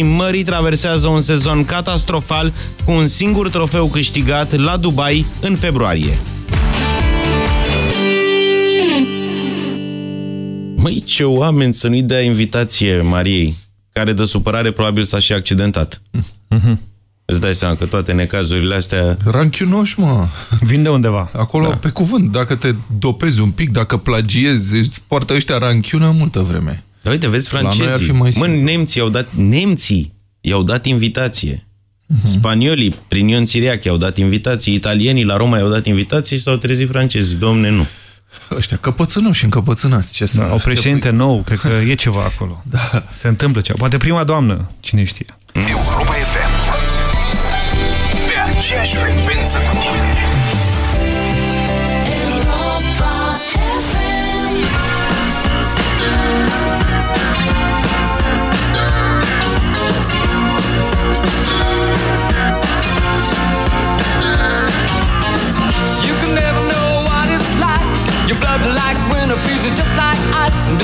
mării traversează un sezon catastrofal cu un singur trofeu câștigat la Dubai în februarie. Măi, ce oameni să nu-i dea invitație Mariei, care de supărare probabil s-a și accidentat. Mm -hmm. Îți dai seama că toate necazurile astea... Ranchiunoși, mă. Vin de undeva. Acolo, da. pe cuvânt, dacă te dopezi un pic, dacă plagiezi, îți poartă ăștia ranchiună multă vreme. Da, uite, vezi francezii. Mă, nemții i-au dat, nemții i-au dat invitație. Uh mhm. -huh. Spaniolii, prin Ion Țiriac, i-au dat invitații, italienii la Roma i-au dat invitații și s-au trezit francezii. Domne, nu. Ăștia căpățânau și încăpățânați. Ce da, o președinte nou, cred că e ceva acolo. Da. Se întâmplă ceva. Poate prima doamnă, cine știe. Europa FM. Pe aceeași frecvență cu tine.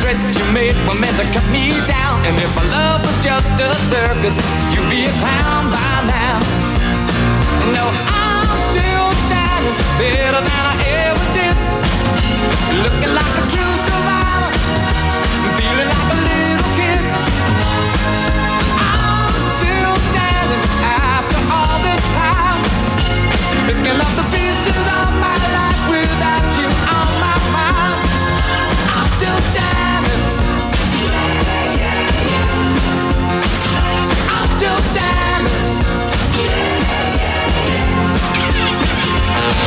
Threats you made were meant to cut me down. And if my love was just a circus, you'd be a clown by now. No, I'm still standing better than I ever did. Looking like a true survivor, feeling like a little kid. I'm still standing after all this time, picking up the pieces of my life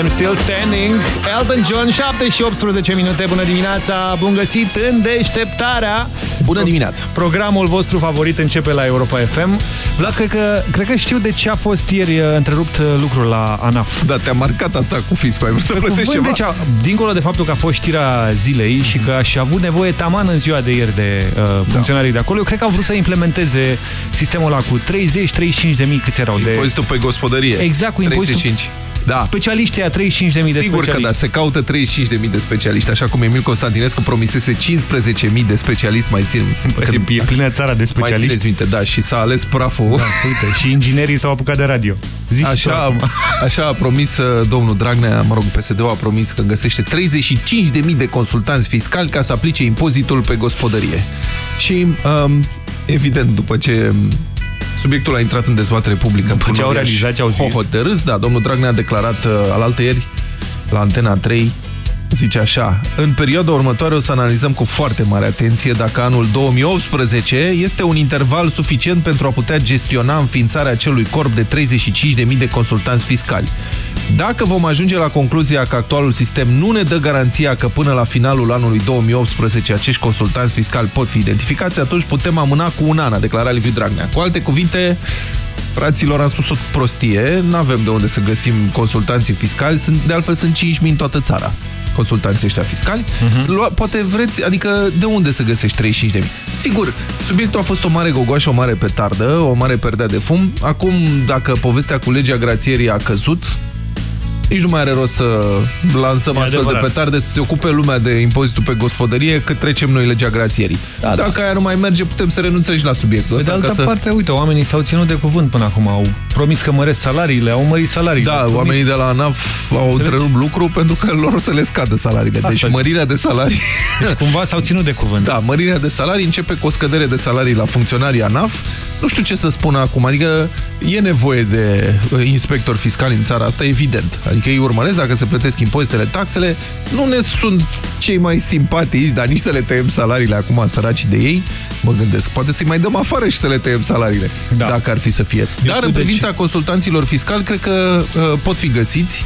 I'm Still Standing. Elton John, 7 și 18 minute. Bună dimineața, bun găsit în deșteptarea Bună dimineața. Programul vostru favorit începe la Europa FM Vlad, cred că, cred că știu de ce a fost ieri uh, întrerupt uh, lucrul la ANAF. Da, te-a marcat asta cu fiscul, ai vrut să plătești ceva? deci, Dincolo de faptul că a fost știrea zilei și că aș avut nevoie taman în ziua de ieri de uh, da. funcționarii da. de acolo Eu cred că au vrut să implementeze sistemul ăla cu 30-35 de mii câți erau de... Impozitul pe gospodărie. Exact, cu impozitul 35 da. Specialiștii a 35.000 de specialiști. Sigur că da, se caută 35.000 de specialiști, așa cum Emil Constantinescu promisese 15.000 de specialiști mai țin. E, e plină țara de specialiști. Mai minte, da, și s-a ales praful. Da, uite, și inginerii s-au apucat de radio. Zici așa, așa a promis uh, domnul Dragnea, mă rog, PSD-ul a promis că găsește 35.000 de consultanți fiscali ca să aplice impozitul pe gospodărie. Și, um, evident, după ce Subiectul a intrat în dezbatere publică. După ce au realizat ce au zis. Hotărâs, da, domnul Dragnea a declarat uh, alaltă ieri la Antena 3 zice așa, în perioada următoare o să analizăm cu foarte mare atenție dacă anul 2018 este un interval suficient pentru a putea gestiona înființarea acelui corp de 35.000 de consultanți fiscali. Dacă vom ajunge la concluzia că actualul sistem nu ne dă garanția că până la finalul anului 2018 acești consultanți fiscali pot fi identificați, atunci putem amâna cu un an, a declarat Liviu Dragnea. Cu alte cuvinte, Fraților, am spus o prostie, nu avem de unde să găsim consultanții fiscali, sunt, de altfel sunt 5.000 în toată țara consultanții ăștia fiscali. Uh mhm. -huh. Poate vreți, adică de unde să găsești 35.000? Sigur, subiectul a fost o mare gogoașă, o mare petardă, o mare perdea de fum. Acum, dacă povestea cu legea grațierii a căzut, nici nu mai are rost să lansăm e astfel adevărat. de petarde, să se ocupe lumea de impozitul pe gospodărie, că trecem noi legea grațierii. Da, Dacă da. aia nu mai merge, putem să renunțăm și la subiectul ăsta. De altă să... parte, uite, oamenii s-au ținut de cuvânt până acum, au promis că măresc salariile, au mărit salariile. Da, promis... oamenii de la ANAF au întrerupt lucru pentru că lor o să le scadă salariile. Deci Asta. mărirea de salarii... Deci cumva s-au ținut de cuvânt. Da, mărirea de salarii începe cu o scădere de salarii la funcționarii ANAF. Nu știu ce să spun acum, adică e nevoie de uh, inspector fiscal în țara asta, evident. Adică ei urmăresc dacă se plătesc impozitele, taxele, nu ne sunt cei mai simpatici, dar nici să le tăiem salariile acum săracii de ei, mă gândesc, poate să-i mai dăm afară și să le tăiem salariile, da. dacă ar fi să fie. Eu dar în privința ce? consultanților fiscali, cred că uh, pot fi găsiți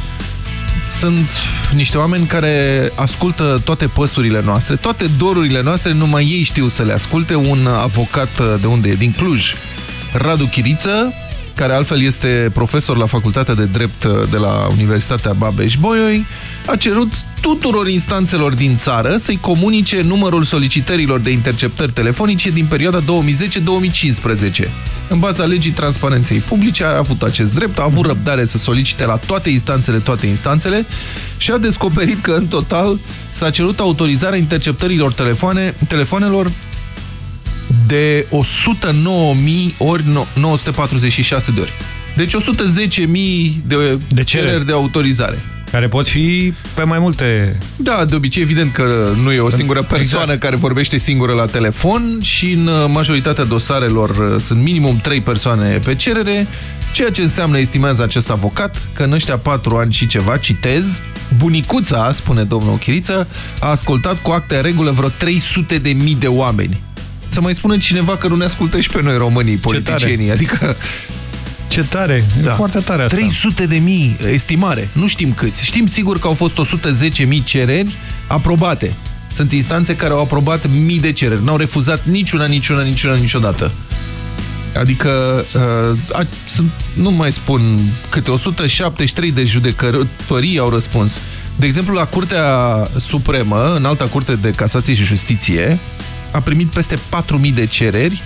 sunt niște oameni care ascultă toate păsurile noastre, toate dorurile noastre, numai ei știu să le asculte. Un avocat uh, de unde e? Din Cluj, Radu Chiriță, care altfel este profesor la Facultatea de Drept uh, de la Universitatea Babeș-Bolyai, a cerut tuturor instanțelor din țară să-i comunice numărul solicitărilor de interceptări telefonice din perioada 2010-2015. În baza legii transparenței publice a avut acest drept, a avut răbdare să solicite la toate instanțele toate instanțele și a descoperit că în total s-a cerut autorizarea interceptărilor telefoane, telefonelor de 109.000 ori 946 de ori. Deci 110.000 de, de cereri de autorizare. Care pot fi pe mai multe... Da, de obicei, evident că nu e o singură exact. persoană exact. care vorbește singură la telefon și în majoritatea dosarelor uh, sunt minimum 3 persoane pe cerere, ceea ce înseamnă, estimează acest avocat, că în ăștia 4 ani și ceva, citez, bunicuța, spune domnul Chiriță, a ascultat cu acte regulă vreo 300 de mii de oameni. Să mai spună cineva că nu ne ascultă și pe noi românii, politicienii. Adică ce tare, da. e foarte tare asta. 300 de mii estimare, nu știm câți. Știm sigur că au fost 110 mii cereri aprobate. Sunt instanțe care au aprobat mii de cereri. N-au refuzat niciuna, niciuna, niciuna, niciodată. Adică, uh, a, sunt, nu mai spun câte, 173 de judecătorii au răspuns. De exemplu, la Curtea Supremă, în alta Curte de Casație și Justiție, a primit peste 4.000 de cereri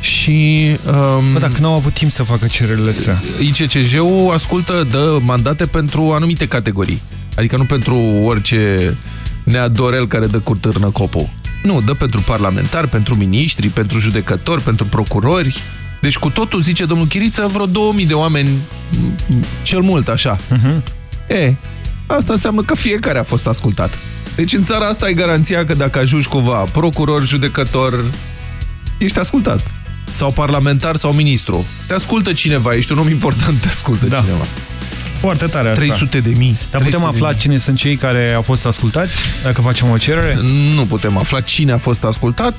și... Um, Bă, dacă nu au avut timp să facă cererile astea. ICCJ-ul ascultă, dă mandate pentru anumite categorii. Adică nu pentru orice neadorel care dă curtârnă copul. Nu, dă pentru parlamentari, pentru miniștri, pentru judecători, pentru procurori. Deci cu totul, zice domnul Chiriță, vreo 2000 de oameni, cel mult așa. Uh mhm. -huh. E, asta înseamnă că fiecare a fost ascultat. Deci în țara asta ai garanția că dacă ajungi cumva procuror, judecător, ești ascultat. Sau parlamentar sau ministru. Te ascultă cineva, ești un om important, te ascultă da. cineva. Foarte tare asta. 300 de mii. Dar putem afla cine sunt cei care au fost ascultați, dacă facem o cerere? Nu putem afla cine a fost ascultat.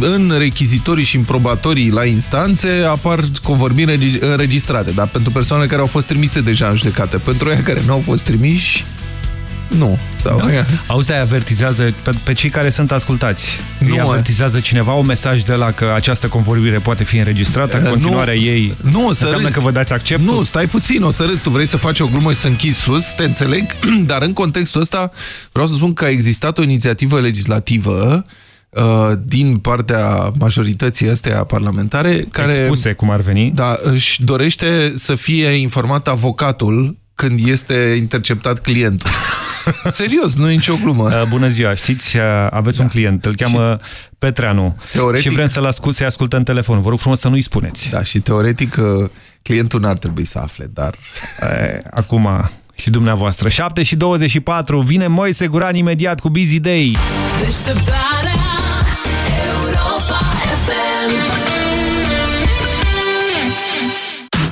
În rechizitorii și în probatorii la instanțe apar convorbiri înregistrate, dar pentru persoane care au fost trimise deja în judecate. Pentru ei care nu au fost trimiși, nu. Sau... Da. Auzi, avertizează pe, pe cei care sunt ascultați. Nu, îi avertizează cineva un mesaj de la că această convorbire poate fi înregistrată, în continuarea nu, ei nu, înseamnă râzi. că vă dați accept? Nu, stai puțin, o să râzi. Tu vrei să faci o glumă și să închizi sus, te înțeleg, dar în contextul ăsta vreau să spun că a existat o inițiativă legislativă uh, din partea majorității astea parlamentare care Expuse, cum ar veni. Da, își dorește să fie informat avocatul când este interceptat clientul. Serios, nu e nicio glumă. Uh, bună ziua, știți, uh, aveți da. un client, îl cheamă și... Petreanu teoretic... și vrem să-l ascult, să-i ascultăm în telefon. Vă rog frumos să nu-i spuneți. Da, și teoretic uh, clientul n-ar trebui să afle, dar... Acum și dumneavoastră. 7 și 24, vine Moise Guran imediat cu Busy Day. Deșteptarea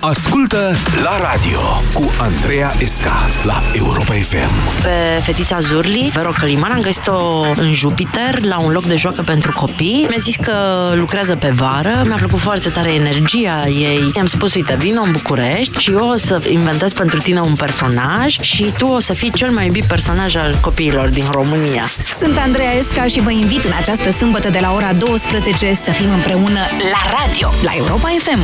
Ascultă la radio cu Andreea Esca la Europa FM. Pe fetița Zurli, Vero Căliman, am găsit-o în Jupiter la un loc de joacă pentru copii. Mi-a zis că lucrează pe vară, mi-a plăcut foarte tare energia ei. I-am spus, uite, vin în București și eu o să inventez pentru tine un personaj și tu o să fii cel mai iubit personaj al copiilor din România. Sunt Andreea Esca și vă invit în această sâmbătă de la ora 12 să fim împreună la radio, la Europa FM.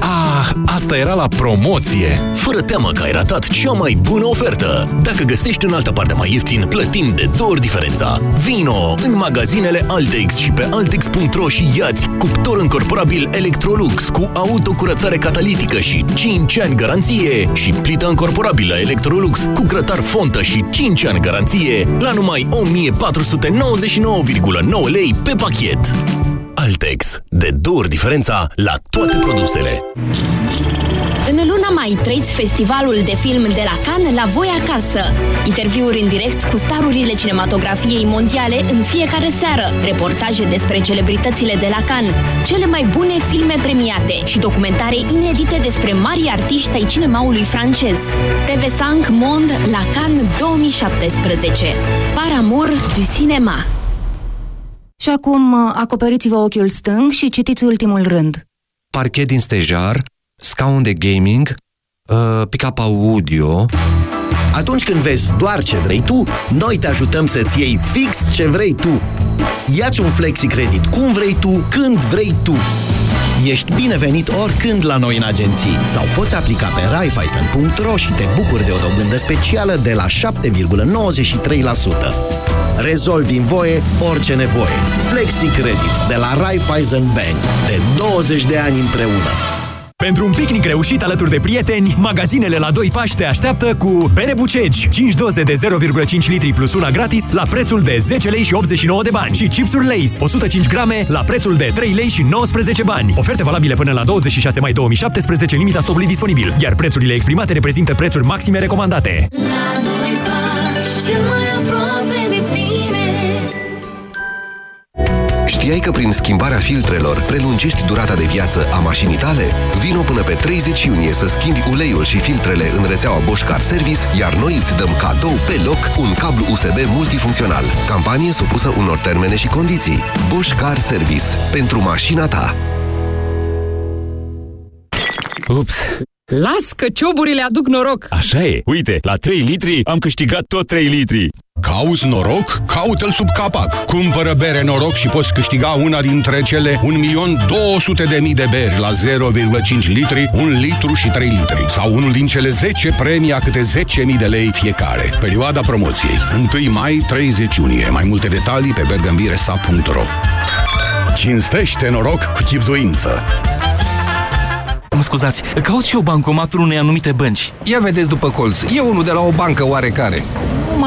Ah, asta era la promoție! Fără teamă că ai ratat cea mai bună ofertă! Dacă găsești în altă parte mai ieftin, plătim de două ori diferența. Vino în magazinele Altex și pe altex.ro și iați cuptor încorporabil Electrolux cu autocurățare catalitică și 5 ani garanție și plită încorporabilă Electrolux cu grătar fontă și 5 ani garanție la numai 1499,9 lei pe pachet. Altex. De două ori diferența la toate produsele. În luna mai trăiți festivalul de film de la Cannes la voi acasă. Interviuri în direct cu starurile cinematografiei mondiale în fiecare seară, reportaje despre celebritățile de la Cannes, cele mai bune filme premiate și documentare inedite despre mari artiști ai cinemaului francez. TV5 Monde la Cannes 2017. Par amour du cinéma. Și acum uh, acoperiți-vă ochiul stâng și citiți ultimul rând. Parchet din stejar, scaun de gaming, uh, pick-up audio... Atunci când vezi doar ce vrei tu, noi te ajutăm să-ți iei fix ce vrei tu. Iați un flexi credit cum vrei tu, când vrei tu. Ești binevenit oricând la noi în agenții sau poți aplica pe raiffeisen.ro și te bucuri de o dobândă specială de la 7,93%. Rezolvi în voie orice nevoie. Flexi Credit de la Raiffeisen Bank. De 20 de ani împreună. Pentru un picnic reușit alături de prieteni, magazinele la 2 pași te așteaptă cu pere bucegi, 5 doze de 0,5 litri plus una gratis la prețul de 10 lei și 89 de bani și chipsuri Lays, 105 grame la prețul de 3 lei și 19 bani. Oferte valabile până la 26 mai 2017, limita stocului disponibil, iar prețurile exprimate reprezintă prețuri maxime recomandate. La 2 pași, cel mai Știai că prin schimbarea filtrelor prelungești durata de viață a mașinii tale? Vino până pe 30 iunie să schimbi uleiul și filtrele în rețeaua Bosch Car Service, iar noi îți dăm cadou pe loc un cablu USB multifuncțional. Campanie supusă unor termene și condiții. Bosch Car Service. Pentru mașina ta. Ups! Las că cioburile aduc noroc! Așa e! Uite, la 3 litri am câștigat tot 3 litri! Cauți noroc? Caută-l sub capac! Cumpără bere noroc și poți câștiga una dintre cele 1.200.000 de beri la 0,5 litri, 1 litru și 3 litri. Sau unul din cele 10 premii a câte 10.000 de lei fiecare. Perioada promoției. 1 mai 30 iunie. Mai multe detalii pe bergambiresa.ro Cinstește noroc cu chipzuință! Mă scuzați, caut și eu bancomatul unei anumite bănci. Ia vedeți după colț. E unul de la o bancă oarecare.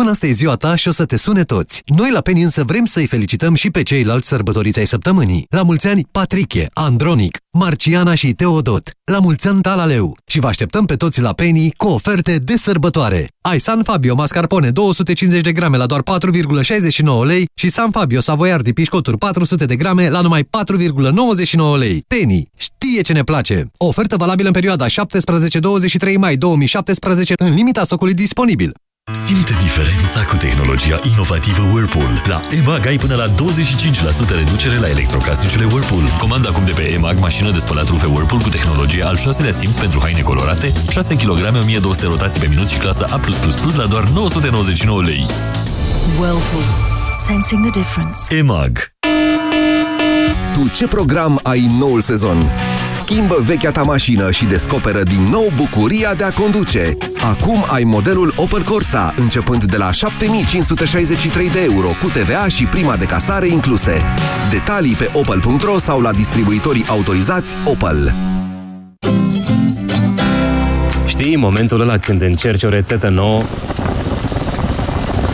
asta e ziua ta și o să te sune toți. Noi la Penny însă vrem să-i felicităm și pe ceilalți sărbătoriți ai săptămânii. La mulți ani, Patriche, Andronic, Marciana și Teodot. La mulți ani, Talaleu. Și vă așteptăm pe toți la Penny cu oferte de sărbătoare. Ai San Fabio mascarpone 250 de grame la doar 4,69 lei și San Fabio Savoiardi pișcoturi 400 de grame la numai 4,99 lei. Penny știe ce ne place. Ofertă valabilă în perioada 17-23 mai 2017 în limita stocului disponibil. Simte diferența cu tehnologia inovativă Whirlpool. La EMAG ai până la 25% reducere la electrocasnicele Whirlpool. Comanda acum de pe EMAG mașină de spălat rufe Whirlpool cu tehnologie al șaselea simț pentru haine colorate, 6 kg, 1200 rotații pe minut și clasa A+++ la doar 999 lei. Whirlpool. Sensing the difference. EMAG tu ce program ai în noul sezon? Schimbă vechea ta mașină și descoperă din nou bucuria de a conduce. Acum ai modelul Opel Corsa, începând de la 7563 de euro, cu TVA și prima de casare incluse. Detalii pe opel.ro sau la distribuitorii autorizați Opel. Știi momentul ăla când încerci o rețetă nouă,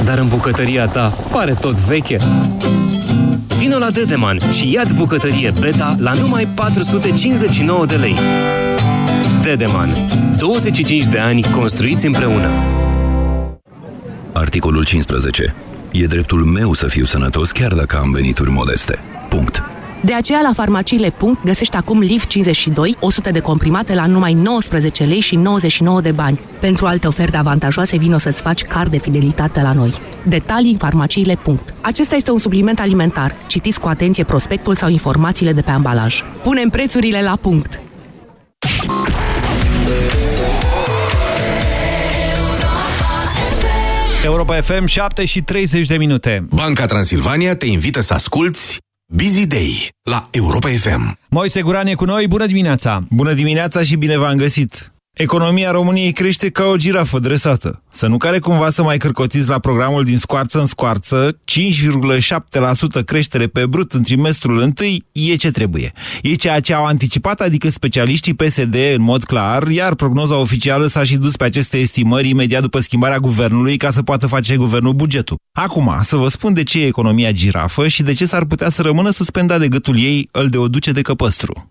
dar în bucătăria ta pare tot veche? Vino la Dedeman și ia-ți bucătărie Beta la numai 459 de lei. Dedeman. 25 de ani construiți împreună. Articolul 15. E dreptul meu să fiu sănătos chiar dacă am venituri modeste. Punct. De aceea la farmaciile. găsești acum LIV 52, 100 de comprimate la numai 19 lei și 99 de bani. Pentru alte oferte avantajoase vino să-ți faci card de fidelitate la noi. Detalii în farmaciile. Acesta este un supliment alimentar. Citiți cu atenție prospectul sau informațiile de pe ambalaj. Punem prețurile la punct! Europa FM, 7 și 30 de minute. Banca Transilvania te invită să asculti Busy Day la Europa FM. Moise Guran e cu noi, bună dimineața! Bună dimineața și bine v-am găsit! Economia României crește ca o girafă dresată. Să nu care cumva să mai cârcotiți la programul din scoarță în scoarță, 5,7% creștere pe brut în trimestrul întâi e ce trebuie. E ceea ce au anticipat, adică specialiștii PSD în mod clar, iar prognoza oficială s-a și dus pe aceste estimări imediat după schimbarea guvernului ca să poată face guvernul bugetul. Acum, să vă spun de ce e economia girafă și de ce s-ar putea să rămână suspendat de gâtul ei îl de o duce de căpăstru.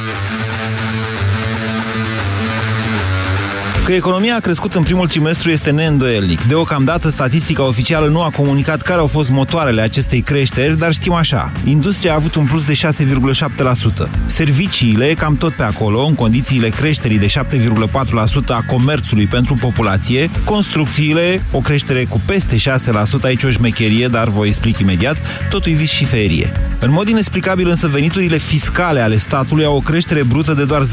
Că economia a crescut în primul trimestru este neîndoielnic. Deocamdată, statistica oficială nu a comunicat care au fost motoarele acestei creșteri, dar știm așa. Industria a avut un plus de 6,7%. Serviciile, cam tot pe acolo, în condițiile creșterii de 7,4% a comerțului pentru populație. Construcțiile, o creștere cu peste 6%, aici o șmecherie, dar vă explic imediat, totul vis și ferie. În mod inexplicabil însă veniturile fiscale ale statului au o creștere brută de doar 0,8%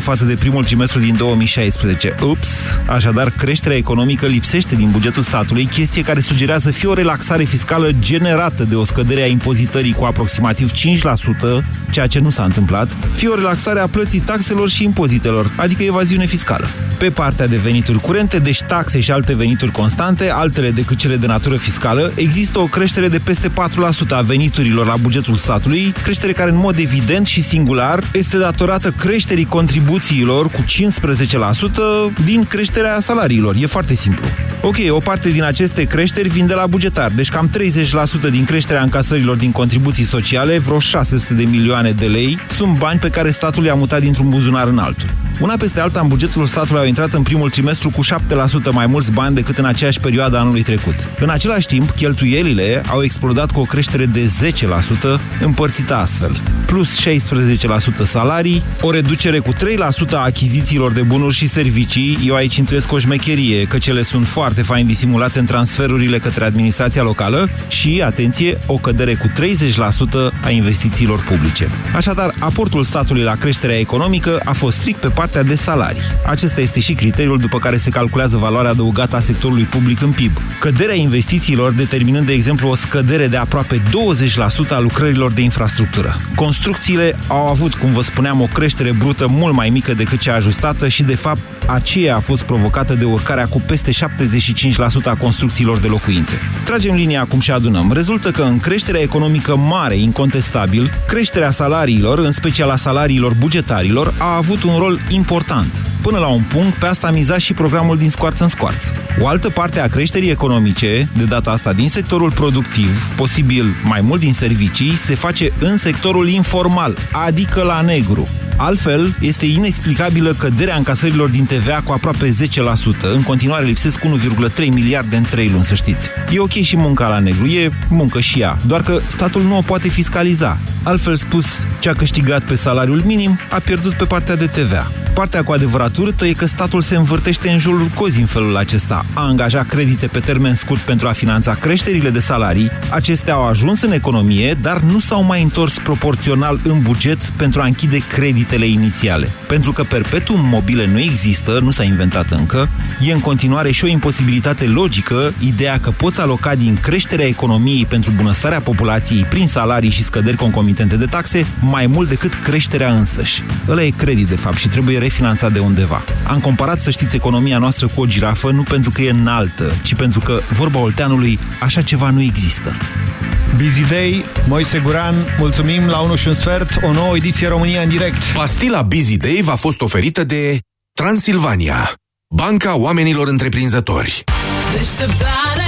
față de primul trimestru din 2016. 2016. Ups! Așadar, creșterea economică lipsește din bugetul statului, chestie care sugerează fie o relaxare fiscală generată de o scădere a impozitării cu aproximativ 5%, ceea ce nu s-a întâmplat, fie o relaxare a plății taxelor și impozitelor, adică evaziune fiscală. Pe partea de venituri curente, deci taxe și alte venituri constante, altele decât cele de natură fiscală, există o creștere de peste 4% a veniturilor la bugetul statului, creștere care în mod evident și singular este datorată creșterii contribuțiilor cu 15% din creșterea salariilor. E foarte simplu. Ok, o parte din aceste creșteri vin de la bugetar, deci cam 30% din creșterea încasărilor din contribuții sociale, vreo 600 de milioane de lei, sunt bani pe care statul i-a mutat dintr-un buzunar în altul. Una peste alta, în bugetul statului au intrat în primul trimestru cu 7% mai mulți bani decât în aceeași perioadă anului trecut. În același timp, cheltuielile au explodat cu o creștere de 10%, împărțită astfel. Plus 16% salarii, o reducere cu 3% a achizițiilor de bunuri și servicii, eu aici intuiesc o șmecherie, că cele sunt foarte fain disimulate în transferurile către administrația locală și, atenție, o cădere cu 30% a investițiilor publice. Așadar, aportul statului la creșterea economică a fost strict pe partea de salarii. Acesta este și criteriul după care se calculează valoarea adăugată a sectorului public în PIB. Căderea investițiilor determinând, de exemplu, o scădere de aproape 20% a lucrărilor de infrastructură. Construcțiile au avut, cum vă spuneam, o creștere brută mult mai mică decât cea ajustată și, de fapt, aceea a fost provocată de urcarea cu peste 75% a construcțiilor de locuințe. Tragem linia acum și adunăm. Rezultă că în creșterea economică mare, incontestabil, creșterea salariilor, în special a salariilor bugetarilor, a avut un rol important. Până la un punct, pe asta miza și programul din scoarță în scoarță. O altă parte a creșterii economice, de data asta din sectorul productiv, posibil mai mult din servicii, se face în sectorul informal, adică la negru. Altfel, este inexplicabilă căderea încasărilor din TVA cu aproape 10%. În continuare lipsesc 1,3 miliarde în 3 luni, să știți. E ok și munca la negru, e muncă și ea, doar că statul nu o poate fiscaliza. Altfel spus, ce a câștigat pe salariul minim a pierdut pe partea de TVA. Partea cu adevărat urâtă e că statul se învârtește în jurul cozii în felul acesta. A angajat credite pe termen scurt pentru a finanța creșterile de salarii, acestea au ajuns în economie, dar nu s-au mai întors proporțional în buget pentru a închide creditele inițiale. Pentru că perpetuum mobile nu există, nu s-a inventat încă, e în continuare și o imposibilitate logică ideea că poți aloca din creșterea economiei pentru bunăstarea populației prin salarii și scăderi concomitente de taxe mai mult decât creșterea însăși. Ăla e credit, de fapt, și trebuie refinanțat de undeva. Am comparat, să știți, economia noastră cu o girafă nu pentru că e înaltă, ci pentru că, vorba olteanului, așa ceva nu există. Busy Day, Moise Guran, mulțumim la 1 și un sfert, o nouă ediție România în direct. Pastila Busy Day v-a fost oferită de Transilvania, banca oamenilor întreprinzători. Deșteptarea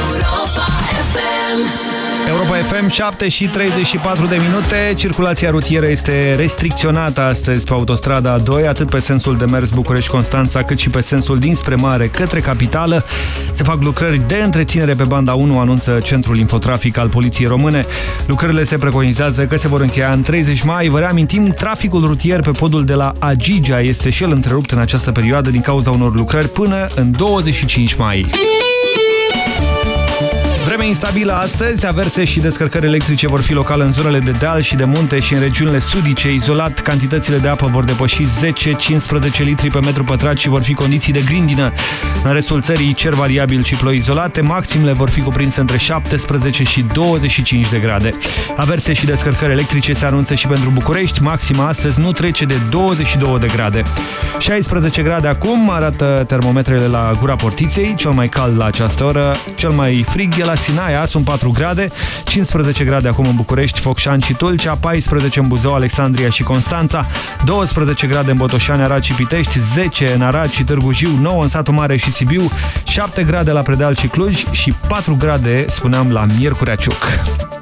Europa FM Europa FM, 7 și 34 de minute. Circulația rutieră este restricționată astăzi pe autostrada A2, atât pe sensul de mers București-Constanța, cât și pe sensul dinspre mare către capitală. Se fac lucrări de întreținere pe banda 1, anunță Centrul Infotrafic al Poliției Române. Lucrările se preconizează că se vor încheia în 30 mai. Vă reamintim, traficul rutier pe podul de la Agigea este și el întrerupt în această perioadă din cauza unor lucrări până în 25 mai. Vreme instabilă astăzi, averse și descărcări electrice vor fi locale în zonele de deal și de munte și în regiunile sudice. Izolat, cantitățile de apă vor depăși 10-15 litri pe metru pătrat și vor fi condiții de grindină. În restul țării, cer variabil și ploi izolate, maximele vor fi cuprinse între 17 și 25 de grade. Averse și descărcări electrice se anunță și pentru București, maxima astăzi nu trece de 22 de grade. 16 grade acum arată termometrele la gura portiței, cel mai cald la această oră, cel mai frig e la Sinaia, sunt 4 grade, 15 grade acum în București, Focșani și Tulcea, 14 în Buzău, Alexandria și Constanța, 12 grade în Botoșani, Arad și Pitești, 10 în Arad și Târgu Jiu, 9 în Satu Mare și Sibiu, 7 grade la Predeal și Cluj și 4 grade, spuneam, la Miercurea Ciuc.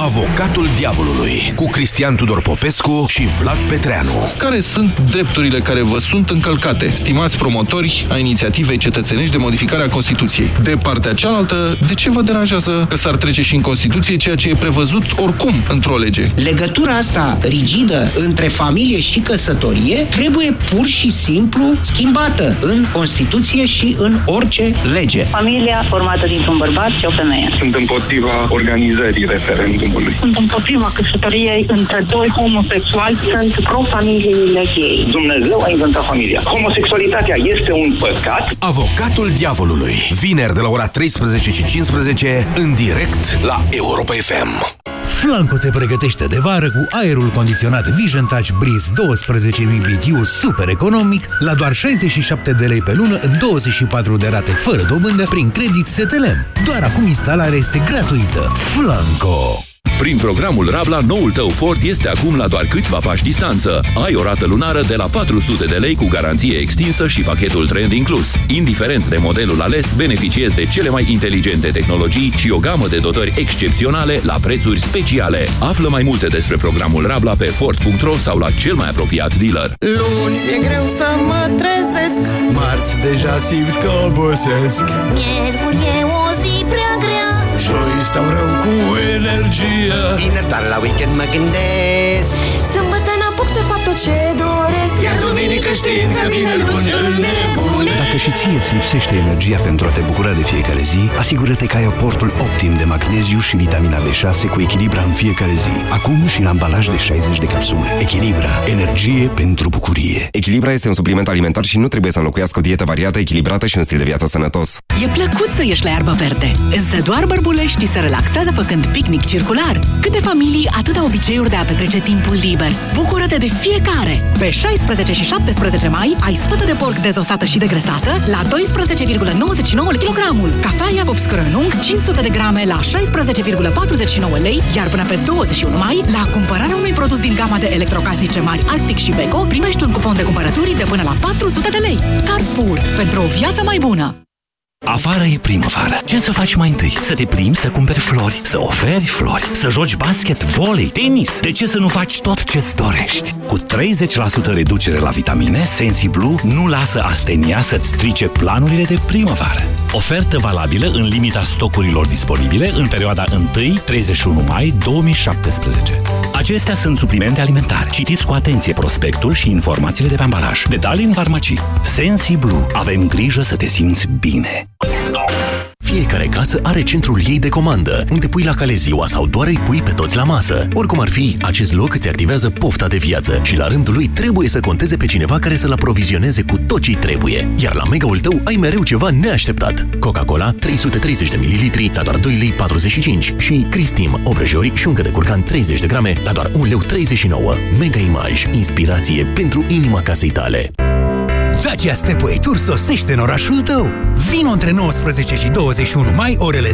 Avocatul diavolului cu Cristian Tudor Popescu și Vlad Petreanu. Care sunt drepturile care vă sunt încălcate, stimați promotori a inițiativei cetățenești de modificare a Constituției? De partea cealaltă, de ce vă deranjează că s-ar trece și în Constituție ceea ce e prevăzut oricum într-o lege? Legătura asta rigidă între familie și căsătorie trebuie pur și simplu schimbată în Constituție și în orice lege. Familia formată dintr-un bărbat și o femeie. Sunt împotriva organizării referendumului. Sunt împotriva căsătoriei între doi homosexuali. Sunt pro-familiile gay. Dumnezeu a inventat familia. Homosexualitatea este un păcat. Avocatul diavolului. Vineri de la ora 13 și 15 în direct la Europa FM. Flanco te pregătește de vară cu aerul condiționat Vision Touch Breeze 12.000 BTU super economic la doar 67 de lei pe lună în 24 de rate fără dobândă prin credit STLM. Doar acum instalarea este gratuită. Flanco! Prin programul Rabla, noul tău Ford este acum la doar câțiva pași distanță. Ai o rată lunară de la 400 de lei cu garanție extinsă și pachetul trend inclus. Indiferent de modelul ales, beneficiezi de cele mai inteligente tehnologii și o gamă de dotări excepționale la prețuri speciale. Află mai multe despre programul Rabla pe Ford.ro sau la cel mai apropiat dealer. Luni e greu să mă trezesc Marți deja simt că obosesc Miercuri Joi stau rău cu energie Vineri doar la weekend mă gândesc. Sâmbătă n-apuc să fac tot ce doresc. Iar duminică știind că vine luni îl nebune Dacă și ție îți lipsește energia pentru a te bucura de fiecare zi, asigură-te că ai aportul optim de magneziu și vitamina B6 cu Echilibra în fiecare zi. Acum și în ambalaj de 60 de capsule. Echilibra. Energie pentru bucurie. Echilibra este un supliment alimentar și nu trebuie să înlocuiască o dietă variată, echilibrată și un stil de viață sănătos. E plăcut să ieși la iarbă verde, însă doar bărbuleștii se relaxează făcând picnic circular. Câte familii, atâta obiceiuri de a petrece timpul liber. Bucură-te de fiecare! Pe 16 și 17 mai ai spătă de porc dezosată și degresată la 12,99 kg. Cafea Iacob Scrănung 500 de grame la 16,49 lei, iar până pe 21 mai, la cumpărarea unui produs din gama de electrocasnice mari Arctic și Beko, primești un cupon de cumpărături de până la 400 de lei. Carrefour, pentru o viață mai bună! Afară e primăvară. Ce să faci mai întâi? Să te plimbi, să cumperi flori, să oferi flori, să joci basket, volei, tenis. De ce să nu faci tot ce-ți dorești? Cu 30% reducere la vitamine, SensiBlue nu lasă astenia să-ți strice planurile de primăvară. Ofertă valabilă în limita stocurilor disponibile în perioada 1-31 mai 2017. Acestea sunt suplimente alimentare. Citiți cu atenție prospectul și informațiile de pe ambalaj. Detalii în farmacii. SensiBlue. Avem grijă să te simți bine. Fiecare casă are centrul ei de comandă, unde pui la cale ziua sau doar îi pui pe toți la masă. Oricum ar fi, acest loc îți activează pofta de viață și la rândul lui trebuie să conteze pe cineva care să-l aprovizioneze cu tot ce trebuie. Iar la mega-ul tău ai mereu ceva neașteptat. Coca-Cola 330 de ml la doar 2,45 lei și Cristim, obrăjori și șuncă de curcan 30 de grame la doar 1,39 lei. Mega Image, inspirație pentru inima casei tale. Dacia Stepway Tour sosește în orașul tău. Vino între 19 și 21 mai, orele 10-20,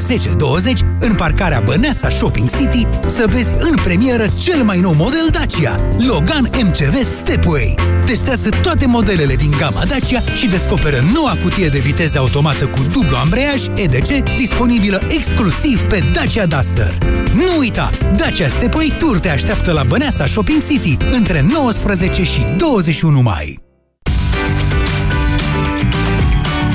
în parcarea Băneasa Shopping City, să vezi în premieră cel mai nou model Dacia, Logan MCV Stepway. Testează toate modelele din gama Dacia și descoperă noua cutie de viteză automată cu dublu ambreiaj EDC, disponibilă exclusiv pe Dacia Duster. Nu uita, Dacia Stepway Tour te așteaptă la Băneasa Shopping City între 19 și 21 mai.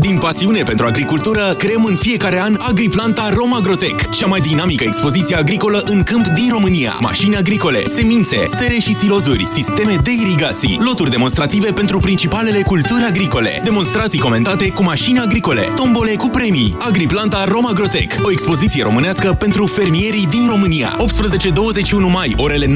Din pasiune pentru agricultură, creăm în fiecare an Agriplanta Romagrotec, cea mai dinamică expoziție agricolă în câmp din România. Mașini agricole, semințe, sere și silozuri, sisteme de irigații, loturi demonstrative pentru principalele culturi agricole, demonstrații comentate cu mașini agricole, tombole cu premii. Agriplanta Romagrotec, o expoziție românească pentru fermierii din România. 18-21 mai, orele 9-18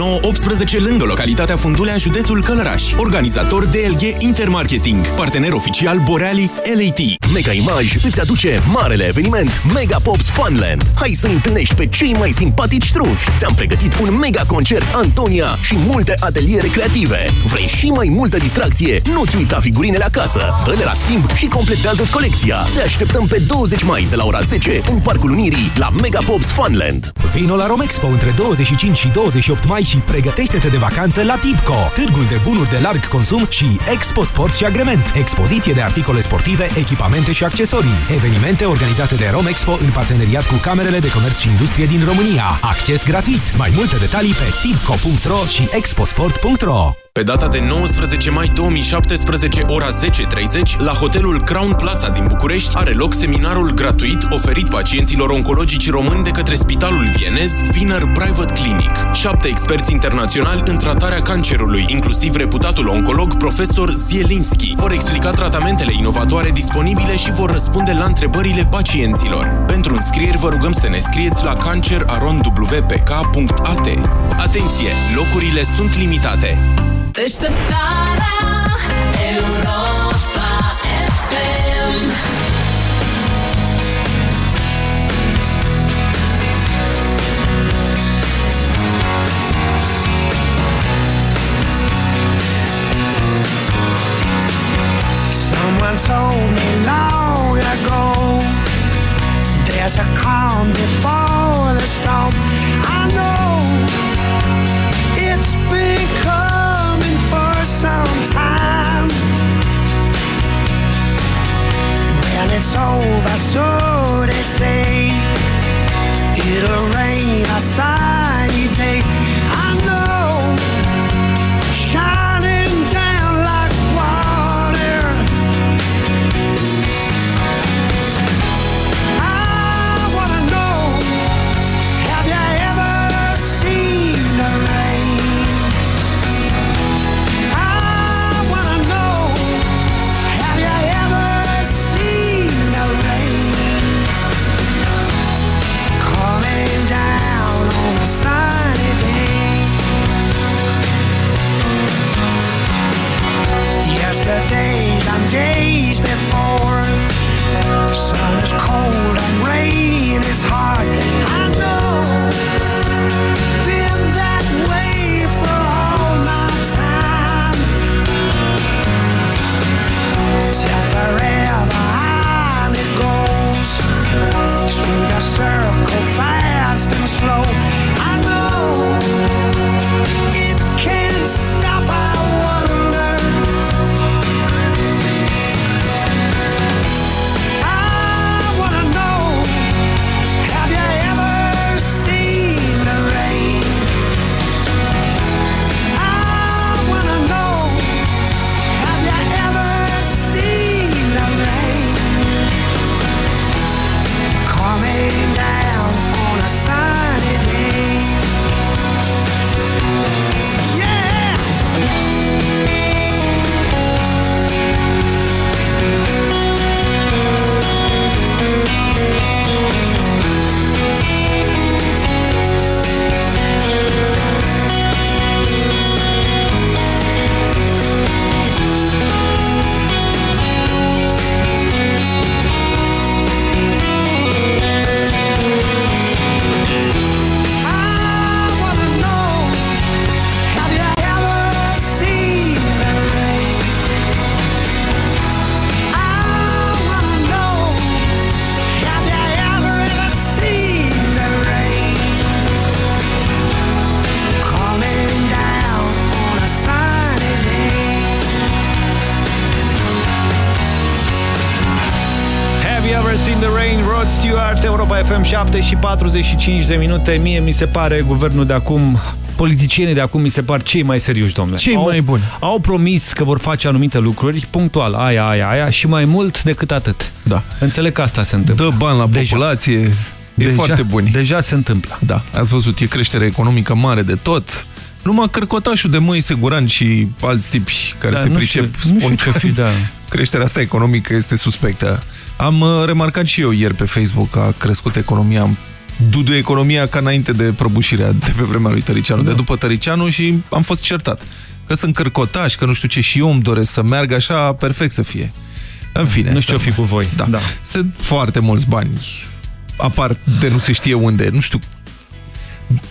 lângă localitatea Fundulea, județul Călăraș. Organizator DLG Intermarketing, partener oficial Borealis LAT. Mega Image îți aduce marele eveniment Mega Pops Funland. Hai să întâlnești pe cei mai simpatici trufi. Ți-am pregătit un mega concert Antonia și multe ateliere creative. Vrei și mai multă distracție? Nu-ți uita figurinele acasă. Dă-le la schimb și completează-ți colecția. Te așteptăm pe 20 mai de la ora 10 în Parcul Unirii la Mega Pops Funland. Vino la Romexpo între 25 și 28 mai și pregătește-te de vacanță la Tipco, târgul de bunuri de larg consum și Expo Sport și Agrement, expoziție de articole sportive, echipamente și accesorii. Evenimente organizate de Romexpo în parteneriat cu Camerele de Comerț și Industrie din România. Acces gratuit. Mai multe detalii pe tipco.ro și exposport.ro Pe data de 19 mai 2017, ora 10.30, la hotelul Crown Plaza din București are loc seminarul gratuit oferit pacienților oncologici români de către Spitalul Vienez Wiener Private Clinic. Șapte experți internaționali în tratarea cancerului, inclusiv reputatul oncolog profesor Zielinski, vor explica tratamentele inovatoare disponibile și vor răspunde la întrebările pacienților. Pentru înscrieri vă rugăm să ne scrieți la cancerarondwpk.at. Atenție! Locurile sunt limitate! FM Someone told me long ago There's a calm before the storm. I know It's been it's over, so they say. It'll rain a sunny day days before Sun is cold and rain is hard. I know. Been that way for all my forever on it goes. Through the circle, fast and slow. The Rain, Rod Stewart, Europa FM 7 și 45 de minute. Mie mi se pare guvernul de acum, politicienii de acum mi se par cei mai serioși, domnule. Cei au, mai buni. Au promis că vor face anumite lucruri, punctual, aia, aia, aia, și mai mult decât atât. Da. Înțeleg că asta se întâmplă. Dă bani la Deja. populație, e Deja- foarte buni. Deja se întâmplă. Da, ați văzut, e creștere economică mare de tot. Numai cărcotașul de măi Seguran și alți tipi care Da, se nu pricep știu- nu spun știu că ce fi, da. creșterea asta economică este suspectă. Am uh, remarcat și eu ieri pe Facebook că a crescut economia dudu economia ca înainte de prăbușirea de pe vremea lui Tăricianu, Da. de după Tăricianu și am fost certat. Că sunt cărcotași, că nu știu ce și eu îmi doresc să meargă așa perfect să fie. În fine. Nu știu ce fi cu voi. Da. Da. Sunt foarte mulți bani. Apar de nu se știe unde. Nu știu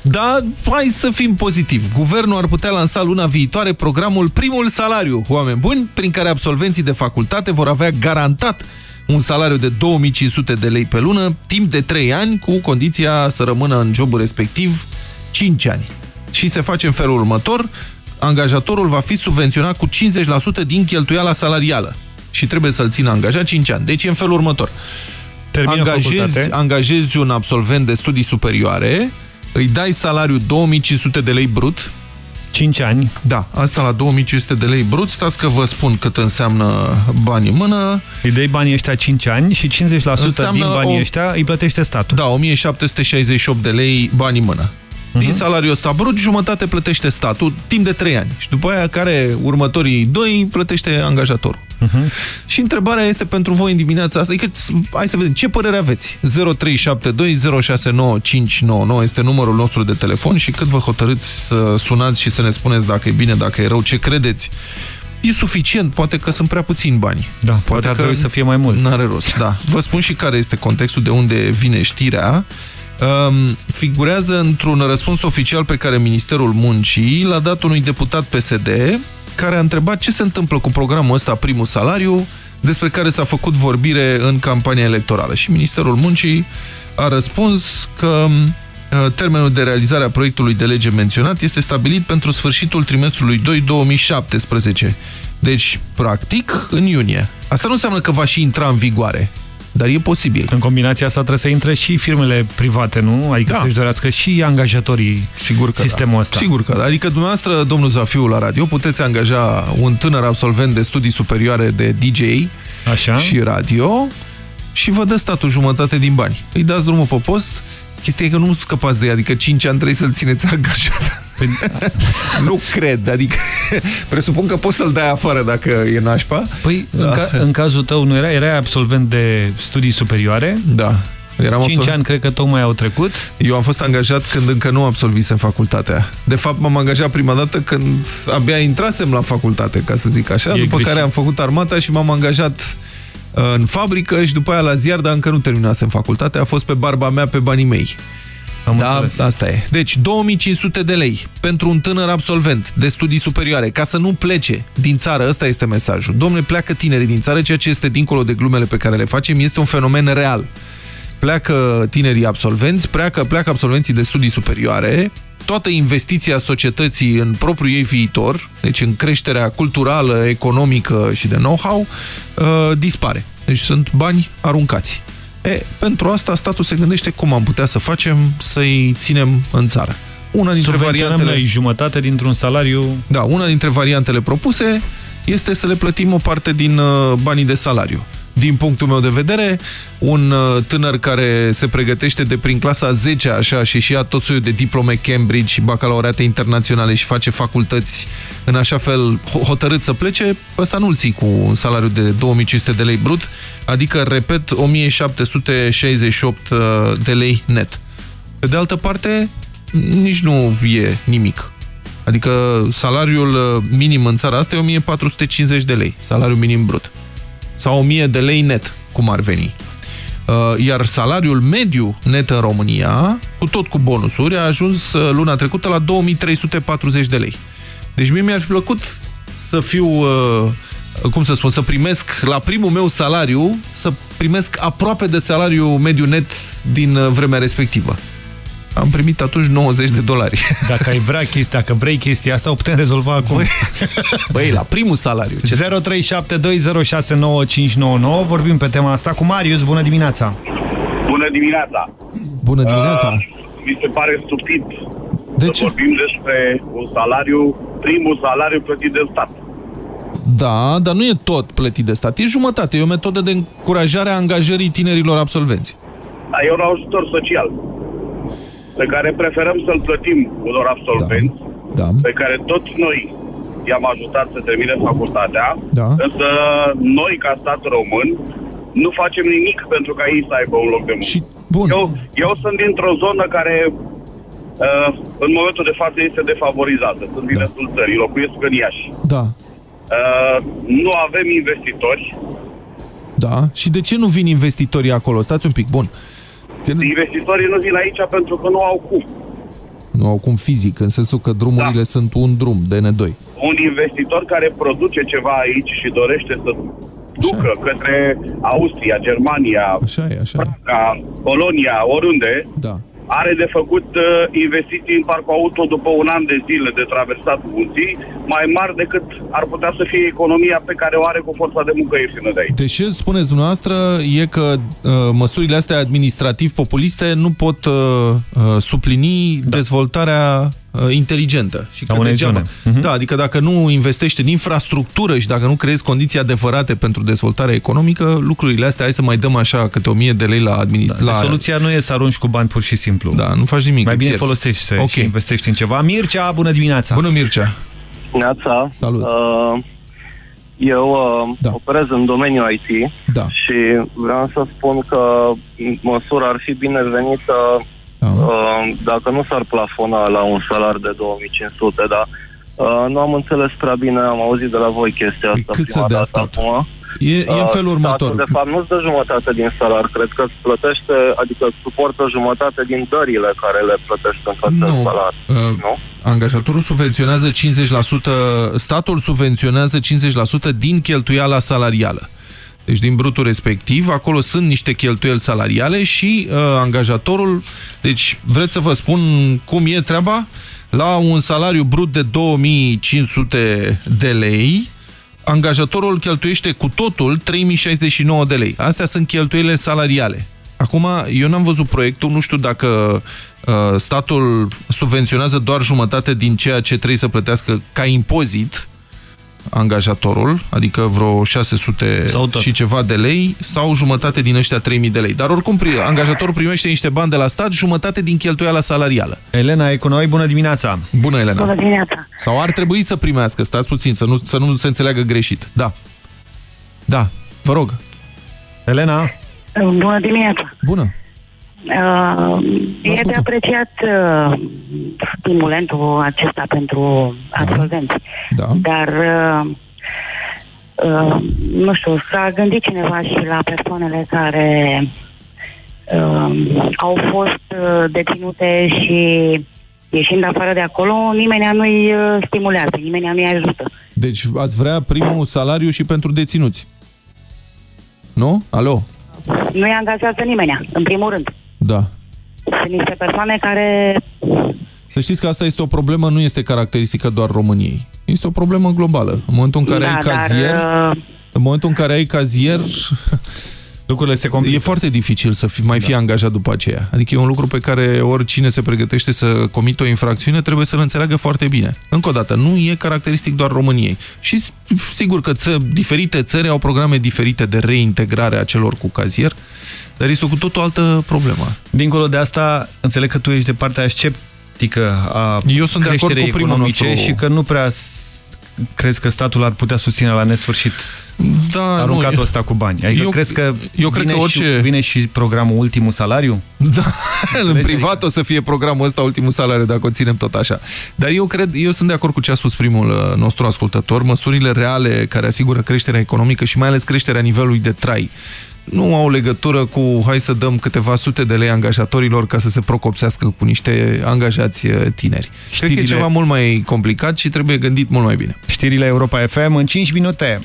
da, hai să fim pozitivi. Guvernul ar putea lansa luna viitoare programul Primul Salariu, oameni buni, prin care absolvenții de facultate vor avea garantat un salariu de 2500 de lei pe lună, timp de 3 ani, cu condiția să rămână în jobul respectiv 5 ani. Și se face în felul următor, angajatorul va fi subvenționat cu 50% din cheltuiala salarială și trebuie să-l țină angajat 5 ani. Deci e în felul următor. Termină Angajezi, facultate. angajezi un absolvent de studii superioare, îi dai salariu 2500 de lei brut. 5 ani. Da, asta la 2500 de lei brut. Stați că vă spun cât înseamnă bani în mână. Îi dai banii ăștia 5 ani și 50% Înseamnă din banii o- ăștia îi plătește statul. Da, 1768 de lei bani în mână. Din salariul ăsta brut, jumătate plătește statul timp de 3 ani. Și după aia, care următorii 2 plătește angajatorul. Și întrebarea este pentru voi în dimineața asta. Adică, hai să vedem, ce părere aveți? 0372069599 este numărul nostru de telefon și cât vă hotărâți să sunați și să ne spuneți dacă e bine, dacă e rău, ce credeți. E suficient, poate că sunt prea puțini bani. Da, poate ar trebui să fie mai mulți. N-are rost, da. Vă spun și care este contextul de unde vine știrea. Um, figurează într-un răspuns oficial pe care Ministerul Muncii l-a dat unui deputat PSD care a întrebat ce se întâmplă cu programul ăsta Primul Salariu, despre care s-a făcut vorbire în campania electorală. Și Ministerul Muncii a răspuns că uh, termenul de realizare a proiectului de lege menționat este stabilit pentru sfârșitul trimestrului 2 2017. Deci, practic, în iunie. Asta nu înseamnă că va și intra în vigoare, dar e posibil. În combinația asta trebuie să intre și firmele private, nu? Adică Da. să-și dorească și angajatorii Sigur că sistemul da. ăsta. Sigur că da. Adică dumneavoastră, domnul Zafiu, la radio, puteți angaja un tânăr absolvent de studii superioare de DJ Așa. și radio și vă dă statul jumătate din bani. Îi dați drumul pe post, chestia e că nu scăpați de ea, adică 5 ani trebuie să-l țineți angajat. nu cred, adică presupun că poți să-l dai afară dacă e nașpa. Păi, Da. în, ca, în cazul tău nu era? Erai absolvent de studii superioare? Da. Eram 5 absolvent. ani cred că tocmai au trecut. Eu am fost angajat când încă nu absolvisem facultatea. De fapt, m-am angajat prima dată când abia intrasem la facultate, ca să zic așa, E după greșit. care am făcut armata și m-am angajat uh, în fabrică și după aia la ziar, dar încă nu terminasem facultatea, a fost pe barba mea, pe banii mei. Am da, înțeles. asta e. Deci, 2500 de lei pentru un tânăr absolvent de studii superioare, ca să nu plece din țară, ăsta este mesajul. Domnule, pleacă tinerii din țară, ceea ce este dincolo de glumele pe care le facem, este un fenomen real. Pleacă tinerii absolvenți, pleacă, pleacă absolvenții de studii superioare, toată investiția societății în propriul ei viitor, deci în creșterea culturală, economică și de know-how, uh, dispare. Deci sunt bani aruncați. E, pentru asta statul se gândește cum am putea să facem să-i ținem în țară. Una dintre Subvenționăm variantele... noi jumătate dintr-un salariu... Da, una dintre variantele propuse este să le plătim o parte din uh, banii de salariu. Din punctul meu de vedere, un uh, tânăr care se pregătește de prin clasa 10 așa și și ia tot soiul de diplome Cambridge și bacalaureate internaționale și face facultăți în așa fel ho- hotărât să plece, ăsta nu-l ții cu un salariu de 2500 de lei brut, adică, repet, 1768 uh, de lei net. Pe de altă parte, nici nu e nimic. Adică salariul uh, minim în țara asta e 1450 de lei, salariul minim brut. Sau 1000 de lei net, cum ar veni. Uh, Iar salariul mediu net în România, cu tot cu bonusuri, a ajuns uh, luna trecută la 2340 de lei. Deci mie mi-ar fi plăcut să fiu, uh, cum să spun, să primesc la primul meu salariu, să primesc aproape de salariul mediu net din uh, vremea respectivă. Am primit atunci 90 de dolari. Dacă ai vrea chestia, dacă vrei chestia asta, o putem rezolva acum. Băi, băi la primul salariu. Ce... 0372069599 vorbim pe tema asta cu Marius. Bună dimineața! Bună dimineața! Bună dimineața! Uh, mi se pare stupid de să ce? vorbim despre un salariu, primul salariu plătit de stat. Da, dar nu e tot plătit de stat. E jumătate. E o metodă de încurajare a angajării tinerilor absolvenți. Da, e un ajutor social pe care preferăm să-l plătim unor absolvenți, da. pe care toți noi i-am ajutat să termine facultatea, da. însă noi, ca stat român, nu facem nimic pentru ca ei să aibă un loc de muncă. Și, bun. Eu, eu sunt dintr-o zonă care uh, în momentul de față este defavorizată. Sunt din estul țării, locuiesc în Iași. Da. Uh, nu avem investitori. Da. Și de ce nu vin investitorii acolo? Stați un pic, bun. Investitorii nu vin aici pentru că nu au cum. Nu au cum fizic, în sensul că drumurile da. sunt un drum, DN2. Un investitor care produce ceva aici și dorește să ducă către Austria, Germania, așa e, așa Praga, Polonia, oriunde, da. Are de făcut uh, investiții în parcul auto după un an de zile de traversat munții, mai mari decât ar putea să fie economia pe care o are cu forța de muncă ieftină de aici. De ce spuneți dumneavoastră e că uh, măsurile astea administrativ-populiste nu pot uh, uh, suplini da. dezvoltarea uh, inteligentă. Și că unei degeaba, zone. Mhm. Da, adică dacă nu investești în infrastructură și dacă nu creezi condiții adevărate pentru dezvoltarea economică, lucrurile astea, hai să mai dăm așa câte o mie de lei la administrație. Da, la... deci soluția nu e să arunci cu bani pur și simplu. Da, nu faci nimic. Mai bine pierzi. folosești să Ok. și investești în ceva. Mircea, bună dimineața! Bună, Mircea! Neața. Salut. Uh, eu uh, da. operez în domeniul IT da. și vreau să spun că măsura ar fi binevenită da. uh, dacă nu s-ar plafona la un salar de 2500, dar uh, nu am înțeles prea bine, am auzit de la voi chestia asta Păi cât prima să dea dată statul? acum. E, e în felul următor. Statul, de fapt, nu-ți dă jumătate din salar, cred că îți plătește, adică îți suportă jumătate din dările care le plătești în fața Nu. salar. Uh, Nu? Angajatorul subvenționează 50%, statul subvenționează 50% din cheltuiala salarială. Deci din brutul respectiv, acolo sunt niște cheltuieli salariale și uh, angajatorul, deci vreți să vă spun cum e treaba? La un salariu brut de 2500 de lei, angajatorul cheltuiește cu totul 3069 de lei. Astea sunt cheltuielile salariale. Acum, eu n-am văzut proiectul, nu știu dacă uh, statul subvenționează doar jumătate din ceea ce trebuie să plătească ca impozit angajatorul, adică vreo 600 Sau tot. și ceva de lei, sau jumătate din ăștia 3000 de lei. Dar oricum, pri- angajatorul primește niște bani de la stat, jumătate din cheltuiala salarială. Elena e cu noi, bună dimineața! Bună, Elena! Bună dimineața! Sau ar trebui să primească, stați puțin, să nu, să nu se înțeleagă greșit. Da. Da, vă rog. Elena? Bună dimineața! Bună! Uh, e de apreciat uh, stimulentul acesta pentru absolvenți. Da. Dar, uh, uh, nu știu, s-a gândit cineva și la persoanele care uh, au fost uh, deținute și ieșind afară de acolo, nimeni nu-i uh, stimulează, nimeni nu-i ajută. Deci ați vrea primul salariu și pentru deținuți. Nu? Alo? Nu-i angajează nimeni, în primul rând. Da. Sunt niște persoane care Să știți că asta este o problemă, nu este caracteristică doar României. Este o problemă globală. În momentul în care Da, ai dar, cazier, uh, în momentul în care ai cazier, lucrurile se complică. E foarte dificil să fi, mai fii angajat după aceea. Adică e un lucru pe care oricine se pregătește să comită o infracțiune trebuie să-l înțeleagă foarte bine. Încă o dată, nu e caracteristic doar României. Și s- sigur că ță, diferite țări au programe diferite de reintegrare a celor cu cazier, dar este cu tot o altă problemă. Dincolo de asta, înțeleg că tu ești de partea sceptică a Eu sunt de acord creșterii cu primul economice nostru- și că nu prea s- crezi că statul ar putea susține la nesfârșit da, aruncatul nu, ăsta cu bani. Adică eu- crezi că eu cred vine, că orice- și, vine și programul Ultimul Salariu? Da, în privat o să fie programul ăsta ultimul salariu, dacă o ținem tot așa. Dar eu cred, eu sunt de acord cu ce a spus primul uh, nostru ascultător, măsurile reale care asigură creșterea economică și mai ales creșterea nivelului de trai nu au legătură cu hai să dăm câteva sute de lei angajatorilor ca să se procopsească cu niște angajați uh, tineri. Cred că e Știrile- ceva mult mai complicat și trebuie gândit mult mai bine. Știrile Europa FM în 5 minute.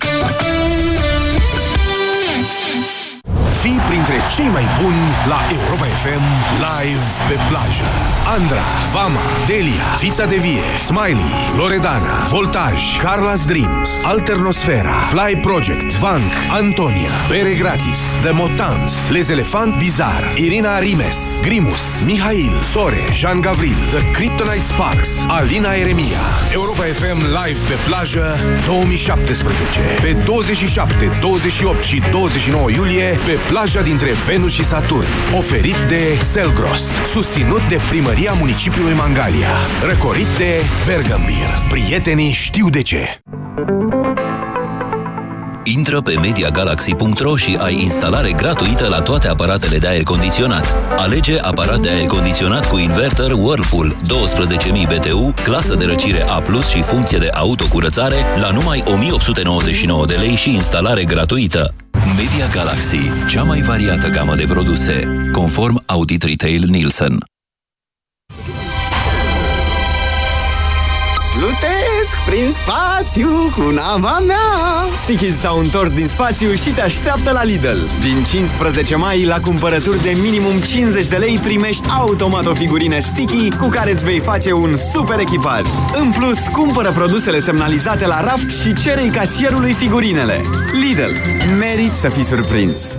Fii printre cei mai buni la Europa FM live pe plajă. Andra, Vama, Delia, Fița de Vie, Smiley, Loredana, Voltaj, Carla's Dreams, Alternosfera, Fly Project, Vank, Antonia, Bere Gratis, The Motans, Les Elefant Bizar, Irina Rimes, Grimus, Mihail, Sore, Jean Gavril, The Kryptonite Sparks, Alina Eremia. Europa FM live pe plajă 2017. Pe 27, 28 și 29 iulie pe plaja dintre Venus și Saturn. Oferit de Selgros. Susținut de Primăria Municipiului Mangalia. Răcorit de Bergambir. Prietenii știu de ce. Intră pe MediaGalaxy.ro și ai instalare gratuită la toate aparatele de aer condiționat. Alege aparat de aer condiționat cu inverter Whirlpool 12.000 BTU, clasă de răcire A+, și funcție de autocurățare la numai 1899 de lei și instalare gratuită. Media Galaxy, cea mai variată gamă de produse, conform Audit Retail Nielsen. Plutesc prin spațiu cu nava mea! Sticky s-au întors din spațiu și te așteaptă la Lidl. Din 15 mai, la cumpărături de minimum 50 de lei, primești automat o figurină Sticky cu care îți vei face un super echipaj. În plus, cumpără produsele semnalizate la raft și cere casierului figurinele. Lidl. Merit să fii surprins!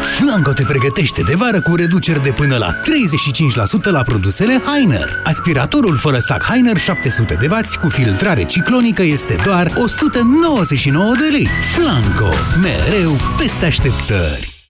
Flanco te pregătește de vară cu reduceri de până la 35% la produsele Heiner. Aspiratorul fără sac Heiner 700 de W cu filtrare ciclonică este doar 199 de lei. Flanco, mereu peste așteptări.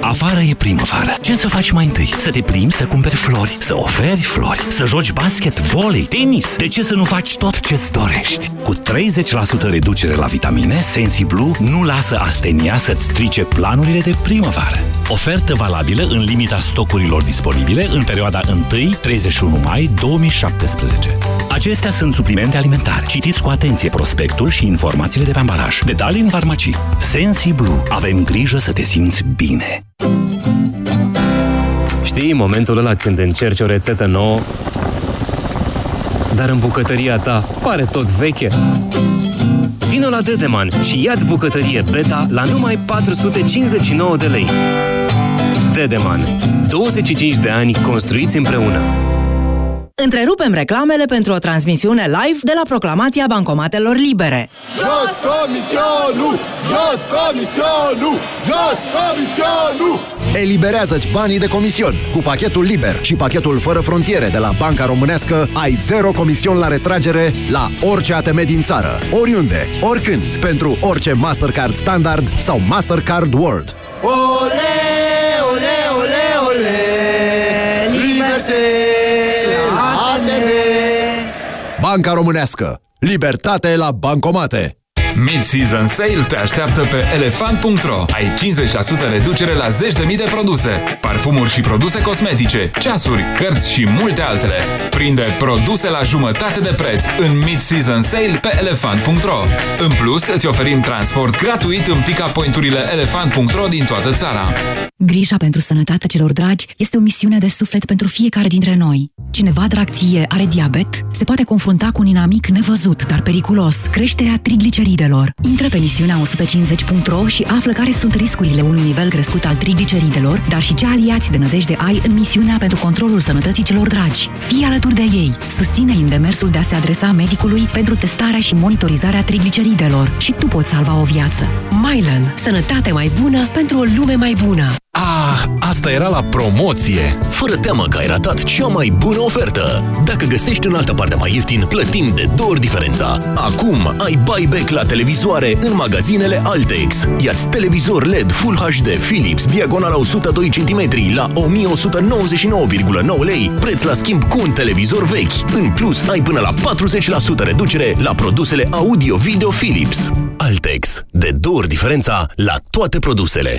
Afară e primăvară. Ce să faci mai întâi? Să te plimbi, să cumperi flori, să oferi flori, să joci basket, volei, tenis. De ce să nu faci tot ce-ți dorești? Cu 30% reducere la vitamine, SensiBlue nu lasă astenia să-ți strice planurile de primăvară. Ofertă valabilă în limita stocurilor disponibile în perioada 1-31 mai 2017. Acestea sunt suplimente alimentare. Citiți cu atenție prospectul și informațiile de pe ambalaj. Detalii în farmacii. SensiBlue. Avem grijă să te simți bine. Știi momentul ăla când încerci o rețetă nouă, dar în bucătăria ta pare tot veche? Vino la Dedeman și ia-ți bucătărie Beta la numai 459 de lei. Dedeman. 25 de ani construiți împreună. Întrerupem reclamele pentru o transmisiune live de la proclamația Bancomatelor Libere. Jos comisionul! Jos comisionul! Jos comisionul! Eliberează-ți banii de comision. Cu pachetul liber și pachetul fără frontiere de la Banca Românească ai zero comision la retragere la orice ATM din țară, oriunde, oricând, pentru orice Mastercard Standard sau Mastercard World. Ole, ole, ole, ole! Liberte! la ATV! Banca Românească. Libertate la bancomate. Mid-Season Sale te așteaptă pe elefant.ro. Ai 50% reducere la zeci de mii de produse. Parfumuri și produse cosmetice, ceasuri, cărți și multe altele. Prinde produse la jumătate de preț în Mid-Season Sale pe elefant.ro. În plus, îți oferim transport gratuit în pick-up point-urile elefant.ro din toată țara. Grija pentru sănătatea celor dragi este o misiune de suflet pentru fiecare dintre noi. Cineva drag ție are diabet, se poate confrunta cu un inamic nevăzut, dar periculos, creșterea trigliceridelor. Intră pe misiunea 150.ro și află care sunt riscurile unui nivel crescut al trigliceridelor, dar și ce aliați de nădejde ai în misiunea pentru controlul sănătății celor dragi. Fii alături de ei. Susține-i în demersul de a se adresa medicului pentru testarea și monitorizarea trigliceridelor și tu poți salva o viață. Mylan. Sănătate mai bună pentru o lume mai bună. Ah, asta era la promoție! Fără teamă că ai ratat cea mai bună ofertă! Dacă găsești în altă parte mai ieftin, plătim de două ori diferența. Acum ai buyback la televizoare în magazinele Altex. Iați televizor LED Full HD Philips, diagonala 102 cm la 1199,9 lei, preț la schimb cu un televizor vechi. În plus, ai până la 40% reducere la produsele audio-video Philips. Altex. De două ori diferența la toate produsele.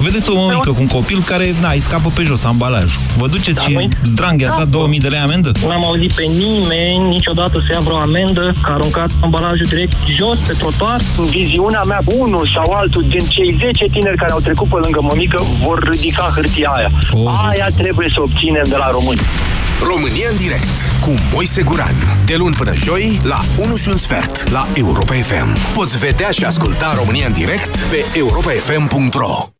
Vedeți o mămică cu un copil care, na, îi scapă pe jos ambalajul. Vă duceți Da, și măi. zdrangheața 2000 de lei amendă? N-am auzit pe nimeni niciodată să ia vreo amendă, că a aruncat ambalajul direct jos pe trotuar. În viziunea mea, unul sau altul din cei 10 tineri care au trecut pe lângă mămică vor ridica hârtia aia. Oh. Aia trebuie să obținem de la români. România în direct cu Moise Guran. De luni până joi la 1 și un sfert la Europa FM. Poți vedea și asculta România în direct pe europafm.ro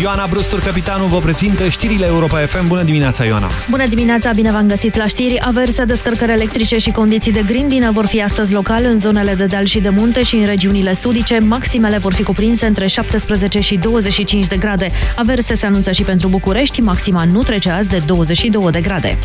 Ioana Brustur, capitanul, vă prezintă știrile Europa FM. Bună dimineața, Ioana! Bună dimineața, bine v-am găsit la știri. Averse, descărcări electrice și condiții de grindină vor fi astăzi local în zonele de deal și de munte și în regiunile sudice. Maximele vor fi cuprinse între 17 și 25 de grade. Averse se anunță și pentru București, maxima nu trece azi de 22 de grade.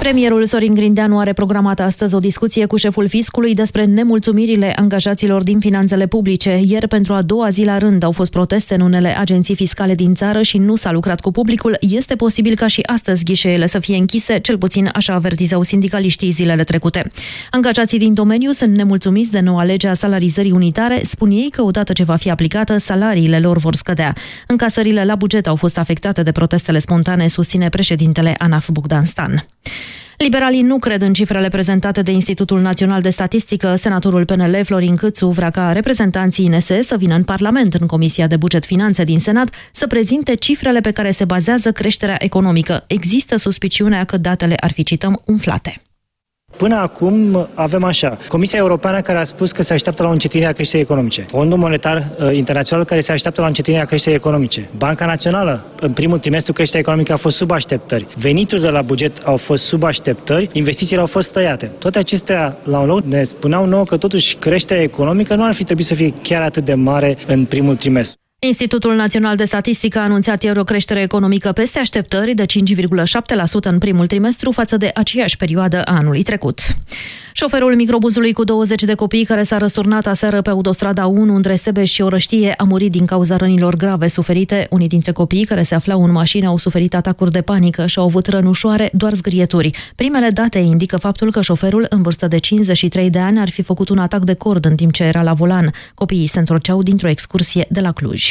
Premierul Sorin Grindeanu are programată astăzi o discuție cu șeful fiscului despre nemulțumirile angajaților din finanțele publice. Ieri, pentru a doua zi la rând, au fost proteste în unele agenții fiscale din țară și nu s-a lucrat cu publicul. Este posibil ca și astăzi ghișeele să fie închise, cel puțin așa avertizau sindicaliștii zilele trecute. Angajații din domeniu sunt nemulțumiți de noua lege a salarizării unitare. Spun ei că odată ce va fi aplicată, salariile lor vor scădea. Încasările la buget au fost afectate de protestele spontane, susține președintele Anaf Bogdan Stan. Liberalii nu cred în cifrele prezentate de Institutul Național de Statistică. Senatorul PNL Florin Câțu vrea ca reprezentanții INS să vină în Parlament, în Comisia de Buget Finanțe din Senat, să prezinte cifrele pe care se bazează creșterea economică. Există suspiciunea că datele ar fi, cităm, umflate. Până acum avem așa, Comisia Europeană care a spus că se așteaptă la o încetinire a creșterii economice, Fondul Monetar uh, Internațional care se așteaptă la o încetinire a creșterii economice, Banca Națională, în primul trimestru creșterea economică a fost sub așteptări, veniturile de la buget au fost sub așteptări, investițiile au fost tăiate. Toate acestea la un loc ne spuneau nouă că totuși creșterea economică nu ar fi trebuit să fie chiar atât de mare în primul trimestru. Institutul Național de Statistică a anunțat ieri o creștere economică peste așteptări de 5,7% în primul trimestru față de aceeași perioadă a anului trecut. Șoferul microbuzului cu 20 de copii care s-a răsturnat aseară pe autostrada 1 între Sebeș și Orăștie a murit din cauza rănilor grave suferite. Unii dintre copiii care se aflau în mașină au suferit atacuri de panică și au avut răni ușoare, doar zgrieturi. Primele date indică faptul că șoferul, în vârstă de 53 de ani, ar fi făcut un atac de cord în timp ce era la volan. Copiii se întorceau dintr-o excursie de la Cluj.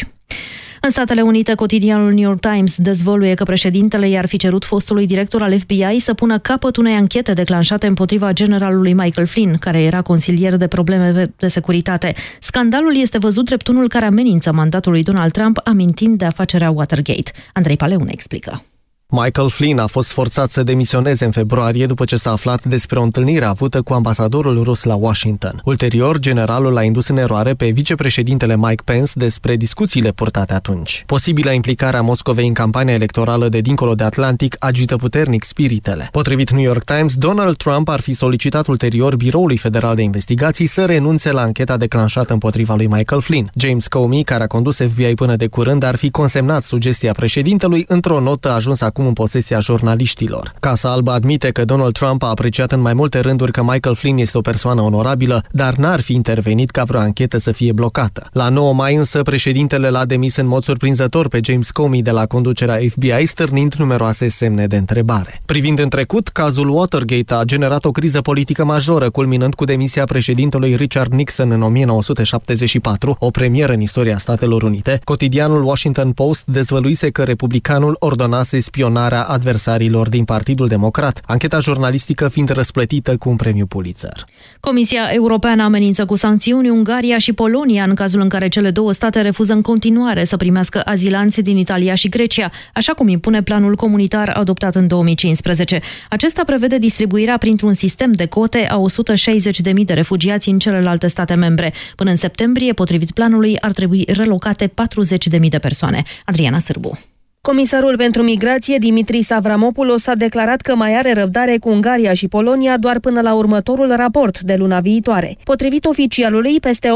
În Statele Unite, cotidianul New York Times dezvăluie că președintele i-ar fi cerut fostului director al FBI să pună capăt unei anchete declanșate împotriva generalului Michael Flynn, care era consilier de probleme de securitate. Scandalul este văzut drept unul care amenință mandatul lui Donald Trump, amintind de afacerea Watergate. Andrei Paleu ne explică. Michael Flynn a fost forțat să demisioneze în februarie după ce s-a aflat despre o întâlnire avută cu ambasadorul rus la Washington. Ulterior, generalul a indus în eroare pe vicepreședintele Mike Pence despre discuțiile purtate atunci. Posibilă implicarea Moscovei în campania electorală de dincolo de Atlantic agită puternic spiritele. Potrivit New York Times, Donald Trump ar fi solicitat ulterior Biroului Federal de Investigații să renunțe la ancheta declanșată împotriva lui Michael Flynn. James Comey, care a condus FBI până de curând, ar fi consemnat sugestia președintelui într-o notă ajuns acum în posesia jurnaliștilor. Casa Albă admite că Donald Trump a apreciat în mai multe rânduri că Michael Flynn este o persoană onorabilă, dar n-ar fi intervenit ca vreo anchetă să fie blocată. La 9 mai însă, președintele l-a demis în mod surprinzător pe James Comey de la conducerea FBI, stârnind numeroase semne de întrebare. Privind în trecut, cazul Watergate a generat o criză politică majoră, culminând cu demisia președintelui Richard Nixon în 1974, o premieră în istoria Statelor Unite. Cotidianul Washington Post dezvăluise că republicanul ordonase spionaj sancționarea adversarilor din Partidul Democrat, ancheta jurnalistică fiind răsplătită cu un premiu Pulitzer. Comisia Europeană amenință cu sancțiuni Ungaria și Polonia în cazul în care cele două state refuză în continuare să primească azilanți din Italia și Grecia, așa cum impune planul comunitar adoptat în 2015. Acesta prevede distribuirea printr-un sistem de cote a 160.000 de refugiați în celelalte state membre. Până în septembrie, potrivit planului, ar trebui relocate 40.000 de persoane. Adriana Sârbu. Comisarul pentru migrație Dimitris Avramopoulos a declarat că mai are răbdare cu Ungaria și Polonia doar până la următorul raport de luna viitoare. Potrivit oficialului, peste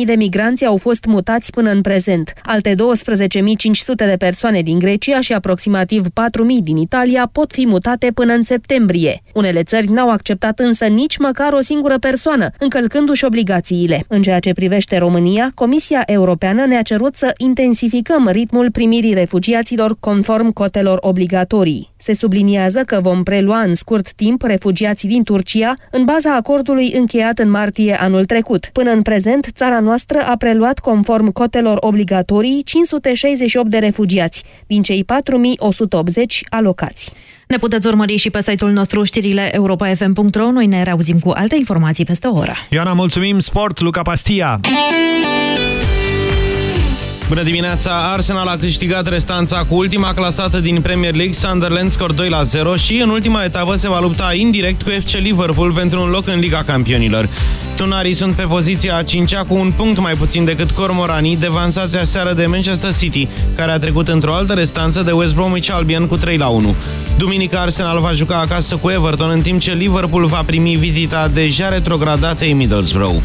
18.000 de migranți au fost mutați până în prezent. Alte 12.500 de persoane din Grecia și aproximativ 4.000 din Italia pot fi mutate până în septembrie. Unele țări n-au acceptat însă nici măcar o singură persoană, încălcându-și obligațiile. În ceea ce privește România, Comisia Europeană ne-a cerut să intensificăm ritmul primirii refugiaților refugiaților conform cotelor obligatorii. Se subliniază că vom prelua în scurt timp refugiații din Turcia în baza acordului încheiat în martie anul trecut. Până în prezent, țara noastră a preluat conform cotelor obligatorii 568 de refugiați, din cei 4180 alocați. Ne puteți urmări și pe site-ul nostru știrile europa.fm.ro. Noi ne reauzim cu alte informații peste o oră. Ioana, mulțumim! Sport, Luca Pastia! Bună dimineața! Arsenal a câștigat restanța cu ultima clasată din Premier League, Sunderland scor 2 la 0 și în ultima etapă se va lupta indirect cu FC Liverpool pentru un loc în Liga Campionilor. Tunarii sunt pe poziția a 5 cu un punct mai puțin decât Cormoranii, devansați aseară de Manchester City, care a trecut într-o altă restanță de West Bromwich Albion cu 3 la 1. Duminică Arsenal va juca acasă cu Everton, în timp ce Liverpool va primi vizita deja retrogradatei Middlesbrough.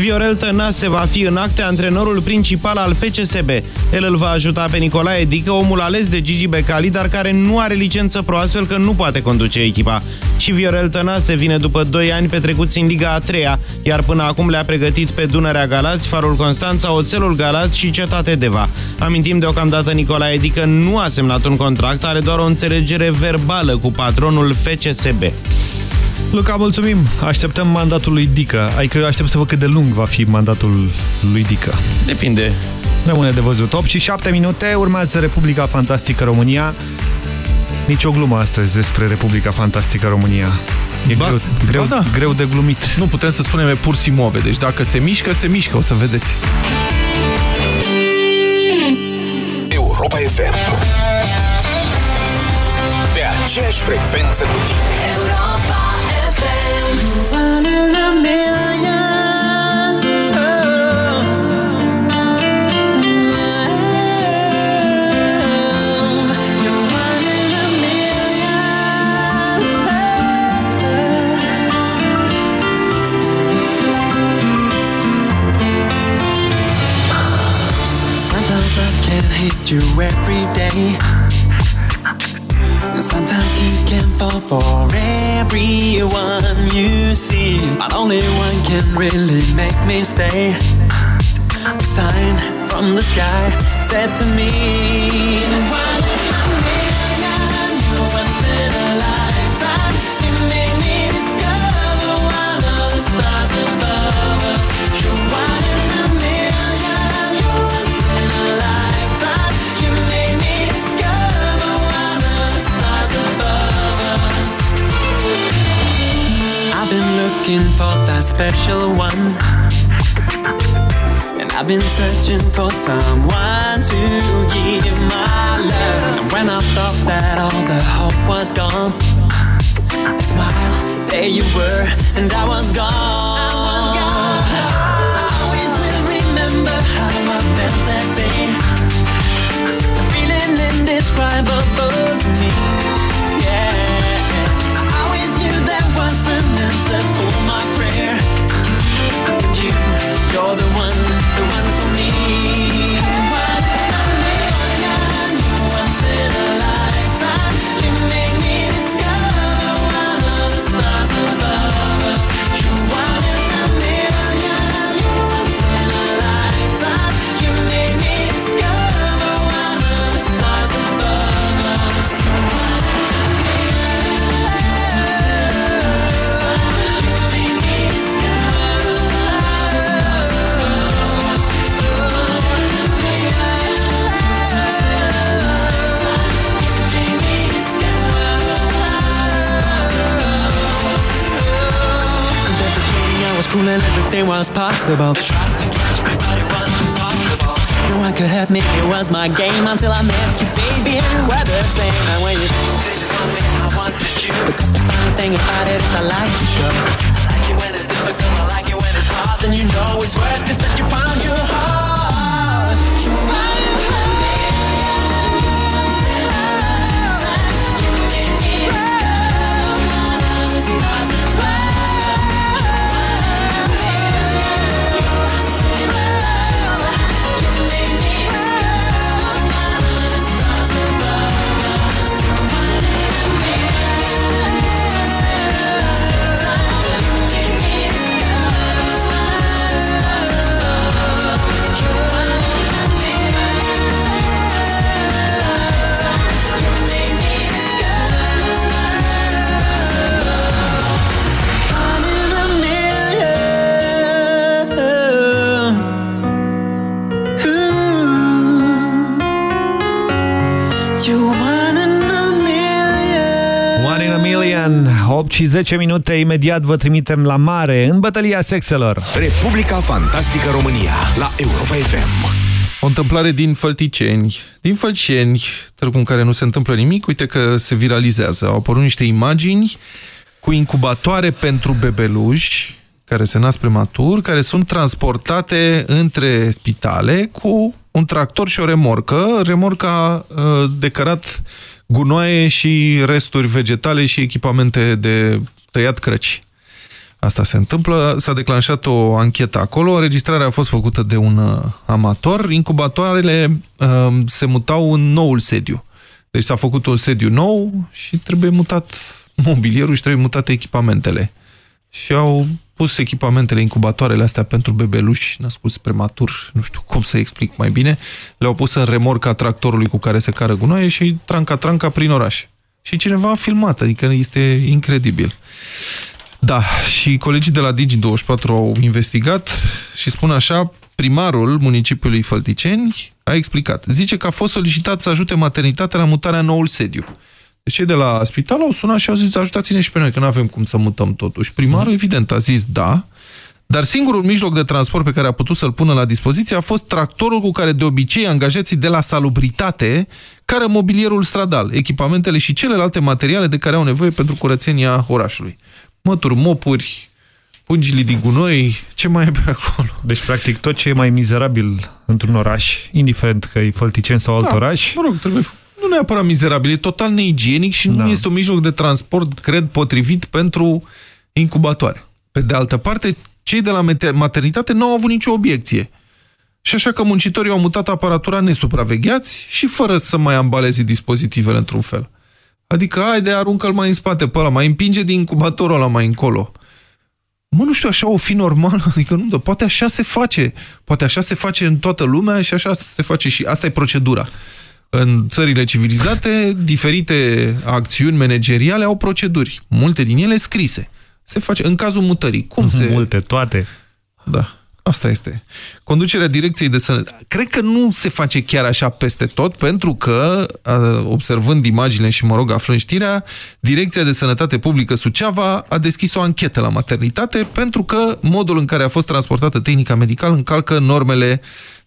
Viorel Tănase va fi în acte antrenorul principal al FCSB. El îl va ajuta pe Nicolae Dică, omul ales de Gigi Becali, dar care nu are licență pro, astfel că nu poate conduce echipa. Și Viorel Tănase vine după 2 ani petrecuți în Liga a 3 -a, iar până acum le-a pregătit pe Dunărea Galați, Farul Constanța, Oțelul Galați și Cetate Deva. Amintim deocamdată Nicolae Dică nu a semnat un contract, are doar o înțelegere verbală cu patronul FCSB. Luca, mulțumim! Așteptăm mandatul lui Dică. Adică eu aștept să văd cât de lung va fi mandatul lui Dică. Depinde. Rămâne de văzut. 8 și 7 minute, urmează Republica Fantastică România. Nici o glumă astăzi despre Republica Fantastică România. E ba, greu, greu, ba da. greu de glumit. Nu putem să spunem e pur si move. Deci dacă se mișcă, se mișcă, o să vedeți. Europa FM Pe aceeași frecvență cu tine Europa you every day. And sometimes you can fall for everyone you see. But only one can really make me stay. A sign from the sky said to me. Looking for that special one. And I've been searching for someone to give my love. And when I thought that all the hope was gone, I smiled, there you were, and I was gone. I was gone. School and everything was possible. No one could help me, it was my game until I met you, baby, and were the same. And when you is something I wanted you, because the funny thing about it is I like to show. I like it when it's difficult, I like it when it's hard, then you know it's worth it that you found your heart. 8 și 10 minute, imediat vă trimitem la mare, în bătălia sexelor. Republica Fantastică România la Europa FM. O întâmplare din Fălticeni, din Fălceni, târgu în care nu se întâmplă nimic, uite că se viralizează. Au apărut niște imagini cu incubatoare pentru bebeluși care se nasc prematur, care sunt transportate între spitale cu un tractor și o remorcă. Remorca uh, de cărat gunoaie și resturi vegetale și echipamente de tăiat crăci. Asta se întâmplă. S-a declanșat o anchetă acolo. Înregistrarea a fost făcută de un uh, amator. Incubatoarele uh, se mutau în noul sediu. Deci s-a făcut un sediu nou și trebuie mutat mobilierul și trebuie mutate echipamentele. Și au pus echipamentele, incubatoarele astea pentru bebeluși născuți prematur, nu știu cum să explic mai bine, le-au pus în remorca tractorului cu care se cară gunoaie și tranca-tranca prin oraș. Și cineva a filmat, adică este incredibil. Da, și colegii de la Digi24 au investigat și spun așa, primarul municipiului Fălticeni a explicat. Zice că a fost solicitat să ajute maternitatea la mutarea în noul sediu. Deci cei de la spital au sunat și au zis, ajutați-ne și pe noi, că nu avem cum să mutăm totuși. Primarul, evident, a zis da, dar singurul mijloc de transport pe care a putut să-l pună la dispoziție a fost tractorul cu care de obicei angajații de la salubritate care mobilierul stradal, echipamentele și celelalte materiale de care au nevoie pentru curățenia orașului. Mături, mopuri, pungili din gunoi, ce mai e pe acolo? Deci, practic, tot ce e mai mizerabil într-un oraș, indiferent că e Fălticeni sau alt Da, oraș, Mă rog, trebuie nu neapărat mizerabil, e total neigienic și Da. nu este un mijloc de transport, cred, potrivit pentru incubatoare. Pe de altă parte, cei de la mate- maternitate nu au avut nicio obiecție. Și așa că muncitorii au mutat aparatura nesupravegheați și fără să mai ambaleze dispozitivele într-un fel. Adică, haide, aruncă-l mai în spate pe ăla, mai împinge din incubatorul ăla mai încolo. Mă, nu știu, așa o fi normal? Adică nu, dar poate așa se face. Poate așa se face în toată lumea și așa se face și asta e procedura. În țările civilizate, diferite acțiuni manageriale au proceduri. Multe din ele scrise. Se face în cazul mutării. Cum se... multe, toate. Da, asta este. Conducerea Direcției de Sănătate. Cred că nu se face chiar așa peste tot, pentru că, a, observând imaginile și, mă rog, aflând știrea, Direcția de Sănătate Publică Suceava a deschis o anchetă la maternitate pentru că modul în care a fost transportată tehnica medicală încalcă normele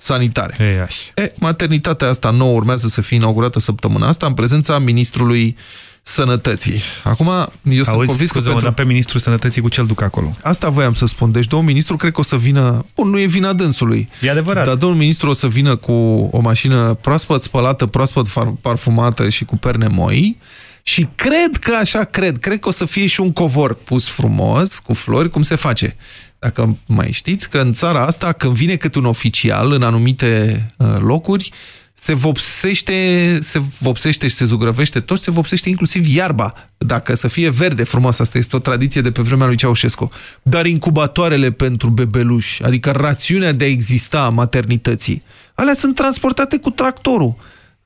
sanitare. Ei, aș. E, maternitatea asta nouă urmează să fie inaugurată săptămâna asta în prezența Ministrului Sănătății. Acum, eu sunt Auzi, convins că scuze, pentru... dar pe Ministrul Sănătății cu ce-l duc acolo? Asta voiam să spun. Deci domnul ministru cred că o să vină... Bun, nu e vina dânsului. E adevărat. Dar domnul ministru o să vină cu o mașină proaspăt spălată, proaspăt far- parfumată și cu perne moi și cred că așa cred. Cred că o să fie și un covor pus frumos, cu flori, cum se face. Dacă mai știți că în țara asta, când vine cât un oficial în anumite uh, locuri, se vopsește, se vopsește și se zugrăvește tot, se vopsește inclusiv iarba, dacă să fie verde frumos. Asta este o tradiție de pe vremea lui Ceaușescu. Dar incubatoarele pentru bebeluși, adică rațiunea de a exista a maternității, alea sunt transportate cu tractorul.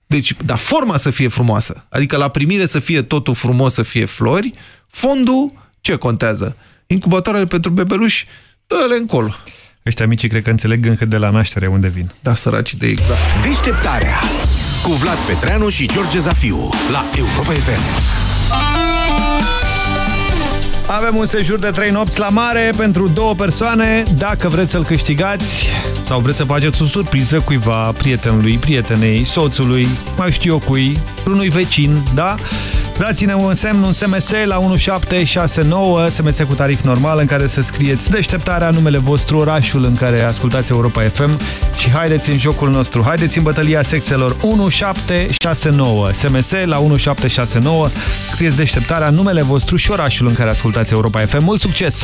Deci, dar forma să fie frumoasă. Adică la primire să fie totul frumos, să fie flori, fondul, ce contează? Incubatoarele pentru bebeluși, dă-le încolo. Ăștia mici cred că înțeleg încă de la naștere unde vin. Da, săraci de exact. Deșteptarea cu Vlad Petreanu și George Zafiu la Europa FM. Avem un sejur de 3 nopți la mare pentru două persoane. Dacă vreți să-l câștigați sau vreți să faceți o surpriză cuiva, prietenului, prietenei, soțului, mai știu eu cui, unui vecin, da? Dați-ne un semn, un SMS la 1769, SMS cu tarif normal în care să scrieți deșteptarea, numele vostru, orașul în care ascultați Europa FM și haideți în jocul nostru. Haideți în bătălia sexelor 1769, SMS la 1769, scrieți deșteptarea, numele vostru și orașul în care ascultați Europa FM. Mult succes!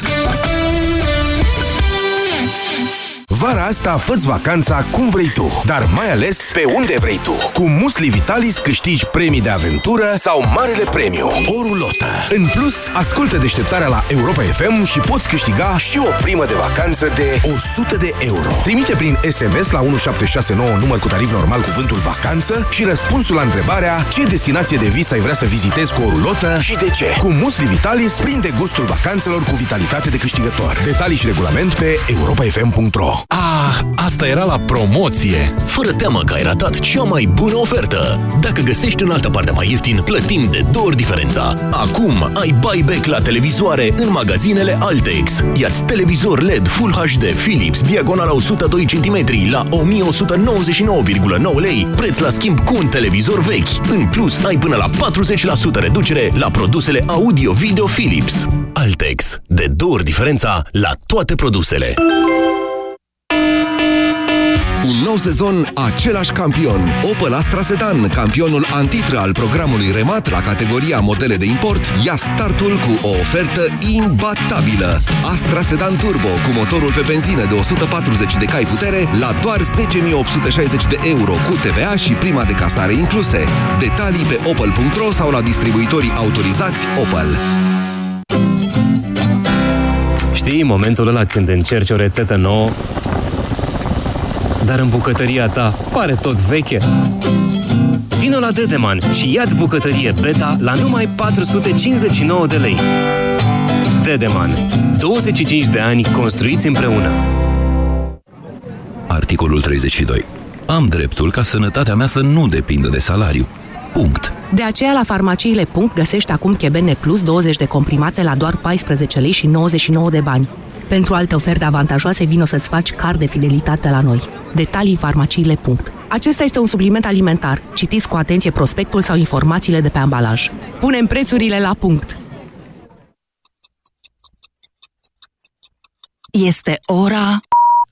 Vara asta fă vacanța cum vrei tu, dar mai ales pe unde vrei tu. Cu Musli Vitalis câștigi premii de aventură sau Marele Premiu, o rulotă. În plus, ascultă deșteptarea la Europa FM și poți câștiga și o primă de vacanță de 100 de euro. Trimite prin SMS la 1769 număr cu tarif normal cuvântul vacanță și răspunsul la întrebarea ce destinație de vis ai vrea să vizitezi cu o rulotă și de ce. Cu Musli Vitalis prinde gustul vacanțelor cu vitalitate de câștigător. Detalii și regulament pe europafm.ro Ah, asta era la promoție! Fără teamă că ai ratat cea mai bună ofertă! Dacă găsești în altă parte mai ieftin, plătim de două ori diferența. Acum ai buyback la televizoare în magazinele Altex. Iați televizor LED Full HD Philips, diagonala 102 cm la 1199,9 lei, preț la schimb cu un televizor vechi. În plus, ai până la 40% reducere la produsele audio-video Philips. Altex. De două ori diferența la toate produsele. Un nou sezon, același campion. Opel Astra Sedan, campionul antitră al programului Remat la categoria modele de import, ia startul cu o ofertă imbatabilă. Astra Sedan Turbo cu motorul pe benzină de 140 de cai putere la doar 10.860 de euro cu TVA și prima de casare incluse. Detalii pe opel.ro sau la distribuitorii autorizați Opel. Știi momentul ăla când încerci o rețetă nouă dar în bucătăria ta pare tot veche. Vino la Dedeman și ia-ți bucătărie Beta la numai 459 de lei. Dedeman. 25 de ani construiți împreună. Articolul 32. Am dreptul ca sănătatea mea să nu depindă de salariu. Punct. De aceea la farmaciile Punct găsești acum Chebene Plus 20 de comprimate la doar 14 lei și 99 de bani. Pentru alte oferte avantajoase, vino să-ți faci card de fidelitate la noi. Detalii în farmaciile. Acesta este un supliment alimentar. Citiți cu atenție prospectul sau informațiile de pe ambalaj. Punem prețurile la punct! Este ora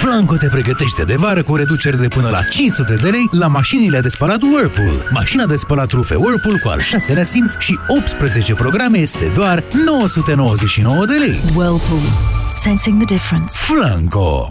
Flanco te pregătește de vară cu reduceri de până la 500 de lei la mașinile de spălat Whirlpool. Mașina de spălat rufe Whirlpool cu al șaselea simț și 18 programe este doar 999 de lei. Whirlpool. Sensing the difference. Flanco.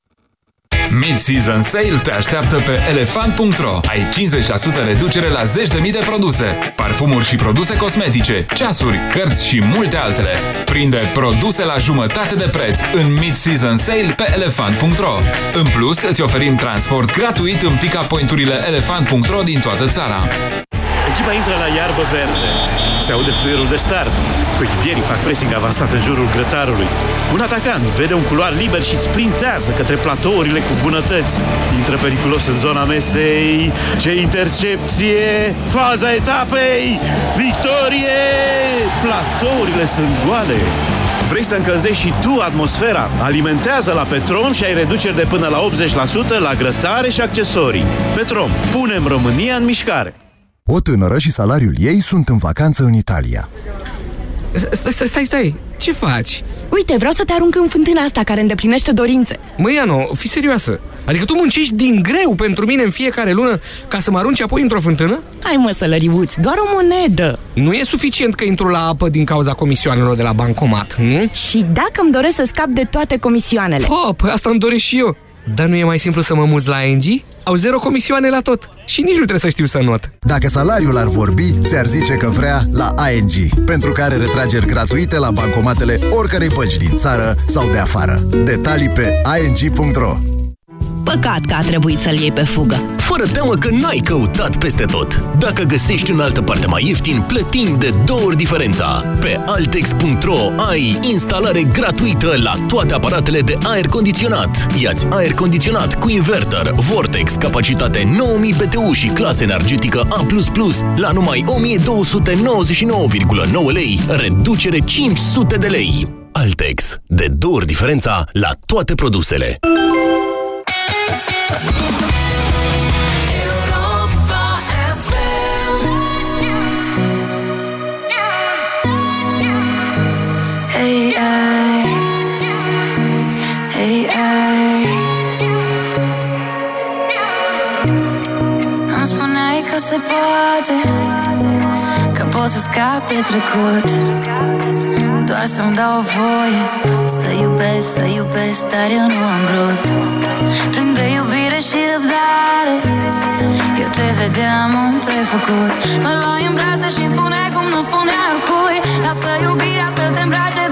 Mid-Season Sale te așteaptă pe elefant.ro. Ai 50% reducere la zeci de mii de produse, parfumuri și produse cosmetice, ceasuri, cărți și multe altele. Prinde produse la jumătate de preț în Mid-Season Sale pe elefant.ro. În plus, îți oferim transport gratuit în pick-up point-urile elefant.ro din toată țara. Echipa intră la iarbă verde. Se aude fluierul de start. Coechipierii fac pressing avansat în jurul grătarului. Un atacant vede un culoar liber și sprintează către platourile cu bunătăți. Intră periculos în zona mesei. Ce intercepție! Faza etapei! Victorie! Platourile sunt goale. Vrei să încălzești și tu atmosfera? Alimentează la Petrom și ai reduceri de până la 80% la grătare și accesorii. Petrom, punem România în mișcare! O tânără și salariul ei sunt în vacanță în Italia. Stai, stai, stai, stai. Ce faci? Uite, vreau să te arunc în fântâna asta care îndeplinește dorințe. Măi, Iano, fi serioasă. Adică tu muncești din greu pentru mine în fiecare lună ca să mă arunci apoi într-o fântână? Hai mă, sălăriuț, doar o monedă. Nu e suficient că intru la apă din cauza comisioanelor de la bancomat, nu? Și dacă îmi doresc să scap de toate comisioanele? Oh, păi asta îmi doresc și eu. Dar nu e mai simplu să mă muz la ING? Au zero comisioane la tot. Și nici nu trebuie să știu să not. Dacă salariul ar vorbi, ți-ar zice că vrea la ING, pentru care retrageri gratuite la bancomatele oricărei bănci din țară sau de afară. Detalii pe ing.ro Păcat că a trebuit să-l iei pe fugă. Fără teamă că n-ai căutat peste tot. Dacă găsești în altă parte mai ieftin, plătim de două ori diferența. Pe altex.ro ai instalare gratuită la toate aparatele de aer condiționat. Iați aer condiționat cu inverter, Vortex, capacitate 9000 BTU și clasă energetică A++ la numai 1299,9 lei, reducere 500 de lei. Altex. De două ori diferența la toate produsele. Trecut. Doar să-mi dau voie Să iubesc, să iubesc Dar eu nu am vrut. Plin de iubire și răbdare. Eu te vedeam un prefăcut. Mă luai în brațe și îmi spuneai cum nu spunea cui Lasă iubirea să te îmbrace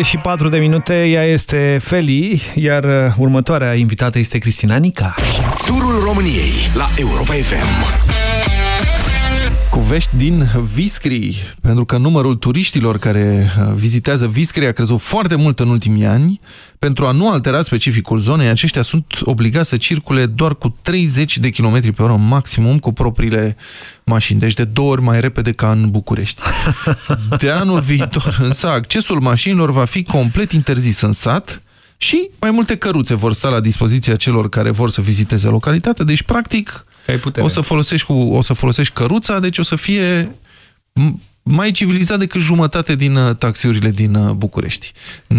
24 de minute, ea este Feli, iar uh, următoarea invitată este Cristina Nica. Turul României la Europa FM. Cu vești din Viscri, pentru că numărul turiștilor care uh, vizitează Viscri a crezut foarte mult în ultimii ani. Pentru a nu altera specificul zonei, aceștia sunt obligați să circule doar cu 30 de km pe oră maximum cu propriile mașini, deci de două ori mai repede ca în București. De anul viitor, însă, accesul mașinilor va fi complet interzis în sat și mai multe căruțe vor sta la dispoziția celor care vor să viziteze localitatea, deci, practic, o să, folosești cu, o să folosești căruța, deci o să fie mai civilizat decât jumătate din uh, taxiurile din uh, București.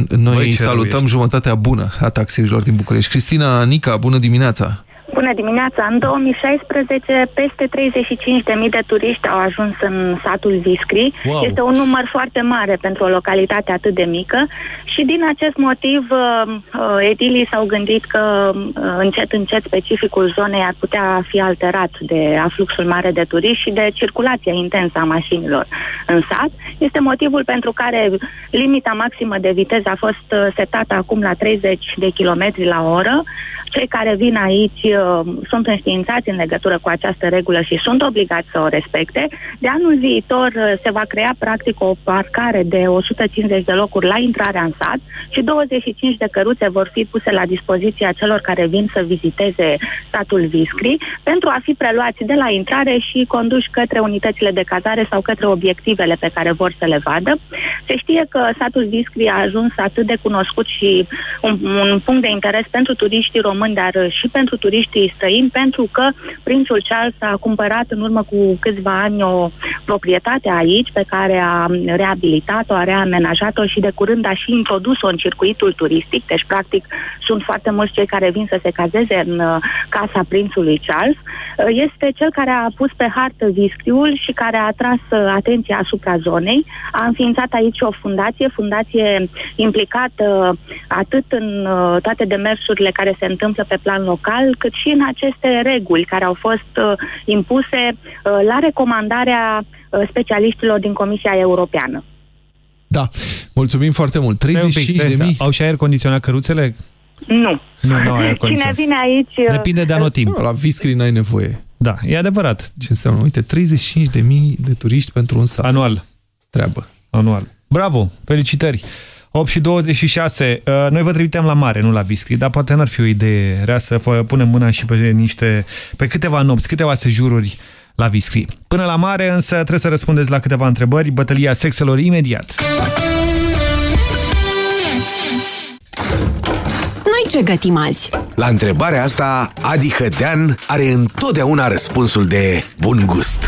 Noi Băi, ce salutăm rău jumătatea bună a taxiurilor din București. Cristina Nica, bună dimineața! Bună dimineața! În 2016, peste 35.000 de turiști au ajuns în satul Viscri. Wow. Este un număr foarte mare pentru o localitate atât de mică și din acest motiv uh, uh, edilii s-au gândit că uh, încet, încet specificul zonei ar putea fi alterat de afluxul mare de turiști și de circulația intensă a mașinilor în sat. Este motivul pentru care limita maximă de viteză a fost uh, setată acum la 30 de km la oră. Cei care vin aici uh, sunt înștiințați în legătură cu această regulă și sunt obligați să o respecte. De anul viitor uh, se va crea practic o parcare de 150 de locuri la intrarea în sat și 25 de căruțe vor fi puse la dispoziția celor care vin să viziteze statul Viscri pentru a fi preluați de la intrare și conduși către unitățile de cazare sau către obiectivele pe care vor să le vadă. Se știe că satul Viscri a ajuns atât de cunoscut și un, un punct de interes pentru turiștii români, dar și pentru turiștii străini, pentru că prințul Charles a cumpărat în urmă cu câțiva ani o proprietate aici pe care a reabilitat-o, a reamenajat-o și de curând a și introdus-o în circuitul turistic, deci practic sunt foarte mulți cei care vin să se cazeze în uh, casa prințului Charles. Uh, Este cel care a pus pe hartă Viscriul și care a atras uh, atenția asupra zonei. A înființat aici o fundație, fundație implicată atât în uh, toate demersurile care se întâmplă pe plan local, cât și în aceste reguli care au fost uh, impuse uh, la recomandarea uh, specialiștilor din Comisia Europeană. Da, mulțumim foarte mult. Stai un pic, 35 de stai, mii? Au și aer condiționat căruțele? Nu. Nu, nu au aer Cine condiționat. vine aici... uh, Depinde de anotimp. La Viscri n-ai nevoie. Da, e adevărat. Ce înseamnă? Uite, 35 de mii de turiști pentru un sat. Anual. Treabă. Anual. Bravo, felicitări. 8 și 26. Uh, Noi vă trimiteam la mare, nu la Viscri, dar poate n-ar fi o idee rea să vă punem mâna și pe niște, pe câteva nopți, câteva sejururi la Viscri. Până la mare, însă, trebuie să răspundeți la câteva întrebări. Bătălia sexelor imediat. Noi ce gătim azi? La întrebarea asta, Adi Hădean are întotdeauna răspunsul de bun gust.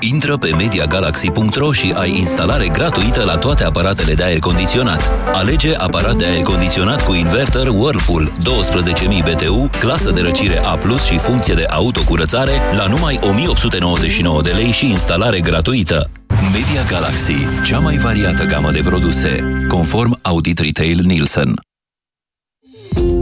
Intră pe MediaGalaxy.ro și ai instalare gratuită la toate aparatele de aer condiționat. Alege aparat de aer condiționat cu inverter Whirlpool 12.000 BTU, clasă de răcire A+, și funcție de autocurățare la numai 1899 de lei și instalare gratuită. Media Galaxy, cea mai variată gamă de produse, conform Audit Retail Nielsen.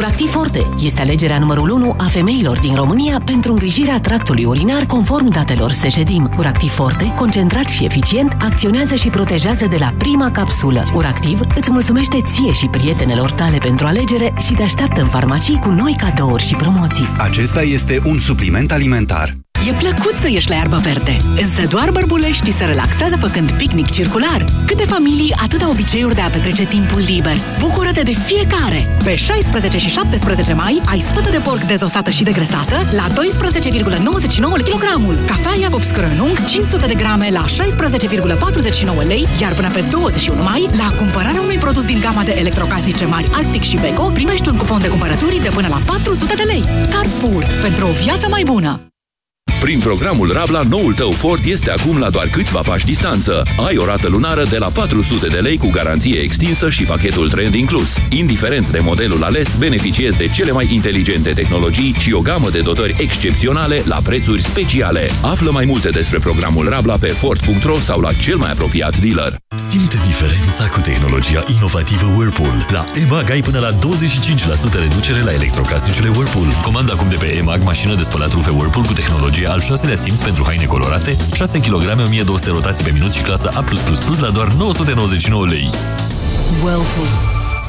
Uractiv Forte este alegerea numărul 1 a femeilor din România pentru îngrijirea tractului urinar conform datelor Sejedim. Uractiv Forte, concentrat și eficient, acționează și protejează de la prima capsulă. Uractiv îți mulțumește ție și prietenelor tale pentru alegere și te așteaptă în farmacii cu noi cadouri și promoții. Acesta este un supliment alimentar. E plăcut să ieși la iarbă verde, însă doar bărbuleștii se relaxează făcând picnic circular. Câte familii, atâta obiceiuri de a petrece timpul liber. Bucură-te de fiecare! Pe 16 și 17 mai ai spătă de porc dezosată și degresată la 12,99 kg. Cafea Iacob Scrănung 500 de grame la 16,49 lei, iar până pe 21 mai, la cumpărarea unui produs din gama de electrocasnice mari Arctic și Beko, primești un cupon de cumpărături de până la 400 de lei. Carrefour. Pentru o viață mai bună! Prin programul Rabla, noul tău Ford este acum la doar câțiva pași distanță. Ai o rată lunară de la 400 de lei cu garanție extinsă și pachetul trend inclus. Indiferent de modelul ales, beneficiezi de cele mai inteligente tehnologii și o gamă de dotări excepționale la prețuri speciale. Află mai multe despre programul Rabla pe Ford.ro sau la cel mai apropiat dealer. Simte diferența cu tehnologia inovativă Whirlpool. La EMAG ai până la 25% reducere la electrocasnicele Whirlpool. Comanda acum de pe EMAG mașină de spălat rufe Whirlpool cu tehnologie al șaselea simț pentru haine colorate, 6 kg 1200 rotații pe minut și clasă A+++ la doar 999 lei. Whirlpool.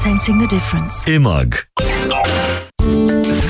Sensing the difference. EMAG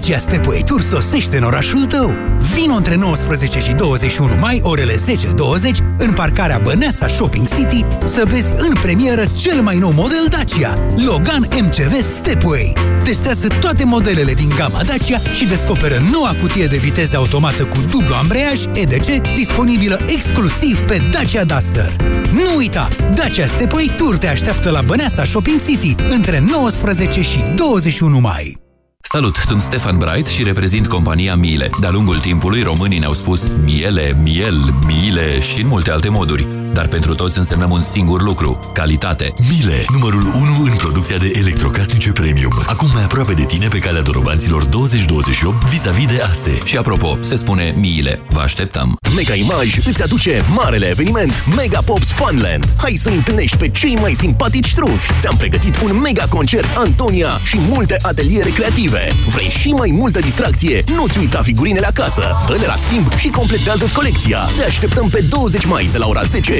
Dacia Stepway Tour sosește în orașul tău. Vino între 19 și 21 mai, orele 10-20, în parcarea Băneasa Shopping City, să vezi în premieră cel mai nou model Dacia, Logan MCV Stepway. Testează toate modelele din gama Dacia și descoperă noua cutie de viteză automată cu dublu ambreiaj EDC, disponibilă exclusiv pe Dacia Duster. Nu uita, Dacia Stepway Tour te așteaptă la Băneasa Shopping City între 19 și 21 mai. Salut, sunt Stefan Bright și reprezint compania Miele. De-a lungul timpului, românii ne-au spus miele, miel, miele și în multe alte moduri. Dar pentru toți însemnăm un singur lucru, calitate. Miele, numărul 1 în producția de electrocasnice premium. Acum mai aproape de tine pe calea dorobanților 2028 vis-a-vis de ASE. Și apropo, se spune Miele. Vă așteptăm! Mega Image îți aduce marele eveniment Mega Pops Funland. Hai să întâlnești pe cei mai simpatici trufi. Ți-am pregătit un mega concert Antonia și multe ateliere creative. Vrei și mai multă distracție? Nu-ți uita figurinele acasă. Dă-le la schimb și completează-ți colecția. Te așteptăm pe 20 mai de la ora 10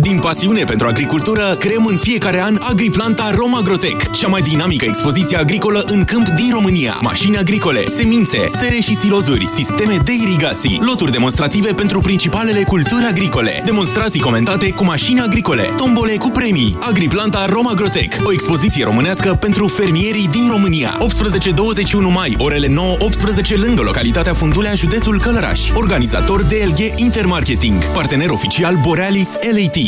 Din pasiune pentru agricultură, creăm în fiecare an Agriplanta Romagrotec, cea mai dinamică expoziție agricolă în câmp din România. Mașini agricole, semințe, sere și silozuri, sisteme de irigații, loturi demonstrative pentru principalele culturi agricole, demonstrații comentate cu mașini agricole, tombole cu premii. Agriplanta Romagrotec, o expoziție românească pentru fermierii din România. 18-21 mai, orele 9-18 lângă localitatea Fundulea, județul Călăraș. Organizator DLG Intermarketing, partener oficial Borealis LAT.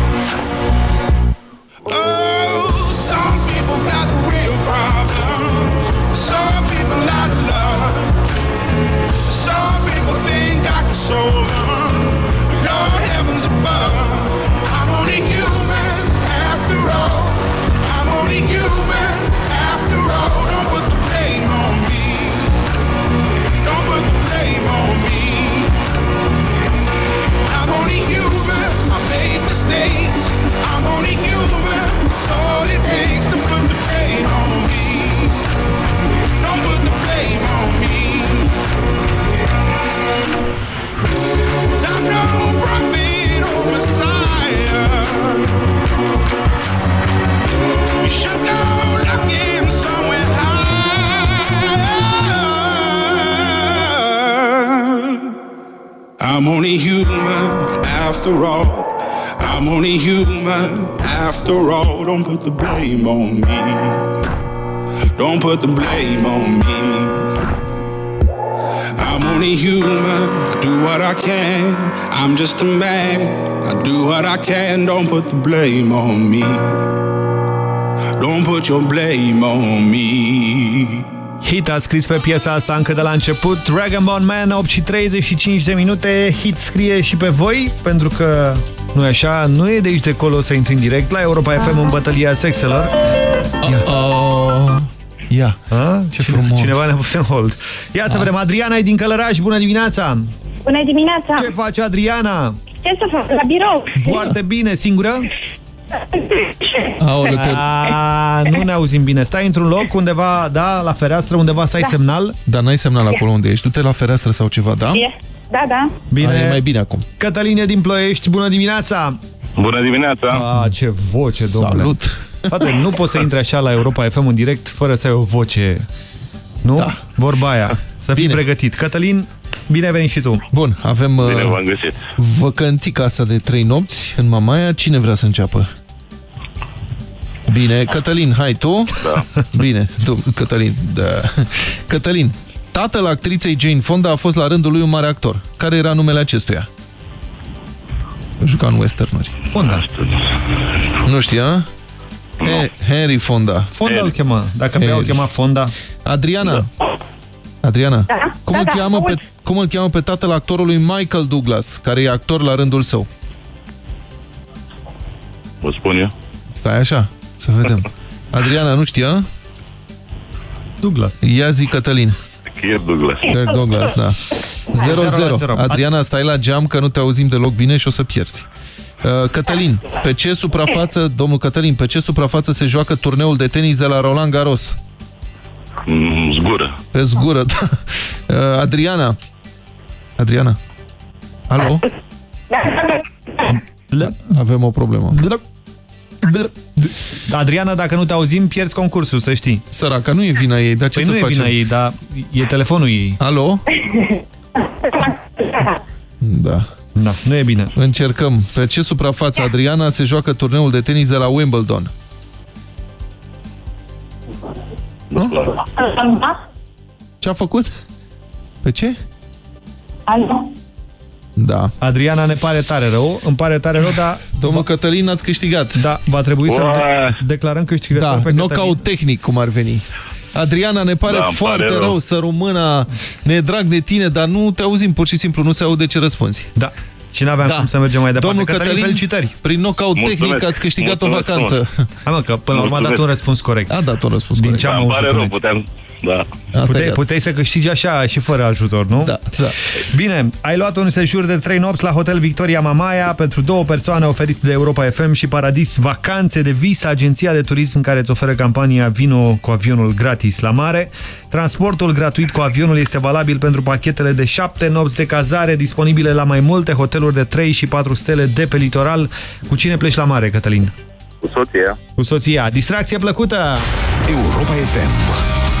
I'm only human after all. I'm only human after all. Don't put the blame on me. Don't put the blame on me. I'm only human. I do what I can. I'm just a man. I do what I can. Don't put the blame on me. Don't put your blame on me. Hit a scris pe piesa asta încă de la început Dragon Ball Man, 8 și 35 de minute Hit scrie și pe voi Pentru că, nu e așa, nu e de aici de acolo Să intri în direct la Europa FM În bătălia sexelor Ia. Oh. Ia. A? Ce frumos Cineva ne-a pus în hold Ia să vedem, Adriana e din Călăraș, bună dimineața Bună dimineața! Ce face Adriana? Ce să fac? La birou! Foarte bine, singură? Aoleu, te... A, nu ne auzim bine. Stai într-un loc undeva, da, la fereastră, undeva să ai Da. semnal? Dar n-ai semnal acolo unde ești. Du-te la fereastră sau ceva, da? E. Da, da. Bine. A, e mai bine acum. Cătăline din Ploiești, bună dimineața! Bună dimineața! A, ce voce, domnule! Salut! Frate, nu poți să intri așa la Europa FM în direct fără să ai o voce, nu? Da. Vorba aia. Să fii Bine. pregătit. Cătălin, bine ai venit și tu. Bun, avem Bine uh, v-am găsit. văcănțica asta de trei nopți în Mamaia. Cine vrea să înceapă? Bine, Cătălin, hai tu? Da. Bine, tu, Cătălin, da. Cătălin, tatăl actriței Jane Fonda a fost la rândul lui un mare actor. Care era numele acestuia? Juca în westernuri. Fonda. Nu știa? He Henry Fonda. Fonda îl chema. Dacă pe ea o Henry. chema Fonda. Adriana. Adriana. Da, Cum, da, îl da, cheamă aud. pe, cum îl cheamă pe tatăl actorului Michael Douglas, care e actor la rândul său? Vă spun eu. Stai așa, să vedem. Adriana nu știa? Douglas. Ia zi Cătălin. Kirk Douglas. Kirk Douglas, da. 0-0. Adriana, stai la geam că nu te auzim deloc bine și o să pierzi. Uh, Cătălin, pe ce suprafață, domnul Cătălin, pe ce suprafață se joacă turneul de tenis de la Roland Garros? Mm, Zgură. Pe zgură, da. Uh, Adriana. Adriana. Alo? Avem o problemă. Adriana, dacă nu te auzim, pierzi concursul, să știi. Săraca, nu e vina ei, dar ce păi să nu e facem? vina ei, dar e telefonul ei. Alo? Da. Da, nu e bine. Încercăm. Pe ce suprafață, Adriana, se joacă turneul de tenis de la Wimbledon? Ce a făcut? Pe ce? Alo? Da. Adriana, ne pare tare rău. Îmi pare tare rău, dar... Domnul Cătălin, ați câștigat. Da, va trebui să de declarăm câștigător Da, pe Cătălin. knockout tehnic, cum ar veni. Adriana, ne pare Da, îmi foarte pare rău. rău. să rămână, ne e drag de tine, dar nu te auzim, pur și simplu, nu se aude ce răspunzi. Da. Și n-aveam cum să mergem mai departe. Domnul Cătălin, Cătălin, felicitări. prin knockout Mulțumesc. tehnic ați câștigat Mulțumesc o vacanță. Hai mă, că până la urmă a dat Mulțumesc. un răspuns corect. A dat un răspuns Din corect. ce am Da, îmi auzit pare rău, până aici. puteam... Da. Asta e Puteai, gata. puteai să câștigi așa și fără ajutor, nu? Da, da. Bine, ai luat un sejur de 3 nopți la Hotel Victoria Mamaia pentru două persoane oferit de Europa FM și Paradis Vacanțe de Vis, agenția de turism care îți oferă campania Vino cu avionul gratis la mare. Transportul gratuit cu avionul este valabil pentru pachetele de 7 nopți de cazare disponibile la mai multe hoteluri de 3 și 4 stele de pe litoral. Cu cine pleci la mare, Cătălin? Cu soția. Cu soția. Distracție plăcută! Europa FM.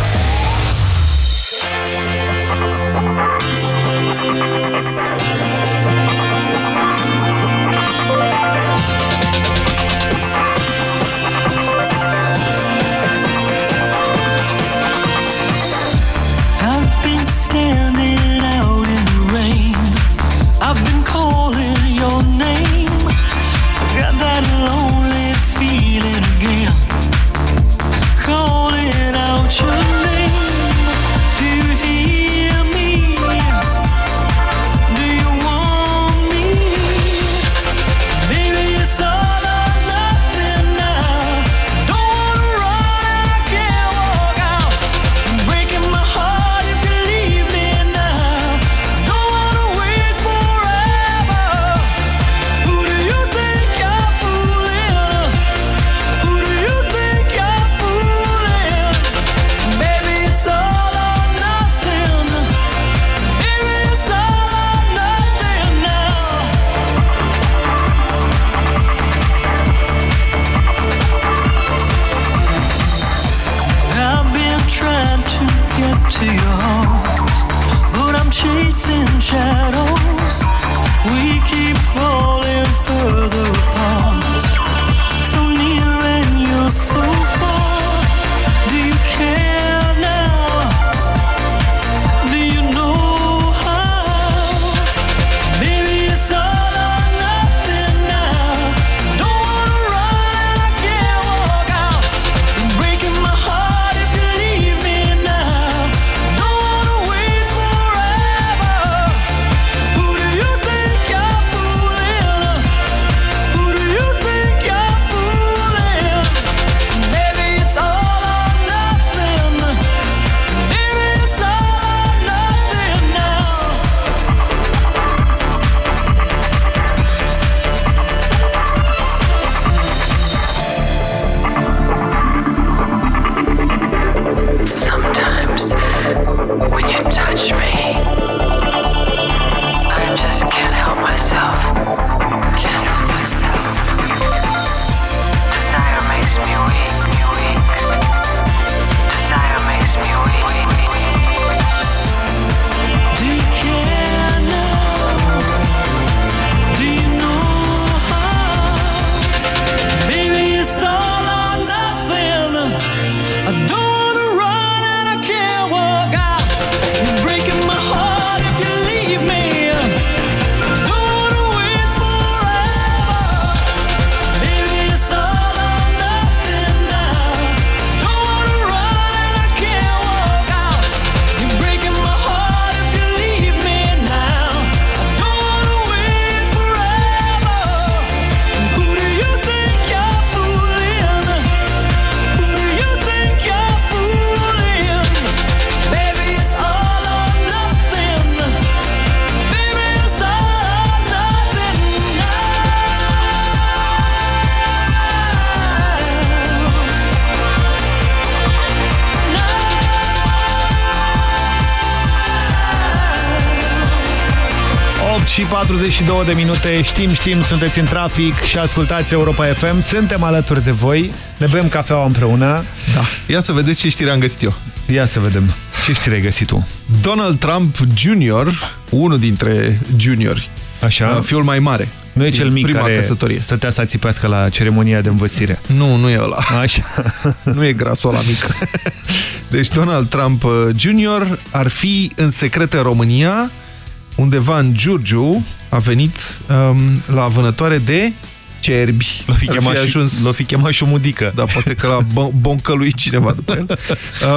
No. Și 42 de minute, știm, știm, sunteți în trafic și ascultați Europa FM. Suntem alături de voi, ne bem cafeaua împreună. Da. Ia să vedeți ce știri am găsit eu. Ia să vedem. Ce știri ai găsit tu? Donald Trump Jr., unul dintre juniori, Așa. uh, fiul mai mare. Nu e cel mic prima care căsătorie. stătea să țipească la ceremonia de învățire. Nu, nu e ăla. Așa. nu e grasul ăla mic. Deci Donald Trump uh, Jr. ar fi în secret în România, undeva în Giurgiu, a venit um, la vânătoare de cerbi. L-o fi Ar chemat, ajuns... și, fi chemat și o mudică. Da, poate că l-a boncăluit cineva după el.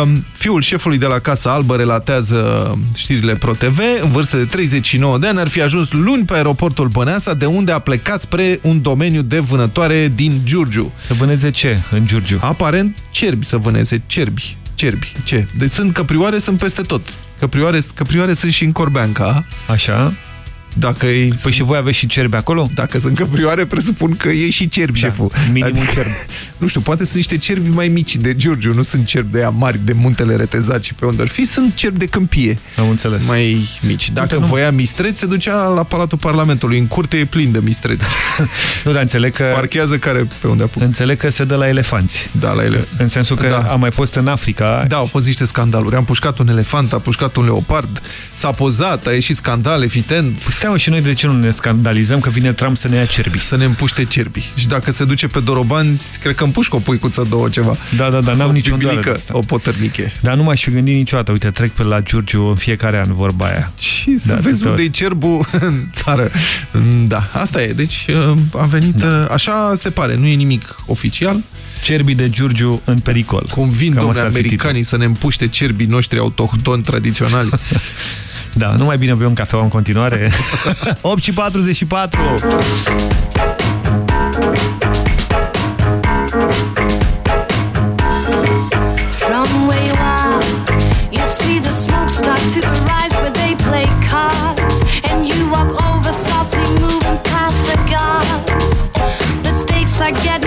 Um, fiul șefului de la Casa Albă relatează știrile ProTV. În vârstă de 39 de ani ar fi ajuns luni pe aeroportul Băneasa, de unde a plecat spre un domeniu de vânătoare din Giurgiu. Să vâneze ce în Giurgiu? Aparent cerbi să vâneze, cerbi. Cerbi. Ce? Deci sunt căprioare, sunt peste tot. Căprioare, căprioare sunt și în Corbeanca. Așa. Dacă e... Păi și voi aveți și cerbi acolo? Dacă sunt căprioare, presupun că e și cerbi, Da, șeful. minimum cerbi. Nu știu, poate sunt niște cerbi mai mici de Giurgiu, nu sunt cerbi de aia mari, de muntele retezat și pe unde ar fi, sunt cerbi de câmpie. Am înțeles. Mai mici. Dacă nu- voia mistreți, se ducea la Palatul Parlamentului. În curte e plin de mistreți. Nu, dar înțeleg că... Parchează care pe unde apucă. Înțeleg că se dă la elefanți. Da, la ele. În sensul că Da. am mai fost în Africa. Da, au fost niște scandaluri. Am pușcat un elefant, a pușcat un leopard, s-a pozat, a ieșit scandal, evident. Stai mă, și noi de ce nu ne scandalizăm că vine Trump să ne ia cerbi? Să ne împuște cerbi. Și dacă se duce pe dorobanți, cred că împușcă o puicuță, două, ceva. Da, da, da, n-am o nicio îndoială de bibilică, asta. o potărniche. Dar nu m-aș fi gândit niciodată. Uite, trec pe la Giurgiu în fiecare an, vorba aia. Și să Da, vezi atâta- unde e cerbul în țară. Da, asta e. Deci uh, am venit, da. așa se pare, nu e nimic oficial. Cerbii de Giurgiu în pericol. Cum vin, Cam domnule, asta ar fi americanii să ne împuște cerbii noștri autohtoni tradiționali. Da, nu mai bine bem cafeaua în continuare. 8 și 44. From where you are, you see the smoke start to arise where they play cards. And you walk over softly, moving past the guards. The stakes are getting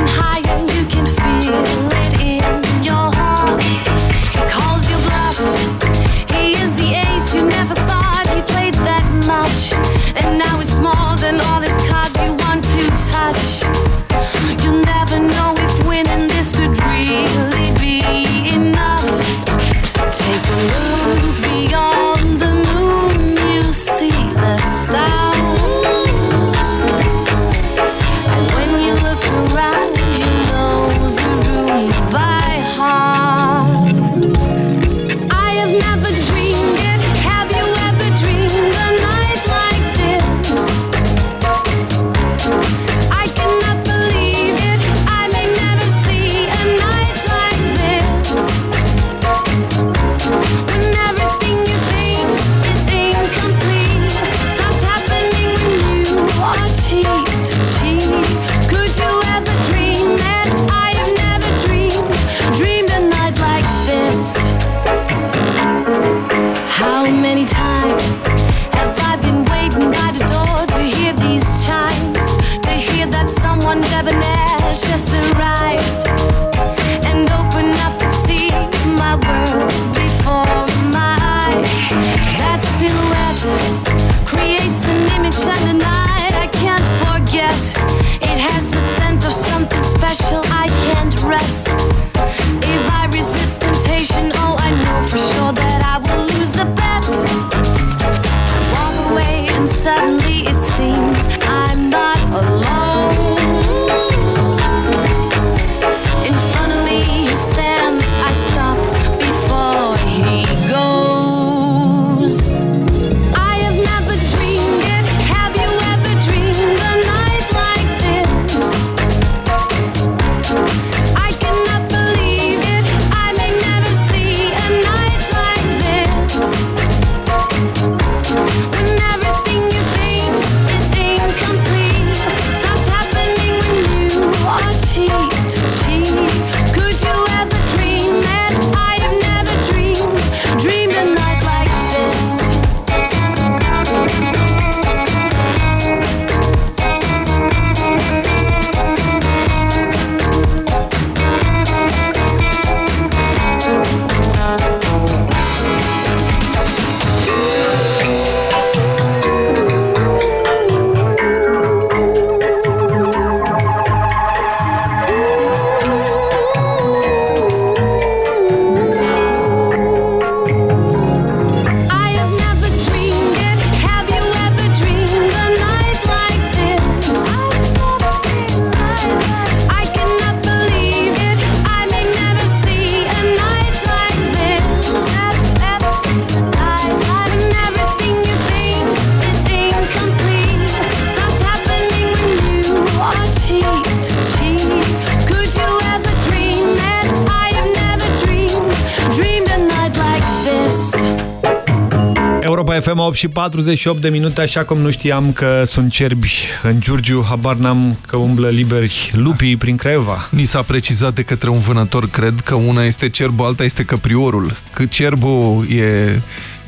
și 48 de minute, așa cum nu știam că sunt cerbi în Giurgiu, habar n-am că umblă liberi lupii prin Craiova. Ni s-a precizat de către un vânător, cred, că una este cerbul, alta este căpriorul. Că cerbul e,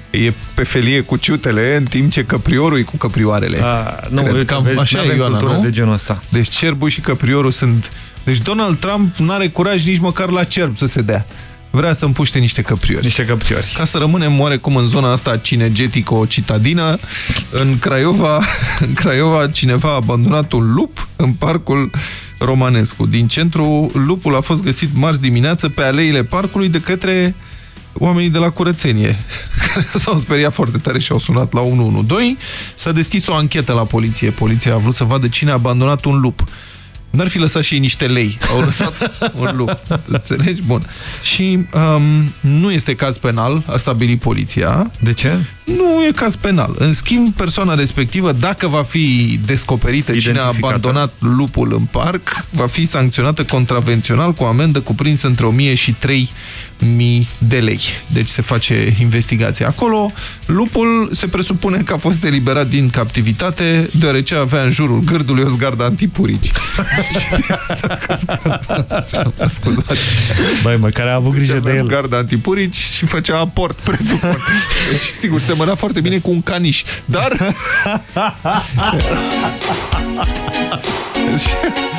e pe felie cu ciutele, în timp ce căpriorul e cu căprioarele. A, nu, cred, uite, cam vezi, așa n-avem e, Ioana, cultură nu? de genul ăsta. Deci cerbul și căpriorul sunt... Deci Donald Trump n-are curaj nici măcar la cerb să se dea. Vrea să împuște niște căpriori. Niște căpriori. Ca să rămânem oarecum în zona asta cinegetico-citadină, în Craiova, în Craiova cineva a abandonat un lup în parcul Romanescu. Din centru, lupul a fost găsit marți dimineață pe aleile parcului de către oamenii de la curățenie, care s-au speriat foarte tare și au sunat la 112. S-a deschis o anchetă la poliție. Poliția a vrut să vadă cine a abandonat un lup. N-ar fi lăsat și ei niște lei. Au lăsat un lup. Înțelegi? Bun. Și um, nu este caz penal, a stabilit poliția. De ce? Nu e caz penal. În schimb, persoana respectivă, dacă va fi descoperită cine a abandonat lupul în parc, va fi sancționată contravențional cu o amendă cuprinsă între 1000 și 3000 de lei. Deci se face investigație acolo. Lupul se presupune că a fost eliberat din captivitate, deoarece avea în jurul gârdului o zgardă antipurici. Scuzați. Băi, măcar a avut grijă de el. Zgardă antipurici și făcea aport, presupun. Deci, sigur, semăna foarte bine cu un caniș. Dar...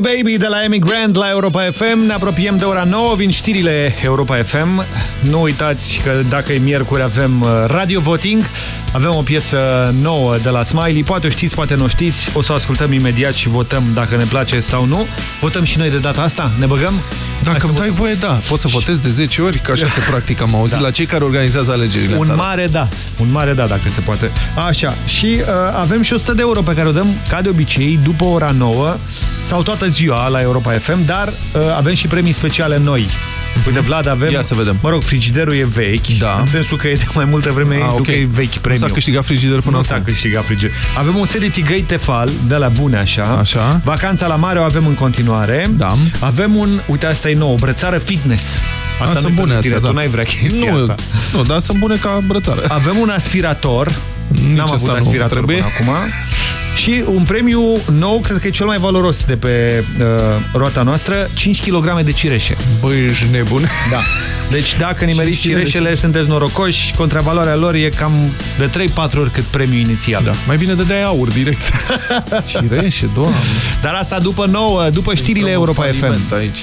Baby Baby de la Emigrant la Europa FM. Ne apropiem de ora 9, vin știrile Europa FM. Nu uitați că dacă e miercuri avem uh, Radio Voting. Avem o piesă nouă de la Smiley. Poate o știți, poate nu o știți. O să o ascultăm imediat și votăm dacă ne place sau nu. Votăm și noi de data asta? Ne băgăm? Dacă îmi dai voie, da. Pot să votez de 10 ori, că așa se practică, am auzit, Da. la cei care organizează alegerile în Un țară. mare da. Un mare da, dacă se poate. Așa. Și uh, avem și 100 de euro pe care o dăm, ca de obicei, după ora 9 sau toată ziua la Europa FM, dar uh, avem și premii speciale noi. Uite, Vlad, avem... Ia să vedem. Mă rog, frigiderul e vechi, da. în sensul că e de mai multă vreme, Ah, nu ok. că e vechi premiu. S-a câștigat frigider până nu acum. s-a câștigat frigider. Avem un set de tigăi Tefal, de la bune așa. Așa. Vacanța la mare o avem în continuare. Da. Avem un, uite, asta e nou, o brățară fitness. Asta nu-i sunt bune pentru astea, tine, da. Tu n-ai vrea chestia nu, asta. nu, dar sunt bune ca brățară. Avem un aspirator. N-am avut asta nu aspirator trebuie. până acum. Și un premiu nou, cred că e cel mai valoros de pe uh, roata noastră, 5 kg de cireșe. Băi, ești nebun. Da. Deci dacă nimeriți 5 kg de cireșele, sunteți norocoși, contravaloarea lor e cam de 3-4 ori cât premiul inițial. Da. Mai bine dădeai aur direct. Cireșe, doamne. Dar asta după 9, după știrile Europa FM. Aici.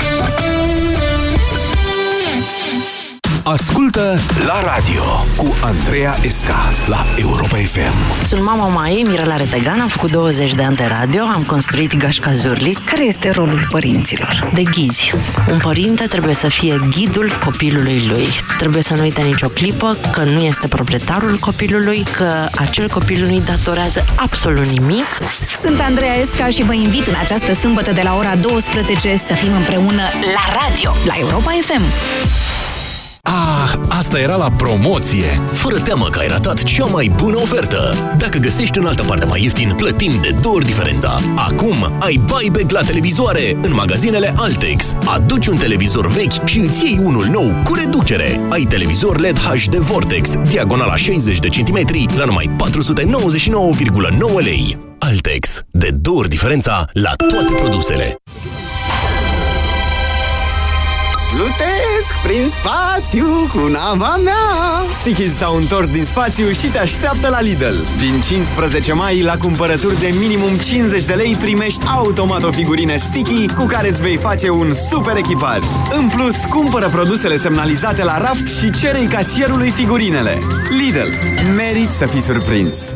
Ascultă la radio cu Andreea Esca la Europa FM. Sunt mama Mai, Mirela Retegan, am făcut 20 de ani de radio, am construit Gașca Zurli. Care este rolul părinților? De ghizi. Un părinte trebuie să fie ghidul copilului lui. Trebuie să nu uite nicio clipă că nu este proprietarul copilului, că acel copil nu-i datorează absolut nimic. Sunt Andreea Esca și vă invit în această sâmbătă de la ora 12 să fim împreună la radio, la Europa FM. Ah, asta era la promoție! Fără teamă că ai ratat cea mai bună ofertă! Dacă găsești în altă parte mai ieftin, plătim de două ori diferența. Acum ai buyback la televizoare în magazinele Altex. Aduci un televizor vechi și îți iei unul nou cu reducere. Ai televizor LED HD Vortex, diagonala 60 de centimetri, la numai 499,9 lei. Altex. De două ori diferența la toate produsele. Plutesc prin spațiu cu nava mea. Stickies s-au întors din spațiu și te așteaptă la Lidl. Din 15 mai, la cumpărături de minimum 50 de lei Primești automat o figurină Sticky Cu care îți vei face un super echipaj. În plus, cumpără produsele semnalizate la raft Și cere casierului figurinele. Lidl. Merit să fii surprins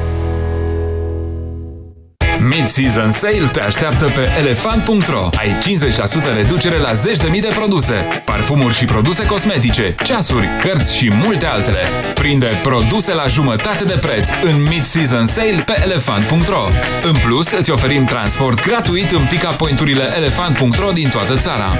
Mid-Season Sale te așteaptă pe elefant.ro. Ai 50% reducere la zeci de mii de produse, parfumuri și produse cosmetice, ceasuri, cărți și multe altele. Prinde produse la jumătate de preț în Mid-Season Sale pe elefant.ro. În plus, îți oferim transport gratuit în pick-up point-urile elefant.ro din toată țara.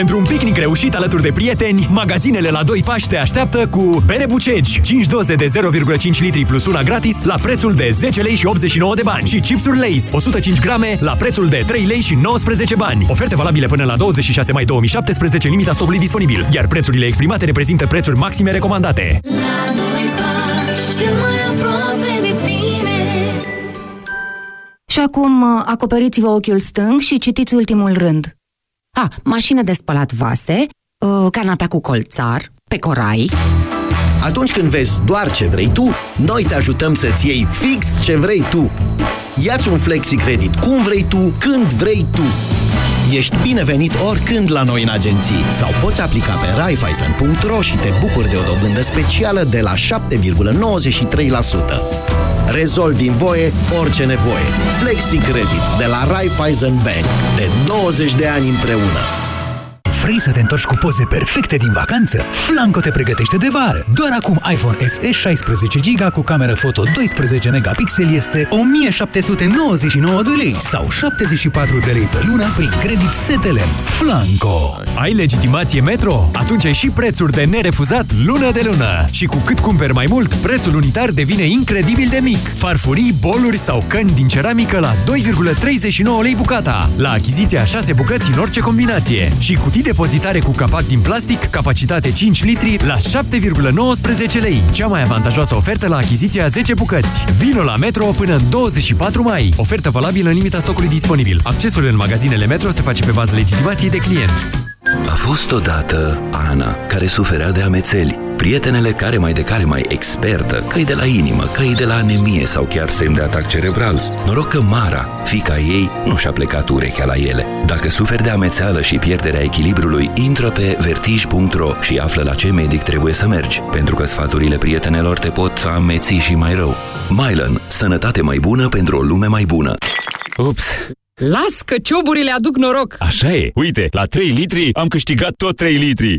Pentru un picnic reușit alături de prieteni, magazinele la 2 pași te așteaptă cu bere bucegi, 5 doze de 0,5 litri plus una gratis la prețul de 10 lei și 89 de bani și chipsuri Lay's 105 grame la prețul de 3 lei și 19 bani. Oferte valabile până la 26 mai 2017, limita stocului disponibil, iar prețurile exprimate reprezintă prețuri maxime recomandate. La doi pași, cel mai aproape de tine Și acum uh, acoperiți-vă ochiul stâng și citiți ultimul rând. A, mașină de spălat vase, uh, canapea cu colțar, pe corai. Atunci când vezi doar ce vrei tu, noi te ajutăm să-ți iei fix ce vrei tu. Iați un flexi credit cum vrei tu, când vrei tu. Ești binevenit oricând la noi în agenții sau poți aplica pe raiffeisen.ro și te bucuri de o dobândă specială de la 7,93%. Rezolvi în voie orice nevoie. Flexi Credit de la Raiffeisen Bank. De 20 de ani împreună. Vrei să te întorci cu poze perfecte din vacanță? Flanco te pregătește de vară. Doar acum iPhone SE 16 GB cu cameră foto 12 megapixeli este 1799 de lei sau 74 de lei pe lună prin credit Setelem. Flanco! Ai legitimație Metro? Atunci ai și prețuri de nerefuzat lună de lună. Și cu cât cumperi mai mult, prețul unitar devine incredibil de mic. Farfurii, boluri sau căni din ceramică la 2,39 lei bucata. La achiziția 6 bucăți în orice combinație. Și cutii de depozitare cu capac din plastic, capacitate 5 litri, la 7,19 lei. Cea mai avantajoasă ofertă la achiziția 10 bucăți. Vino la Metro până în 24 mai. Ofertă valabilă în limita stocului disponibil. Accesul în magazinele Metro se face pe bază legitimației de client. A fost odată Ana, care suferea de amețeli. Prietenele care mai de care mai expertă, că de la inimă, că de la anemie sau chiar semn de atac cerebral. Noroc că Mara, fica ei, nu și-a plecat urechea la ele. Dacă suferi de amețeală și pierderea echilibrului, intră pe vertij.ro și află la ce medic trebuie să mergi, pentru că sfaturile prietenelor te pot ameți și mai rău. Mylan. Sănătate mai bună pentru o lume mai bună. Ups! Las că cioburile aduc noroc! Așa e! Uite, la 3 litri am câștigat tot 3 litri!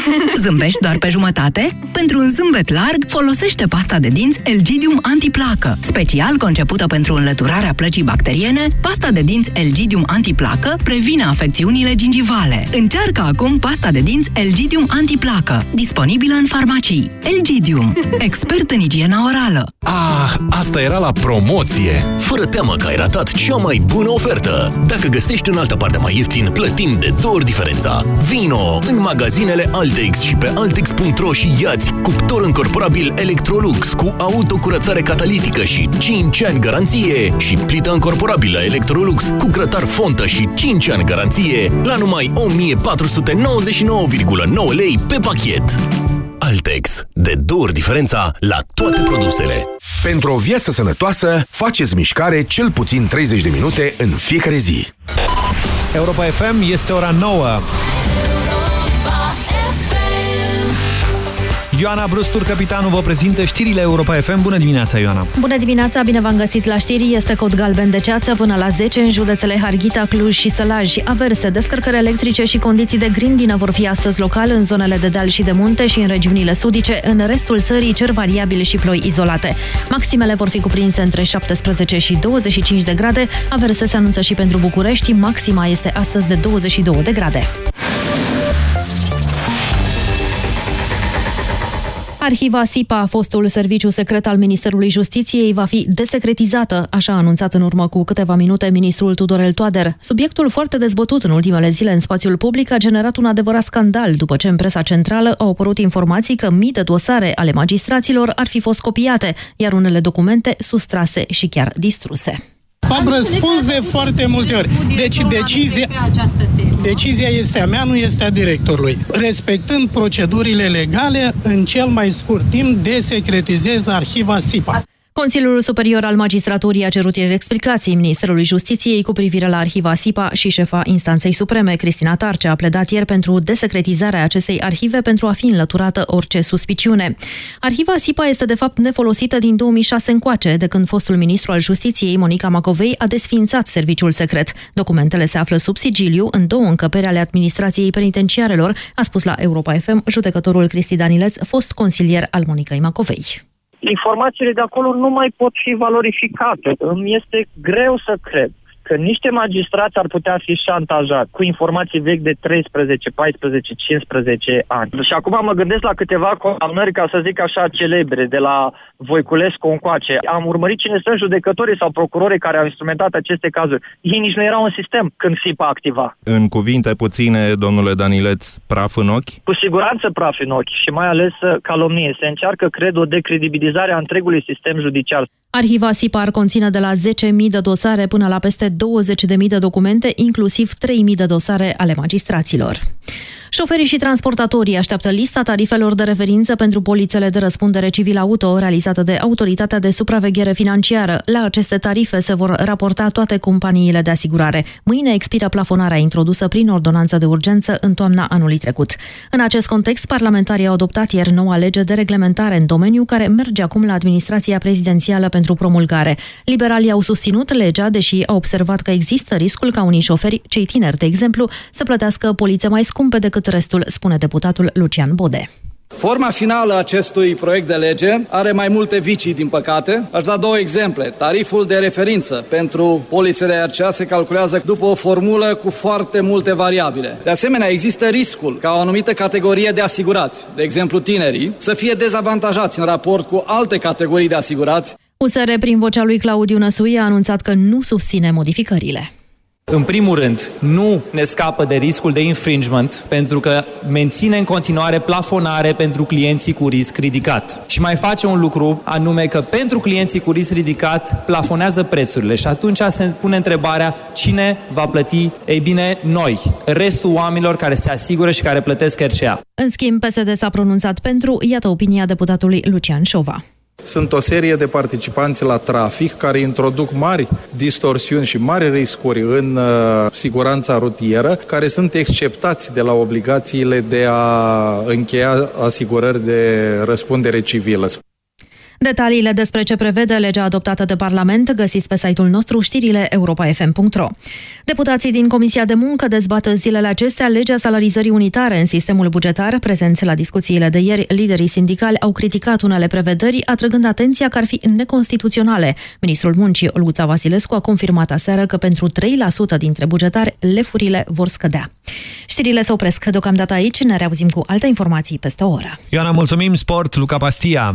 Zâmbești doar pe jumătate? Pentru un zâmbet larg, folosește pasta de dinți Elgidium Antiplacă. Special concepută pentru înlăturarea plăcii bacteriene, pasta de dinți Elgidium Antiplacă previne afecțiunile gingivale. Încearcă acum pasta de dinți Elgidium Antiplacă, disponibilă în farmacii. Elgidium, expert în igiena orală. Ah, asta era la promoție! Fără teamă că ai ratat cea mai bună ofertă! Dacă găsești în altă parte mai ieftin, plătim de două ori diferența. Vino în magazinele Altex și pe altex.ro și iați cuptor încorporabil Electrolux cu autocurățare catalitică și 5 ani garanție și plită încorporabilă Electrolux cu grătar fontă și 5 ani garanție la numai 1499,9 lei pe pachet. Altex. De două ori diferența la toate produsele. Pentru o viață sănătoasă, faceți mișcare cel puțin 30 de minute în fiecare zi. Europa FM este ora 9. Ioana Brustur, capitanul, vă prezintă știrile Europa FM. Bună dimineața, Ioana! Bună dimineața, bine v-am găsit la știri. Este cod galben de ceață până la 10 în județele Harghita, Cluj și Sălaj. Averse, descărcări electrice și condiții de grindină vor fi astăzi local în zonele de deal și de munte și în regiunile sudice. În restul țării cer variabile și ploi izolate. Maximele vor fi cuprinse între 17 și 25 de grade. Averse se anunță și pentru București. Maxima este astăzi de 22 de grade. Arhiva SIPA, fostul serviciu secret al Ministerului Justiției, va fi desecretizată, așa a anunțat în urmă cu câteva minute ministrul Tudorel Toader. Subiectul foarte dezbătut în ultimele zile în spațiul public a generat un adevărat scandal după ce în presa centrală au apărut informații că mii de dosare ale magistraților ar fi fost copiate, iar unele documente sustrase și chiar distruse. Am răspuns de foarte multe ori. Deci decizia, decizia este a mea, nu este a directorului. Respectând procedurile legale, în cel mai scurt timp desecretizez arhiva SIPA. Consiliul Superior al Magistraturii a cerut ieri explicații Ministerului Justiției cu privire la arhiva SIPA și șefa Instanței Supreme, Cristina Tarce, a pledat ieri pentru desecretizarea acestei arhive pentru a fi înlăturată orice suspiciune. Arhiva SIPA este de fapt nefolosită din 2006 încoace, de când fostul ministru al Justiției, Monica Macovei, a desființat serviciul secret. Documentele se află sub sigiliu în două încăperi ale administrației penitenciarelor, a spus la Europa FM judecătorul Cristi Danileț, fost consilier al Monicăi Macovei informațiile de acolo nu mai pot fi valorificate. Îmi este greu să cred că niște magistrați ar putea fi șantajați cu informații vechi de 13, 14, 15 ani. Și acum mă gândesc la câteva condamnări, ca să zic așa, celebre, de la Voiculescu încoace. Am urmărit cine sunt judecătorii sau procurorii care au instrumentat aceste cazuri. Ei nici nu erau în sistem când SIPA activa. În cuvinte puține, domnule Danileț, praf în ochi? Cu siguranță praf în ochi și mai ales uh, calomnie. Se încearcă, cred, o decredibilizare a întregului sistem judiciar. Arhiva SIPA ar conține de la 10.000 de dosare până la peste 20.000 de documente, inclusiv 3.000 de dosare ale magistraților. Șoferii și transportatorii așteaptă lista tarifelor de referință pentru polițele de răspundere civil auto realizată de Autoritatea de Supraveghere Financiară. La aceste tarife se vor raporta toate companiile de asigurare. Mâine expiră plafonarea introdusă prin ordonanță de urgență în toamna anului trecut. În acest context, parlamentarii au adoptat ieri noua lege de reglementare în domeniu care merge acum la administrația prezidențială pentru promulgare. Liberalii au susținut legea, deși au observat că există riscul ca unii șoferi, cei tineri de exemplu, să plătească polițe mai scumpe decât restul, spune deputatul Lucian Bode. Forma finală a acestui proiect de lege are mai multe vicii, din păcate. Aș da două exemple. Tariful de referință pentru polisele RCA se calculează după o formulă cu foarte multe variabile. De asemenea, există riscul ca o anumită categorie de asigurați, de exemplu tinerii, să fie dezavantajați în raport cu alte categorii de asigurați. USR, prin vocea lui Claudiu Năsui, a anunțat că nu susține modificările. În primul rând, nu ne scapă de riscul de infringement pentru că menține în continuare plafonare pentru clienții cu risc ridicat. Și mai face un lucru, anume că pentru clienții cu risc ridicat plafonează prețurile și atunci se pune întrebarea cine va plăti? Ei bine, noi, restul oamenilor care se asigură și care plătesc RCA. În schimb, PSD s-a pronunțat pentru, iată opinia deputatului Lucian Șova. Sunt o serie de participanți la trafic care introduc mari distorsiuni și mari riscuri în uh, siguranța rutieră, care sunt exceptați de la obligațiile de a încheia asigurări de răspundere civilă. Detaliile despre ce prevede legea adoptată de Parlament găsiți pe site-ul nostru știrile europa.fm.ro. Deputații din Comisia de Muncă dezbată zilele acestea legea salarizării unitare în sistemul bugetar. Prezenți la discuțiile de ieri, liderii sindicali au criticat unele prevederi, atrăgând atenția că ar fi neconstituționale. Ministrul Muncii, Olguța Vasilescu, a confirmat aseară că pentru 3% dintre bugetari lefurile vor scădea. Știrile se opresc deocamdată aici, ne reauzim cu alte informații peste o oră. Ioana, mulțumim, sport, Luca Pastia.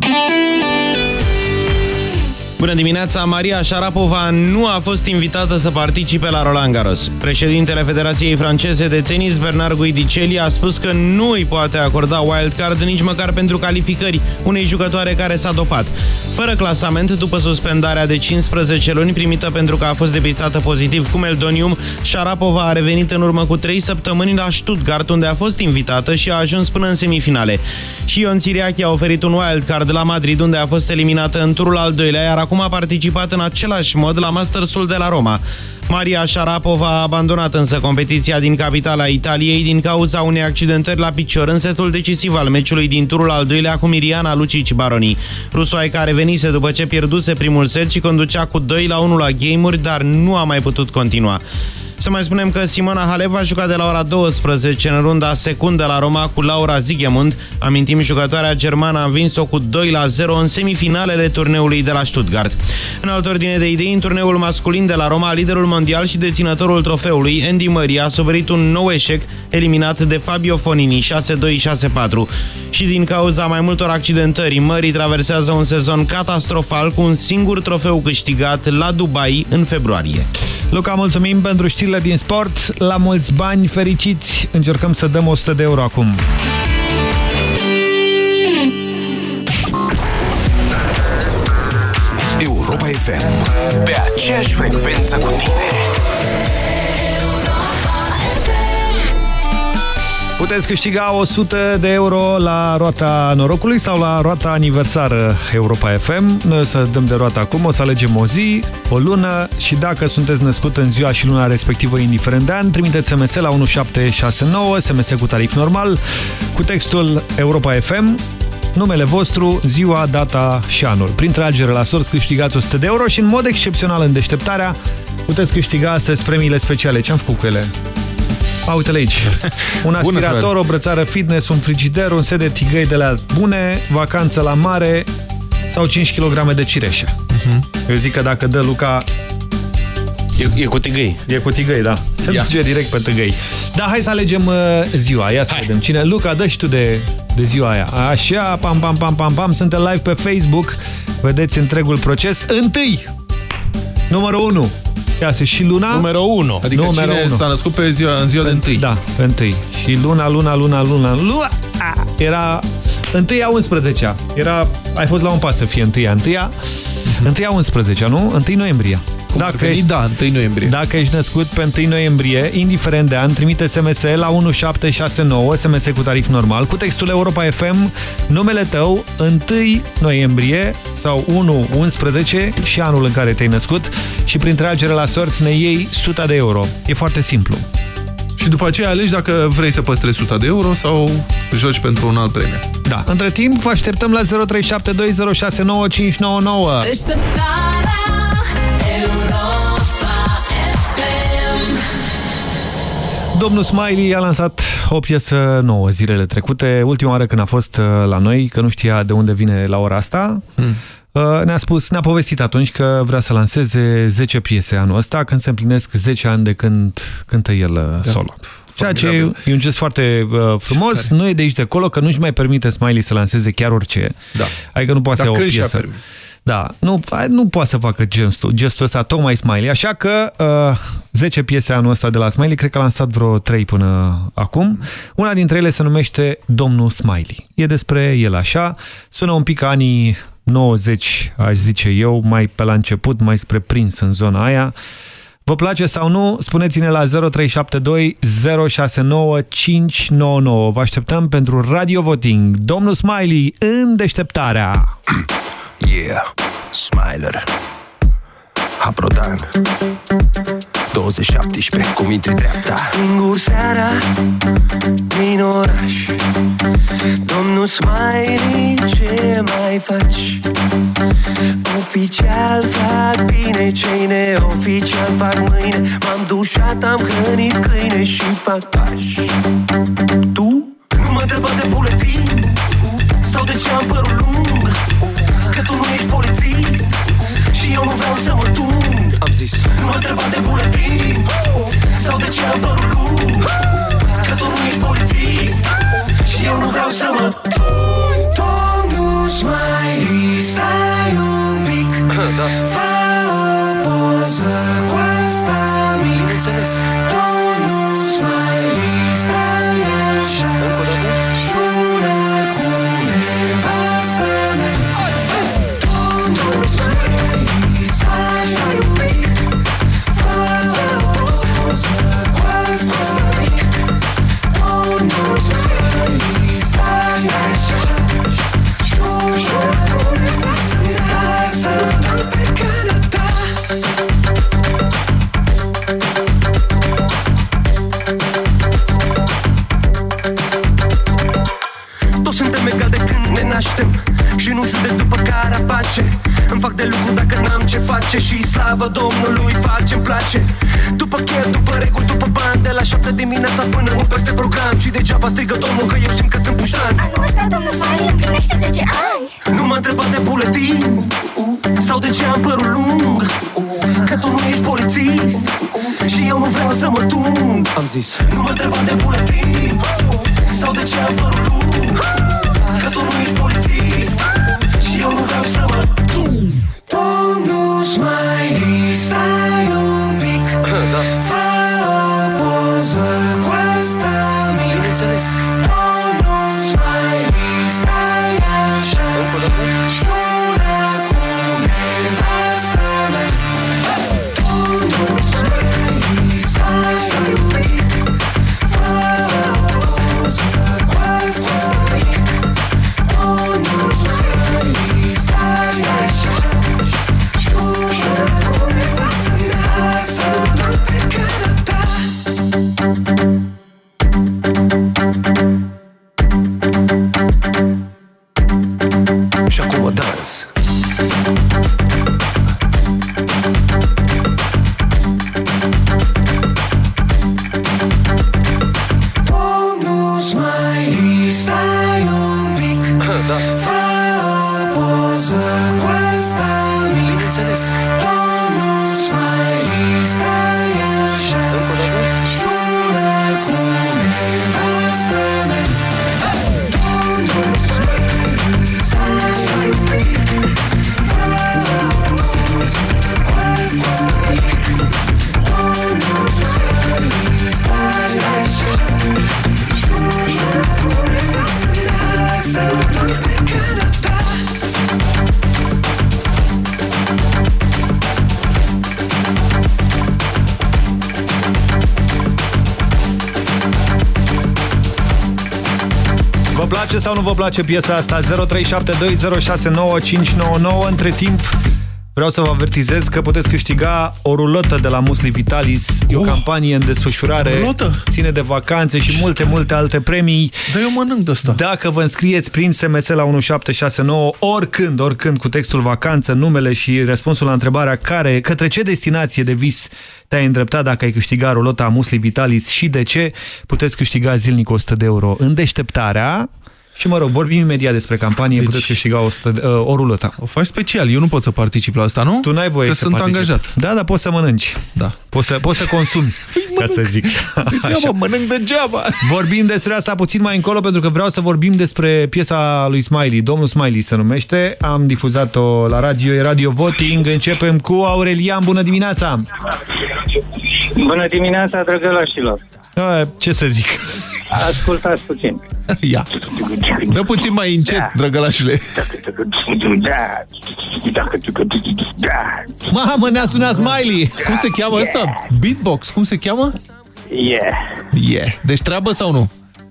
Bună dimineața! Maria Sharapova nu a fost invitată să participe la Roland Garros. Președintele Federației Franceze de Tenis, Bernard Guidicelli, a spus că nu îi poate acorda wildcard nici măcar pentru calificări unei jucătoare care s-a dopat. Fără clasament, după suspendarea de 15 luni primită pentru că a fost depistată pozitiv cu meldonium, Sharapova a revenit în urmă cu 3 săptămâni la Stuttgart, unde a fost invitată și a ajuns până în semifinale. Și Ion Țiriachi a oferit un wildcard la Madrid, unde a fost eliminată în turul al doilea, iar acum a participat în același mod la Mastersul de la Roma. Maria Sharapova a abandonat însă competiția din capitala Italiei din cauza unei accidentări la picior în setul decisiv al meciului din turul al doilea cu Miriana Lucici Baroni. Rusoaica revenise după ce pierduse primul set și conducea cu 2 la 1 la game dar nu a mai putut continua. Să mai spunem că Simona Halep va juca de la ora 12 în runda secundă la Roma cu Laura Zigemund. Amintim, jucătoarea germană a învins-o cu 2 la 0 în semifinalele turneului de la Stuttgart. În altă ordine de idei, în turneul masculin de la Roma, liderul mondial și deținătorul trofeului, Andy Murray, a suferit un nou eșec eliminat de Fabio Fonini 6-2-6-4. Și din cauza mai multor accidentări, Murray traversează un sezon catastrofal cu un singur trofeu câștigat la Dubai în februarie. Luca, mulțumim pentru știrile din sport. La mulți bani fericiți. Încercăm să dăm 100 de euro acum. Europa FM. Pe aceeași frecvență cu tine. Puteți câștiga 100 de euro la roata norocului sau la roata aniversară Europa FM. Noi o să dăm de roata acum, o să alegem o zi, o lună și dacă sunteți născut în ziua și luna respectivă, indiferent de an, trimiteți SMS la 1769, SMS cu tarif normal, cu textul Europa FM, numele vostru, ziua, data și anul. Prin tragere la sorți câștigați 100 de euro și în mod excepțional în deșteptarea puteți câștiga astăzi premiile speciale. Ce-am făcut cu ele? A, uite-le aici. Un aspirator, o brățară fitness, un frigider, un set de tigăi de la bune, vacanță la mare sau 5 kg de cireșe. Uh -huh. Eu zic că dacă dă Luca... E, e cu tigăi. E cu tigăi, da. Se Ia. duce direct pe tigăi. Da, hai să alegem uh, ziua. Ia să hai. vedem cine. Luca, dă și tu de, de ziua aia. Așa, pam, pam, pam, pam, pam. Suntem live pe Facebook. Vedeți întregul proces. Întâi, numărul 1. Ia să și luna. Numărul 1. Adică Numărul cine unu. s-a născut pe ziua, în ziua de întâi. Da, pe întâi. Și luna, luna, luna, luna, luna. Era întâia 11 Era, ai fost la un pas să fie întâia. Întâia, întâia 11 nu? 1 noiembrie. Cum ar veni? Da, 1 noiembrie. Dacă ești născut pe 1 noiembrie, indiferent de an, trimite SMS la 1769, SMS cu tarif normal, cu textul Europa FM, numele tău, 1 noiembrie sau 1-11 și anul în care te-ai născut și prin tragere la sorți ne iei 100 de euro. E foarte simplu. Și după aceea alegi dacă vrei să păstrezi 100 de euro sau joci pentru un alt premiu. Da. Între timp, vă așteptăm la 0372069599. Deșteptarea Domnul Smiley a lansat o piesă nouă zilele trecute, ultima oară când a fost uh, la noi, că nu știa de unde vine la ora asta. Hmm. Ne-a spus, ne-a povestit atunci că vrea să lanseze 10 piese anul ăsta, când se împlinesc 10 ani de când cântă el uh, Da. solo. Ceea ce e un gest foarte uh, frumos, nu e de aici de acolo, că nu-și mai permite Smiley să lanseze chiar orice. Da. Adică nu poate Dar să ia o când și-a piesă. Permis? Da, nu, nu poate să facă gestul, gestul ăsta tocmai Smiley, așa că uh, 10 piese anul ăsta de la Smiley, cred că a lansat vreo 3 până acum. Una dintre ele se numește Domnul Smiley. E despre el așa, sună un pic ca anii 90, aș zice eu, mai pe la început, mai spre prins în zona aia. Vă place sau nu? Spuneți-ne la 0372 069 599. Vă așteptăm pentru Radio Voting. Domnul Smiley în deșteptarea. Yeah, Smiler. Haprodan. 2017, cum intri dreapta. Singur seara din oraș. Domnul Smiley, ce mai faci? Oficial fac bine, cei neoficial fac mâine? M-am dușat, am hrănit câine și fac pași. Tu? Nu mă întreba de buletin. Sau de ce am părul lung Și eu nu vreau să mă tund Am zis. Nu mă întreba de buletin Sau de ce am părul lung Că tu nu ești polițist Și eu nu vreau să mă tund Domnul Smiley, stai un pic. Da. Fă o poză cu asta mic. Bineînțeles suntem egali de când ne naștem Și nu judec după carapace Îmi fac de lucru dacă n-am ce face Și slavă Domnului facem place. După chef, după reguli, după bani De la șapte dimineața până un peste program. Și degeaba strigă Domnul că eu simt că sunt puștan. Anul ăsta domnul Smiley împlinește 10 ani. Nu m-a întrebat de buletin Sau de ce am părul lung Că tu nu ești polițist Și eu nu vreau să mă tund Am zis. Nu mă întreba de buletin Sau de ce am părul lung Că tu nu ești polițist Și eu nu vreau să mă tund Domnul Smiley, stai vă place piesa asta? 0372069599 Între timp, Vreau să vă avertizez că puteți câștiga o rulotă de la Musli Vitalis. E o campanie în desfășurare. rulotă? Ține de vacanțe și multe, multe alte premii. Dar eu mănânc de asta. Dacă vă înscrieți prin SMS la 1769, oricând, oricând, cu textul vacanță, numele și răspunsul la întrebarea care, către ce destinație de vis te-ai îndreptat dacă ai câștigat rulota Musli Vitalis și de ce, puteți câștiga zilnic 100 de euro. În deșteptarea... Și mă rog, vorbim imediat despre campanie, deci, puteți câștiga 100, de- uh, o rulotă. O faci special, eu nu pot să particip la asta, nu? Tu n-ai voie Că să sunt participi. angajat. Da, dar poți să mănânci. Da. Poți să, poți să consumi, ca să zic. Degeaba, mănânc degeaba. Vorbim despre asta puțin mai încolo, pentru că vreau să vorbim despre piesa lui Smiley. Domnul Smiley se numește. Am difuzat-o la radio, e Radio Voting. Începem cu Aurelian. Bună dimineața! Bună dimineața, drăgălașilor! A, ce să zic? Ascultați puțin. Ia. Dă puțin mai încet, Da. drăgălașule. Mamă, ne-a sunat Smiley! Cum se cheamă ăsta? Beatbox, cum se cheamă? Yeah. Yeah. Deci treabă sau nu?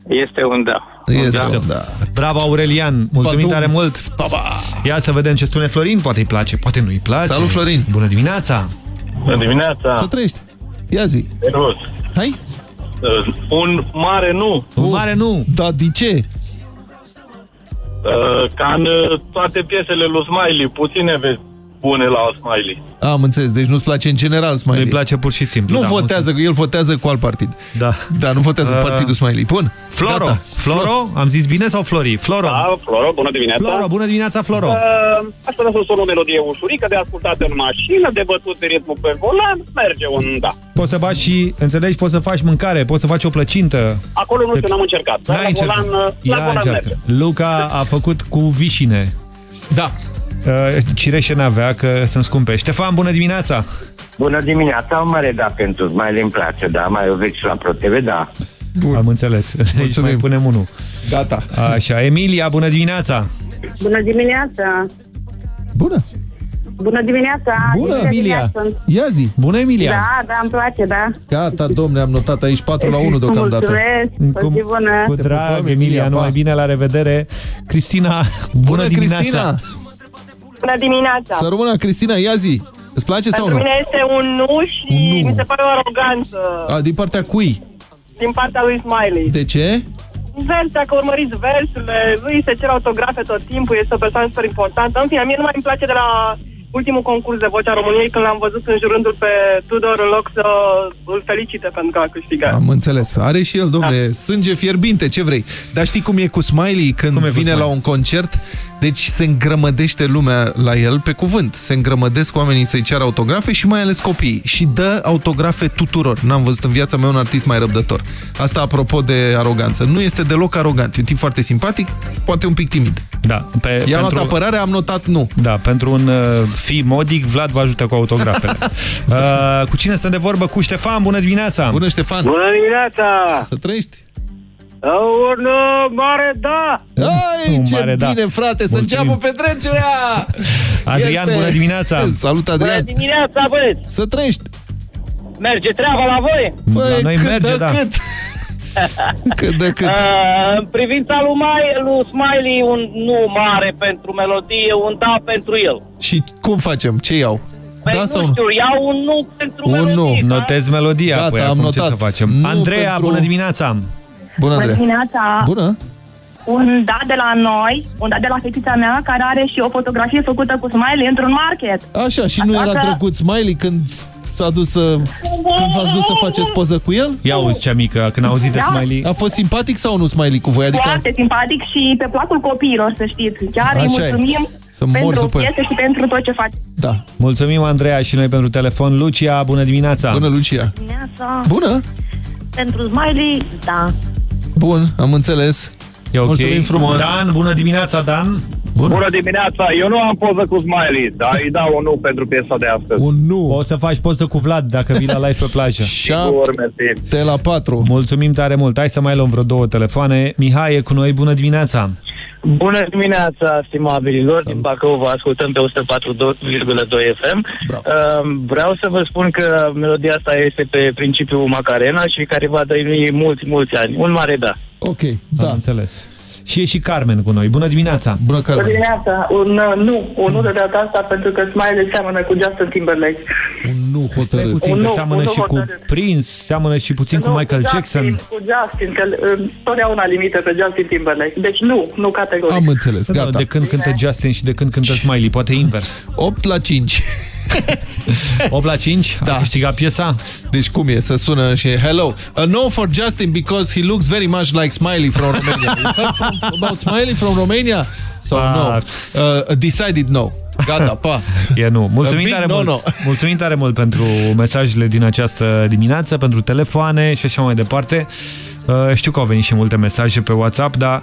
Este un da. Este da. un da. Bravo, Aurelian! Mulțumim Badum. tare mult! Ia să vedem ce spune Florin. Poate îi place, poate nu îi place. Salut, Florin! Bună dimineața! Bună dimineața! Să trăiești. Ia zi. Serios. Hai. Uh, un mare nu. Un mare nu. Da, de ce? Uh, ca în uh, toate piesele lui Smiley, puține vezi bune la Smiley. Am înțeles, deci nu-ți place în general Smiley. Nu-i place pur și simplu. Nu da, votează, că el votează cu alt partid. Da. Da, nu votează Uh, partidul Smiley. Bun. Floro. Gata. Floro? Am zis bine sau Flori? Floro. Da, Floro, bună dimineața! Floro, bună dimineața, Floro. Uh, aș vrea să sun o melodie ușurică de ascultat în mașină, de bătut pe ritmul pe volan, merge un da. Poți să faci și, înțelegi, poți să faci mâncare, poți să faci o plăcintă. Acolo nu știu, n-am încercat, dar la N-ai volan, încercat. uh, la Ia volan încearcă. merge. Luca a făcut cu vișine. Da. Uh, cireșe n-avea, că sunt scumpe. Ștefan, bună dimineața! Bună dimineața, o mare da pentru mai îmi place, da, mai o vechi și la ProTV, da. Bun. Am înțeles. Deci mai punem unul. Gata. Așa, Emilia, bună dimineața! Bună dimineața! Bună! Bună dimineața! Bună, Emilia Emilia! sunt. Ia zi! Bună, Emilia! Da, da, îmi place, da. Gata, domne, am notat aici 4 la 1 deocamdată. Mulțumesc, Cum, zi bună! cu drag, Emilia, numai bine, la revedere. Cristina, bună, Bună, dimineața! Cristina! Bună dimineața! Să rămână, Cristina, ia zi! Îți place sau Pentru nu? mine este un nu și Un nu. mi se pare o aroganță A, din partea cui? din partea lui Smiley. De ce? Vers, dacă urmăriți versurile, lui se cer autografe tot timpul, este o persoană super importantă. În fine, mie nu mai îmi place de la ultimul concurs de Vocea României când l-am văzut înjurându-l pe Tudor în loc să îl felicite pentru că a câștigat. Am înțeles. Are și el, domne, da. sânge fierbinte, ce vrei. Dar știi cum e cu Smiley când Cum e cu vine Smiley? la un concert? Deci se îngrămădește lumea la el pe cuvânt. Se îngrămădesc oamenii să-i ceară autografe și mai ales copiii. Și dă autografe tuturor. N-am văzut în viața mea un artist mai răbdător. Asta apropo de aroganță. Nu este deloc arogant. E un tip foarte simpatic, poate un pic timid. Da, pe, I-am pentru- luat apărare, am notat nu. Da, pentru un uh, fi modic, Vlad vă ajută cu autografele. uh, cu cine stăm de vorbă? Cu Ștefan, bună dimineața! Bună, Ștefan! Bună dimineața! Să trăiești! Un uh, mare da! Ai, Un ce mare da. bine, frate, să Mulțumim. înceapă petrecerea! Adrian, bună dimineața! Salut, Bună Adrian! dimineața, băieți! Să trăiești! Merge treaba la voi? La noi cât merge, de da. cât. cât de cât. Uh, în privința lui, Mai, lui Smiley, un nu mare pentru melodie, un da pentru el. Și cum facem? Ce iau? Păi da nu sau nu? știu, iau un nu pentru Un melodie. nu. Notez melodia, Gata, păi am acum notat. ce să facem? Nu Andreea, pentru- bună dimineața! Bună, Bună Andreea! dimineața! Bună! Un da de la noi, un da de la fetița mea, care are și o fotografie făcută cu Smiley într-un market. Așa, și nu Așa era că- trecut Smiley când s-a dus să... Când v-ați dus să faceți poză cu el? Ia uzi cea mică, când a auzit de Da. Smiley. A fost simpatic sau nu Smiley cu voi? Adică Foarte simpatic și pe placul copiilor, să știți. Chiar îi Așa e. mulțumim Să mor pentru după el. piese și pentru tot ce faci. Da. Mulțumim, Andreea, și noi pentru telefon. Lucia, bună dimineața! Bună, Lucia! Dimineața. Bună! Pentru Smiley, da. Bun, am înțeles. E ok. Mulțumim frumos. Dan, bună dimineața, Dan! Bun. Bună dimineața! Eu nu am poză cu Smiley, dar îi dau un nu pentru piesa de astăzi. Un nu. O să faci poză cu Vlad dacă vii la live pe plajă. Sigur, mersi. De la 4. Mulțumim tare mult. Hai să mai luăm vreo două telefoane. Mihai e cu noi, bună dimineața! Bună dimineața, stimabililor, din Bacău vă ascultăm pe 104,2 FM. Bravo. Uh, Vreau să vă spun că melodia asta este pe principiul Macarena și care va trăi mulți, mulți ani. Un mare da. Ok, Da. Am da. înțeles. Și e și Carmen cu noi. Bună dimineața! Bună, Bună dimineața. Un uh, nu. Un nu de data asta pentru că Smiley seamănă cu Justin Timberlake. Un nu Stai puțin, Un că nu, seamănă un nu și cu hotărât. Prince, seamănă și puțin cu Nu, Michael Justin, Jackson. Cu Justin, că uh, totdeauna limită pe Justin Timberlake. Deci nu, nu categoric. Am înțeles, Da, gata. De când cântă Justin și de când cântă Smiley, poate invers. 8 la 5. 8 la 5? Da. A câștigat piesa? Deci cum e? Să sună și hello. A no for Justin because he looks very much like Smiley from Romania. You heard from- about Smiley from Romania? So no. Uh, decided no. Gata, pa. E nu. Mulțumim A big tare, no, mult, no. mulțumim tare mult pentru mesajele din această dimineață, pentru telefoane și așa mai departe. Uh, Știu că au venit și multe mesaje pe WhatsApp, dar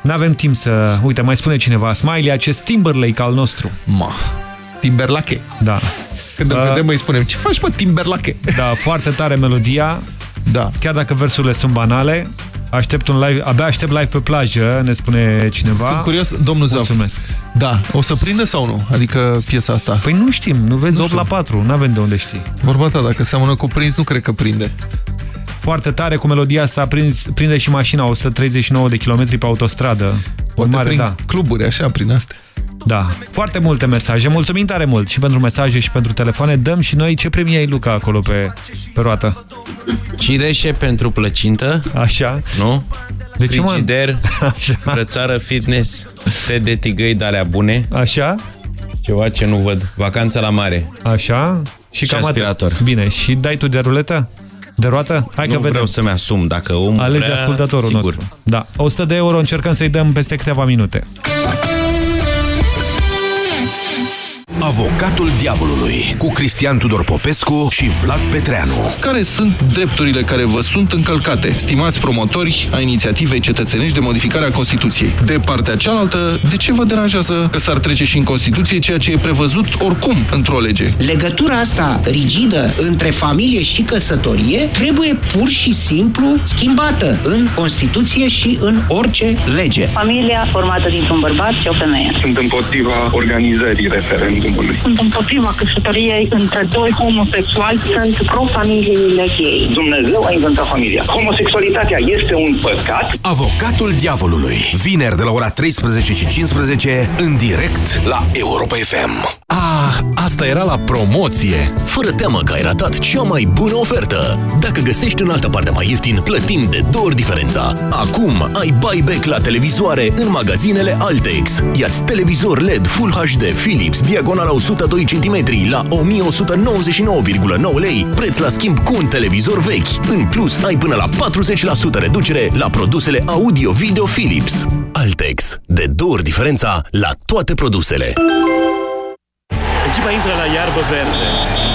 nu avem timp să... Uite, mai spune cineva, Smiley, acest Timberlake al nostru. Ma. Timberlake. Da. Când îl Uh, vedem îi spunem, ce faci mă Timberlake? Da, foarte tare melodia. Da. Chiar dacă versurile sunt banale, aștept un live, abia aștept live pe plajă, ne spune cineva. Sunt curios, domnul Zaf. Mulțumesc. Da, o să prindă sau nu? Adică piesa asta. Păi nu știm, nu vezi Nu 8 la 4, nu avem de unde știi. Vorba ta, dacă seamănă cu prins, nu cred că prinde. Foarte tare, cu melodia asta prins, prinde și mașina 139 de kilometri pe autostradă. Poate Urmare, prin da. cluburi, așa, prin astea. Da, foarte multe mesaje. Mulțumim tare mult și pentru mesaje și pentru telefoane. Dăm și noi ce premii ai, Luca, acolo pe, pe roată. Cireșe pentru plăcintă. Așa. Nu? De ce, mă? Frigider, brățară fitness, set de tigăi de alea bune. Așa. Ceva ce nu văd. Vacanța la mare. Așa. Și, Și cam atât. aspirator. Bine, și dai tu de ruletă? De roată? Hai nu că vedem. vreau să-mi asum. Dacă omul Alege vrea, ascultătorul sigur. nostru. Da, 100 de euro încercăm să-i dăm peste câteva minute. Avocatul diavolului cu Cristian Tudor Popescu și Vlad Petreanu. Care sunt drepturile care vă sunt încălcate, stimați promotori a inițiativei cetățenești de modificare a Constituției? De partea cealaltă, de ce vă deranjează că s-ar trece și în Constituție ceea ce e prevăzut oricum într-o lege? Legătura asta rigidă între familie și căsătorie trebuie pur și simplu schimbată în Constituție și în orice lege. Familia formată dintr-un bărbat și o femeie. Sunt împotriva organizării referendumului. Sunt împotriva căsătoriei între doi homosexuali. Sunt pro-familiile gay. Dumnezeu a inventat familia. Homosexualitatea este un păcat. Avocatul diavolului. Vineri de la ora 13 și 15 în direct la Europa FM. Ah, asta era la promoție! Fără teamă că ai ratat cea mai bună ofertă! Dacă găsești în altă parte mai ieftin, plătim de două ori diferența. Acum ai buyback la televizoare în magazinele Altex. Iați televizor LED Full HD Philips, diagonala 102 cm la 1199,9 lei, preț la schimb cu un televizor vechi. În plus, ai până la 40% reducere la produsele audio-video Philips. Altex. De două ori diferența la toate produsele. Echipa intră la iarbă verde.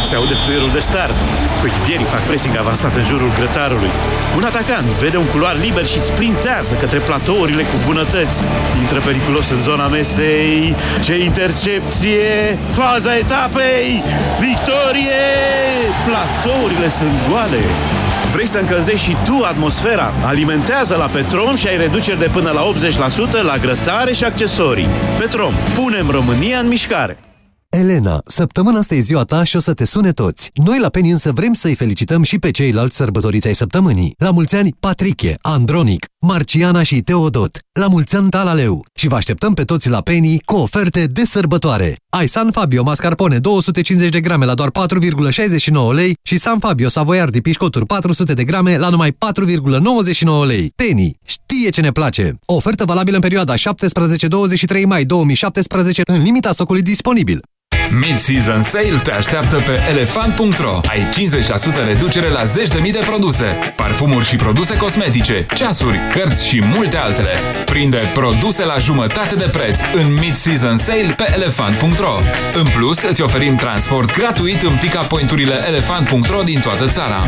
Se aude fluierul de start. Coechipierii fac pressing avansat în jurul grătarului. Un atacant vede un culoar liber și sprintează către platourile cu bunătăți. Intră periculos în zona mesei. Ce intercepție! Faza etapei! Victorie! Platourile sunt goale. Vrei să încălzești și tu atmosfera? Alimentează la Petrom și ai reduceri de până la 80% la grătare și accesorii. Petrom, punem România în mișcare! Elena, săptămâna asta e ziua ta și o să te sune toți. Noi la Penny însă vrem să-i felicităm și pe ceilalți sărbătoriți ai săptămânii. La mulți ani, Patriche, Andronic, Marciana și Teodot. La mulți ani, Talaleu. Și vă așteptăm pe toți la Penny cu oferte de sărbătoare. Ai San Fabio mascarpone 250 de grame la doar 4,69 lei și San Fabio Savoiardi pișcoturi 400 de grame la numai 4,99 lei. Penny știe ce ne place. Ofertă valabilă în perioada 17-23 mai 2017 în limita stocului disponibil. Mid-Season Sale te așteaptă pe elefant.ro. Ai 50% reducere la zeci de mii de produse, parfumuri și produse cosmetice, ceasuri, cărți și multe altele. Prinde produse la jumătate de preț în Mid-Season Sale pe elefant.ro. În plus, îți oferim transport gratuit în pick-up point-urile elefant.ro din toată țara.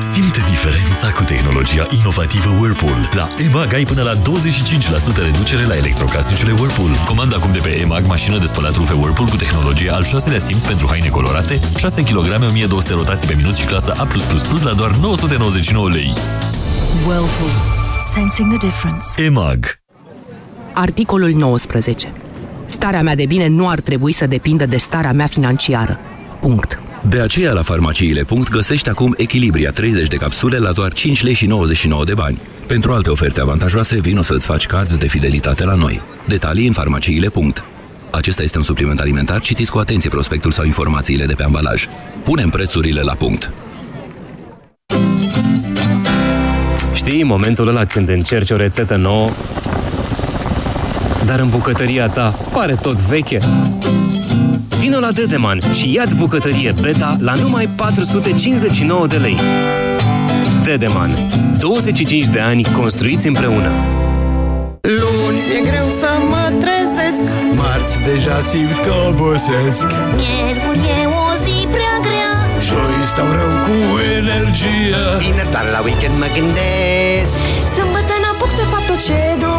Simte diferența cu tehnologia inovativă Whirlpool. La EMAG ai până la 25% reducere la electrocasnicele Whirlpool. Comanda acum de pe EMAG mașină de spălat rufe Whirlpool cu tehnologie al 6-lea simț pentru haine colorate, 6 kg, 1200 rotații pe minut și clasă A+++ la doar 999 lei. Whirlpool. Sensing the difference. EMAG. Articolul 19. Starea mea de bine nu ar trebui să depindă de starea mea financiară. Punct. De aceea la farmaciile. găsești acum Echilibria 30 de capsule la doar 5 lei și 99 de bani. Pentru alte oferte avantajoase, vino să-ți faci card de fidelitate la noi. Detalii în farmaciile. Acesta este un supliment alimentar, citiți cu atenție prospectul sau informațiile de pe ambalaj. Punem prețurile la punct. Știi momentul ăla când încerci o rețetă nouă, dar în bucătăria ta pare tot veche? Vino la Dedeman și ia-ți bucătărie Beta la numai 459 de lei. Dedeman. 25 de ani construiți împreună. Luni e greu să mă trezesc Marți deja simt că obosesc Miercuri e o zi prea grea Joi stau rău cu energie Vineri doar la weekend mă gândesc Sâmbătă n-apuc să fac tot ce doresc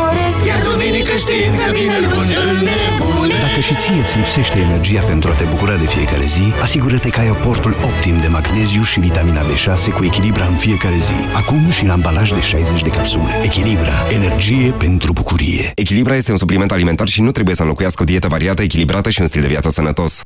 Iar duminică știind că vine luni îl nebune Dacă și ție îți lipsește energia pentru a te bucura de fiecare zi, asigură-te că ai aportul optim de magneziu și vitamina B6 cu Echilibra în fiecare zi. Acum și în ambalaj de 60 de capsule. Echilibra. Energie pentru bucurie. Echilibra este un supliment alimentar și nu trebuie să înlocuiască o dietă variată, echilibrată și un stil de viață sănătos.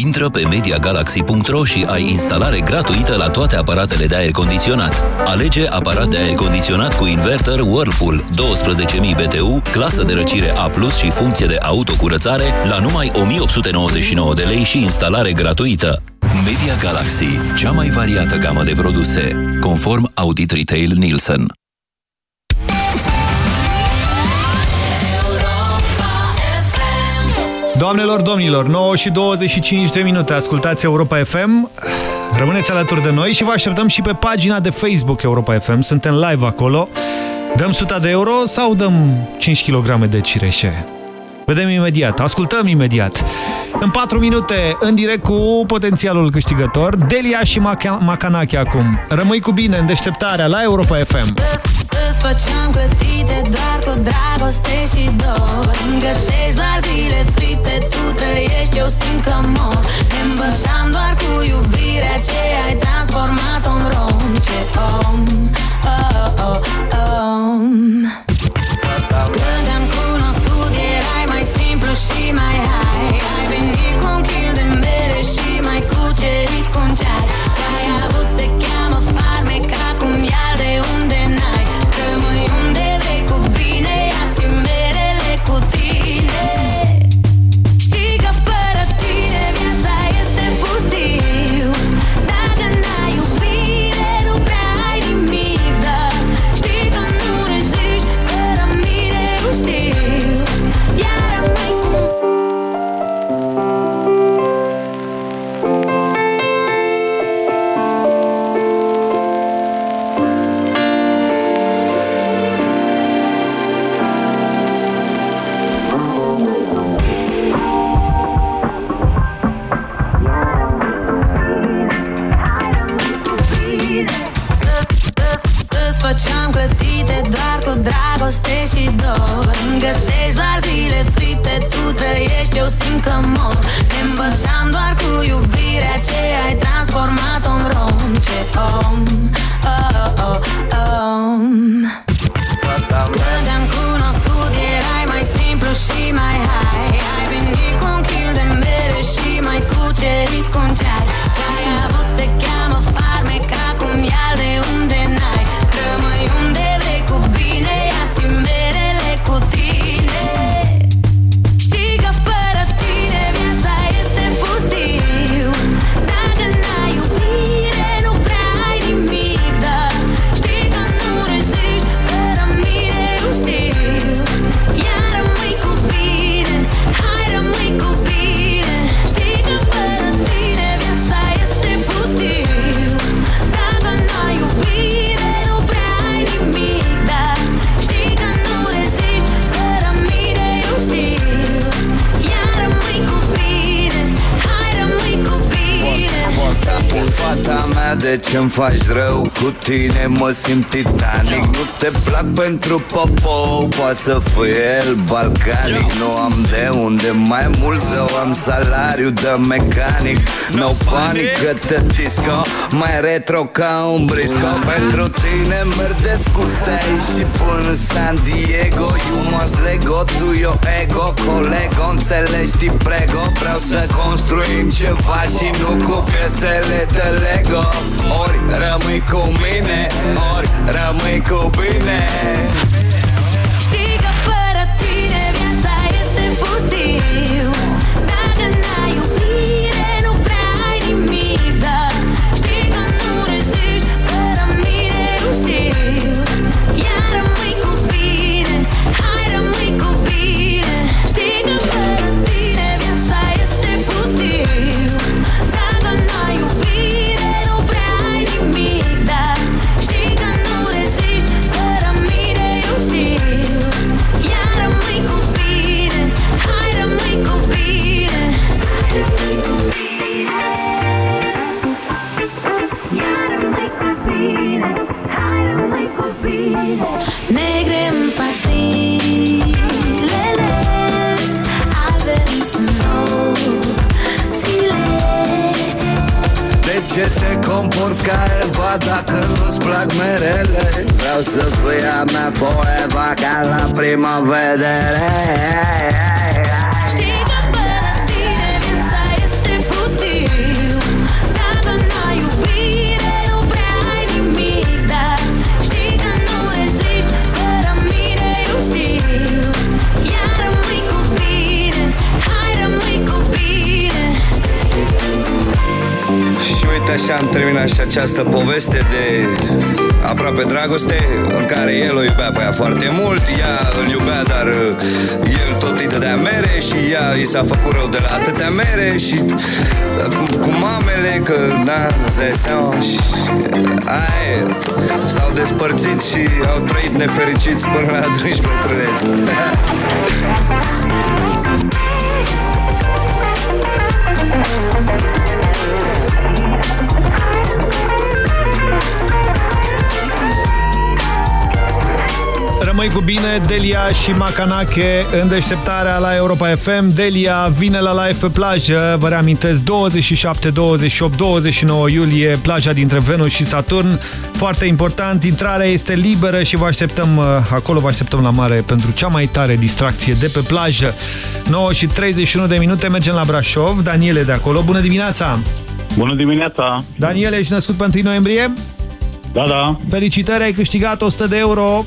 Intră pe MediaGalaxy.ro și ai instalare gratuită la toate aparatele de aer condiționat. Alege aparat de aer condiționat cu inverter Whirlpool 12.000 BTU, clasă de răcire A+, și funcție de autocurățare la numai 1899 de lei și instalare gratuită. Media Galaxy, cea mai variată gamă de produse, conform Audit Retail Nielsen. Doamnelor, domnilor, 9 și 25 de minute, ascultați Europa FM, rămâneți alături de noi și vă așteptăm și pe pagina de Facebook Europa FM, suntem live acolo, dăm 100 de euro sau dăm 5 kg de cireșe? Vedem imediat, ascultăm imediat. În 4 minute, în direct cu potențialul câștigător, Delia și Macanache acum. Rămâi cu bine în deșteptarea la Europa FM. Îți făceam clătite doar cu dragoste și dor Gătești doar zile fripte, tu trăiești, eu simt că mor Ne îmbătam doar cu iubirea ce ai transformat-o în rom Ce om, oh, oh, om Când am cunoscut erai mai simplu și mai high Ai venit cu un kil de mere și mai cucerit cu un ceai dragoste și dor. Gătești la zile fripte, tu trăiești, eu simt că mor. Ne îmbătam doar cu iubirea ce ai transformat-o în rom. Ce om, oh, oh, oh, om. Când am cunoscut erai mai simplu și mai high Ai venit cu un kil de mere și mai cucerit cu un ceai. Ce ai avut se cheamă farmec, acum ia de unde n you made ce-mi faci rău? Cu tine mă simt titanic. Nu te plac pentru popo Poate să fie el balcanic. Nu am de unde mai mult Să am salariu de mecanic. No panic că te disco Mai retro ca un brisco. Pentru tine merg de scustei Și până San Diego. You must lego, tu yo ego Colego, înțelegi, ti prego Vreau să construim ceva și nu cu piesele de Lego Ori rămâi cu mine, ori rămâi cu bine ce te comporți ca Eva dacă nu-ți plac merele? Vreau să fii a mea forever ca la prima vedere uite așa am terminat și această poveste de aproape dragoste În care el o iubea pe ea foarte mult Ea îl iubea, dar uh, el tot îi dădea mere Și ea i s-a făcut rău de la atâtea mere Și uh, cu mamele, că da, îți dai seama și aia e. S-au despărțit și au trăit nefericiți până la adânci bătrâneți Rămâi cu bine, Delia și Macanache în deșteptarea la Europa FM. Delia vine la live pe plajă, vă reamintesc, 27, 28, 29 iulie, plaja dintre Venus și Saturn. Foarte important, intrarea este liberă și vă așteptăm uh, acolo, vă așteptăm la mare pentru cea mai tare distracție de pe plajă. 9 și 31 de minute, mergem la Brașov. Daniele de acolo, bună dimineața! Bună dimineața! Daniel, ești născut pe 1 noiembrie? Da, da. Felicitări, ai câștigat 100 de euro.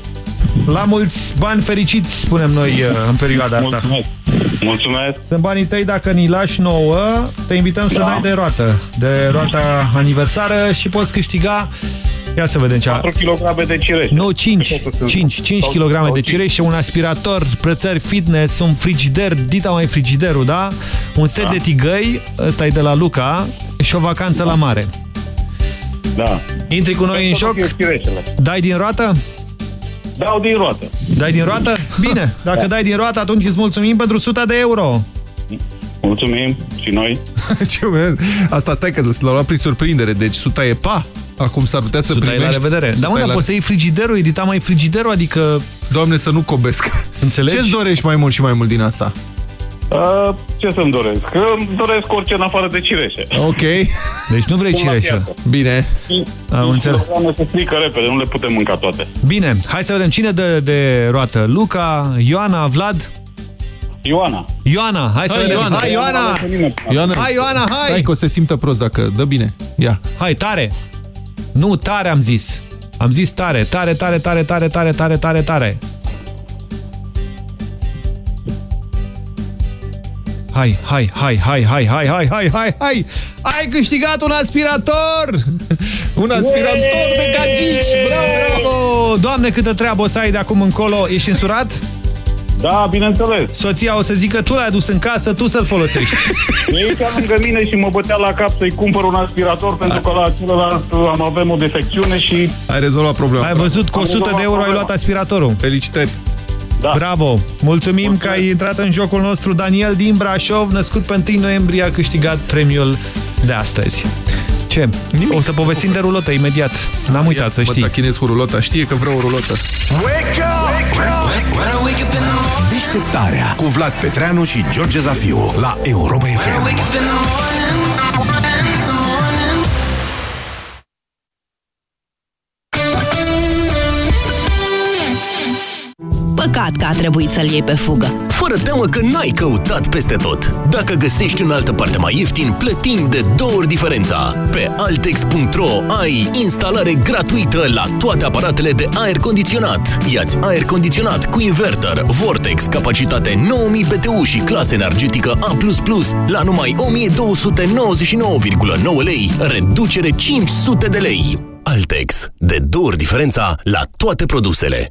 La mulți bani fericiți, spunem noi uh, în perioada asta. Mulțumesc. Mulțumesc. Sunt banii tăi dacă ni lași nouă. Te invităm să Da. dai de roată, de roata aniversară și poți câștiga Ia să vedem ce 4 kg de cireșe. Nu, 5. 5, 5 kg de cireșe, un aspirator, brățări fitness, un frigider, dita mai frigiderul, da? Un set Da. de tigăi, ăsta e de la Luca, și o vacanță la mare. Da. Intri cu noi în joc? Dai din roată? Dau din roată. Dai din roată? Bine, dacă dai din roată, atunci îți mulțumim pentru 100 de euro. Mulțumim și noi. Ce, mă, Asta stai că l-a luat prin surprindere, deci suta e pa. Acum s-ar putea să Suta e la primești... revedere. suta Da, mă, e dar la- poți să iei frigiderul, edita mai frigiderul, adică... Doamne, să nu cobesc. Înțelegi? Ce-ți dorești mai mult și mai mult din asta? Uh, ce să-mi doresc? Că îmi doresc orice în afară de cireșe. Ok. Deci nu vrei Pun la cireșă. piață. Bine. Am înțeles. Kilograme se strică repede, nu le putem mânca toate. Bine, hai să vedem cine dă de roată. Luca, Ioana, Vlad? Ioana. Ioana, hai să Hai, vedem. Ioana. Hai, Ioana! Ioana, Hai, Ioana, hai! Stai că o să simtă prost dacă dă bine. Ia. Hai, tare! Nu, tare am zis. Am zis tare, tare, tare, tare, tare, tare, tare, tare, tare. Hai, hai, hai, hai, hai, hai, hai, hai, hai, hai! Ai câștigat un aspirator! Un aspirator de gagici! Bravo, bravo! Doamne, câtă treabă o să ai de acum încolo. Ești însurat? Da, bineînțeles. Soția o să zică, tu l-ai adus în casă, tu să-l folosești. E ca lângă mine și mă bătea la cap să-i cumpăr un aspirator pentru că la celălalt am avem o defecțiune și... Ai rezolvat problema. Ai văzut, cu Am 100 de rezolvat euro ai problema. luat aspiratorul. Felicitări! Da. Bravo! Mulțumim că ai intrat în jocul nostru. Daniel din Brașov, născut pe 1 noiembrie, a câștigat premiul de astăzi. Ce? Nimic. O să povestim de rulotă imediat. N-am uitat, să știi. Mă cu rulota, știe că vreau o rulotă. Wake up! Deșteptarea cu Vlad Petreanu și George Zafiu la Europa FM. Păcat că a trebuit să-l iei pe fugă. Fără teamă că n-ai căutat peste tot. Dacă găsești în altă parte mai ieftin, plătim de două ori diferența. Pe altex.ro ai instalare gratuită la toate aparatele de aer condiționat. Iați aer condiționat cu inverter, Vortex, capacitate 9000 BTU și clasă energetică A++ la numai 1299,9 lei, reducere 500 de lei. Altex. De două ori diferența la toate produsele.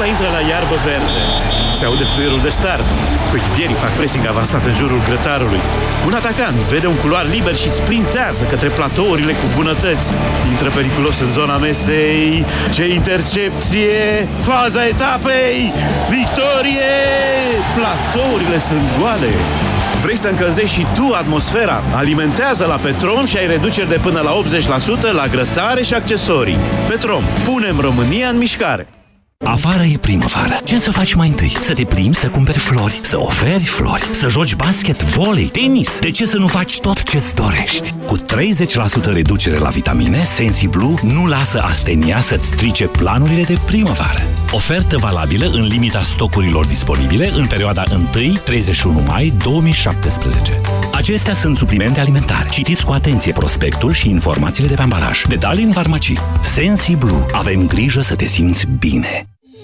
Echipa intră la iarbă verde. Se aude fluierul de start. Coechipierii fac pressing avansat în jurul grătarului. Un atacant vede un culoar liber și sprintează către platourile cu bunătăți. Intră periculos în zona mesei. Ce intercepție! Faza etapei! Victorie! Platourile sunt goale. Vrei să încălzești și tu atmosfera? Alimentează la Petrom și ai reduceri de până la 80% la grătare și accesorii. Petrom. Punem România în mișcare. Afară e primăvară. Ce să faci mai întâi? Să te plimbi, să cumperi flori, să oferi flori, să joci basket, volei, tenis. De ce să nu faci tot ce-ți dorești? Cu 30% reducere la vitamine, SensiBlue nu lasă astenia să-ți strice planurile de primăvară. Ofertă valabilă în limita stocurilor disponibile în perioada 1-31 mai 2017. Acestea sunt suplimente alimentare. Citiți cu atenție prospectul și informațiile de pe ambalaj. Detalii în farmacii. SensiBlue. Avem grijă să te simți bine.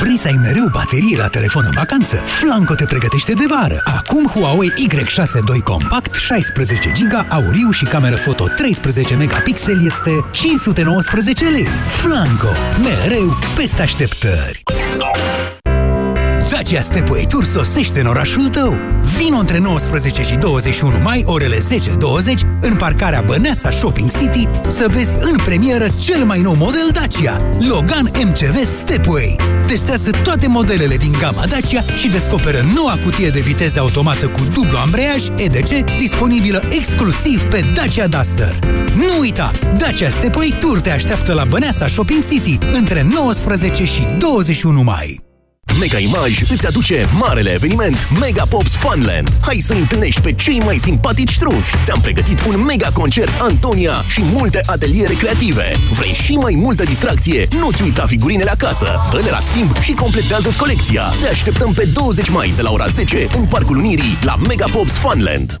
Vrei să ai mereu baterie la telefon în vacanță? Flanco te pregătește de vară. Acum Huawei Y6 2 Compact, 16 GB, auriu și cameră foto 13 megapixel este 519 lei. Flanco, mereu peste așteptări. Dacia Stepway Tour sosește în orașul tău. Vino între 19 și 21 mai, orele 10-20, în parcarea Băneasa Shopping City, să vezi în premieră cel mai nou model Dacia, Logan MCV Stepway. Testează toate modelele din gama Dacia și descoperă noua cutie de viteză automată cu dublu ambreiaj EDC, disponibilă exclusiv pe Dacia Duster. Nu uita, Dacia Stepway Tour te așteaptă la Băneasa Shopping City între 19 și 21 mai. Mega Image îți aduce marele eveniment Mega Pops Funland. Hai să întâlnești pe cei mai simpatici trufi. Ți-am pregătit un mega concert Antonia și multe ateliere creative. Vrei și mai multă distracție? Nu-ți uita figurinele acasă. Dă-le la schimb și completează-ți colecția. Te așteptăm pe 20 mai de la ora 10 în Parcul Unirii la Mega Pops Funland.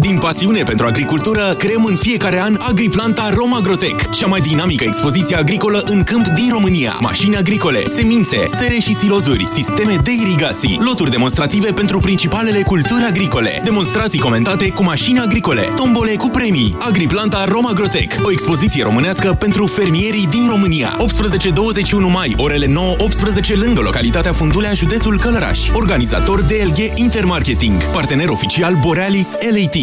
Din pasiune pentru agricultură, creăm în fiecare an Agriplanta Romagrotec, cea mai dinamică expoziție agricolă în câmp din România. Mașini agricole, semințe, sere și silozuri, sisteme de irigații, loturi demonstrative pentru principalele culturi agricole, demonstrații comentate cu mașini agricole, tombole cu premii. Agriplanta Romagrotec, o expoziție românească pentru fermierii din România. 18-21 mai, orele 9-18 lângă localitatea Fundulea, județul Călăraș. Organizator DLG Intermarketing, partener oficial Borealis LAT.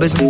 business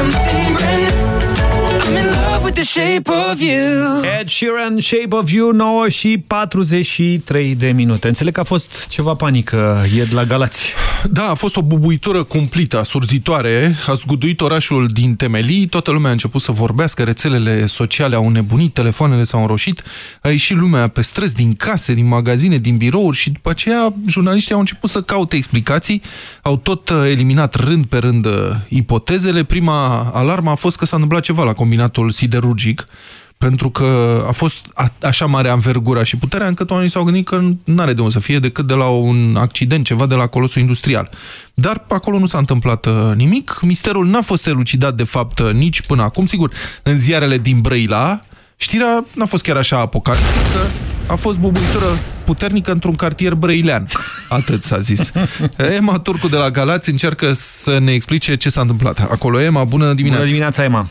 Something with the shape of you. Ed Sheeran, Shape of You, 9 și 43 de minute. Înțeleg că a fost ceva panică ieri la Galați. Da, a fost o bubuitură cumplită, surzitoare, a zguduit orașul din temelii, toată lumea a început să vorbească, rețelele sociale au nebunit, telefoanele s-au înroșit, a ieșit lumea pe străzi, din case, din magazine, din birouri și după aceea jurnaliștii au început să caute explicații, au tot uh, eliminat rând pe rând uh, ipotezele. Prima alarmă a fost că s-a întâmplat ceva la combinatul siderurgic, pentru că a fost a, așa mare anvergura și puterea încât oamenii s-au gândit că nu are de unde să fie decât de la un accident, ceva de la colosul industrial. Dar acolo nu s-a întâmplat uh, nimic. Misterul n-a fost elucidat de fapt uh, nici până acum. Sigur, în ziarele din Brăila, știrea n-a fost chiar așa apocaliptică, a fost bubuitură puternică într-un cartier brăilean. Atât s-a zis. Emma Turcu de la Galați încearcă să ne explice ce s-a întâmplat. Acolo, Emma, bună dimineața! Bună dimineața, Emma!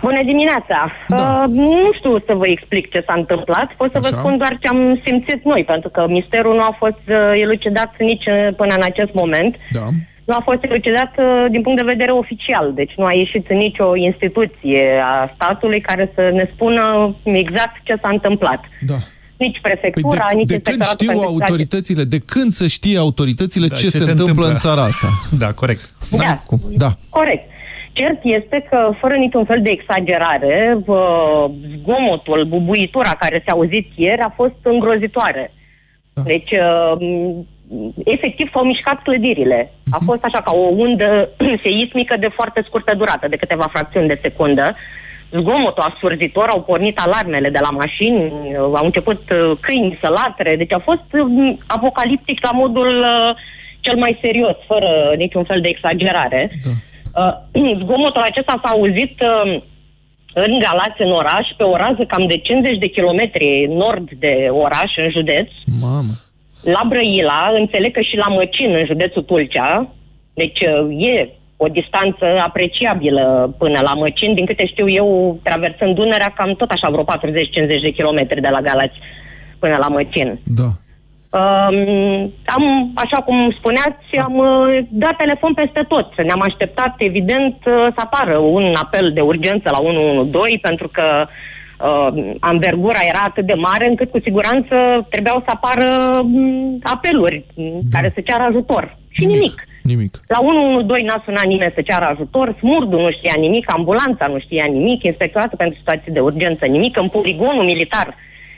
Bună dimineața! Da. Uh, nu știu să vă explic ce s-a întâmplat, pot să Așa. vă spun doar ce am simțit noi, pentru că misterul nu a fost uh, elucidat nici uh, până în acest moment. Da. Nu a fost elucidat uh, din punct de vedere oficial, deci nu a ieșit nicio instituție a statului care să ne spună exact ce s-a întâmplat. Da. Nici Păi prefectura, de, nici de când Inspectoratul știu pentru Situații- autoritățile, de când să știe autoritățile Da, ce, se, întâmplă în țara asta? Da, corect. Da. Cum? Da. Corect. Cert este că, fără niciun fel de exagerare, vă- zgomotul, bubuitura care s-a auzit ieri a fost îngrozitoare. Da. Deci, uh, efectiv, s-au mișcat clădirile. A fost așa ca o undă seismică de foarte scurtă durată, de câteva fracțiuni de secundă. Zgomotul asurzitor, au pornit alarmele de la mașini, uh, au început uh, câini să latre, deci a fost uh, apocaliptic la modul uh, cel mai serios, fără niciun fel de exagerare. Da. Uh, zgomotul acesta s-a auzit uh, în Galați, în oraș, pe o rază cam de 50 de kilometri nord de oraș, în județ. Mamă. La Brăila, înțeleg că și la Măcin, în județul Tulcea. Deci uh, e o distanță apreciabilă până la Măcin. Din câte știu eu, traversând Dunărea, cam tot așa vreo 40-50 de kilometri de la Galați până la Măcin. Da. Um, am, așa cum spuneați, am uh, dat telefon peste tot. Ne-am așteptat, evident, uh, să apară un apel de urgență la 112, pentru că uh, anvergura era atât de mare încât cu siguranță trebuiau să apară um, apeluri um, care să ceară ajutor. Și nimic. Nimic. La 112 n-a sunat nimeni să ceară ajutor, smurdul nu știa nimic, ambulanța nu știa nimic, inspectoratul pentru situații de urgență nimic, în poligonul militar,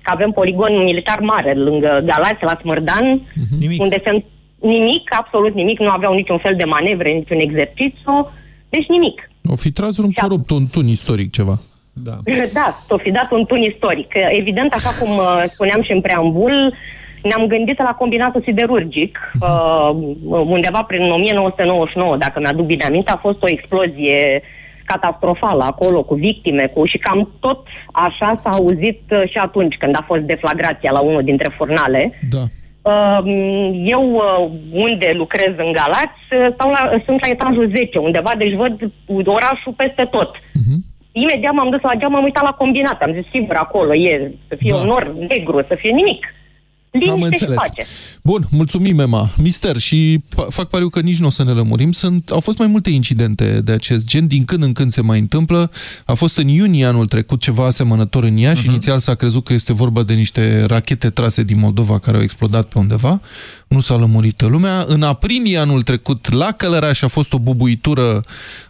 că avem poligon militar mare lângă Galați, la Smărdan, Nimic. unde se nimic, absolut nimic, nu aveau niciun fel de manevre, niciun exercițiu, deci nimic. O fi tras un corupt, un tun istoric ceva. Da. Da, s-o fi dat un tun istoric. Evident, așa cum uh, spuneam și în preambul, ne-am gândit la combinatul siderurgic. Uh, undeva prin 1999, dacă mi-aduc bine aminte, a fost o explozie catastrofală acolo, cu victime, cu și cam tot așa s-a auzit uh, și atunci când a fost deflagrația la unul dintre furnale. Da. Uh, eu, uh, unde lucrez în Galați, uh, stau la, sunt la etajul 10, undeva, deci văd orașul peste tot. Imediat m-am dus la geam, m-am uitat la combinat, am zis, sigur, acolo e, să fie Da. un nor negru, să fie nimic. Am Liniște și înțeles. pace. Bun, mulțumim, Emma. Mister, și pa- fac pariu că nici nu o să ne lămurim. Sunt, au fost mai multe incidente de acest gen, din când în când se mai întâmplă. A fost în iunie anul trecut ceva asemănător în Iași. Inițial s-a crezut că este vorba de niște rachete trase din Moldova care au explodat pe undeva. Nu s-a lămurit lumea. În aprilie anul trecut, la Călăraș a fost o bubuitură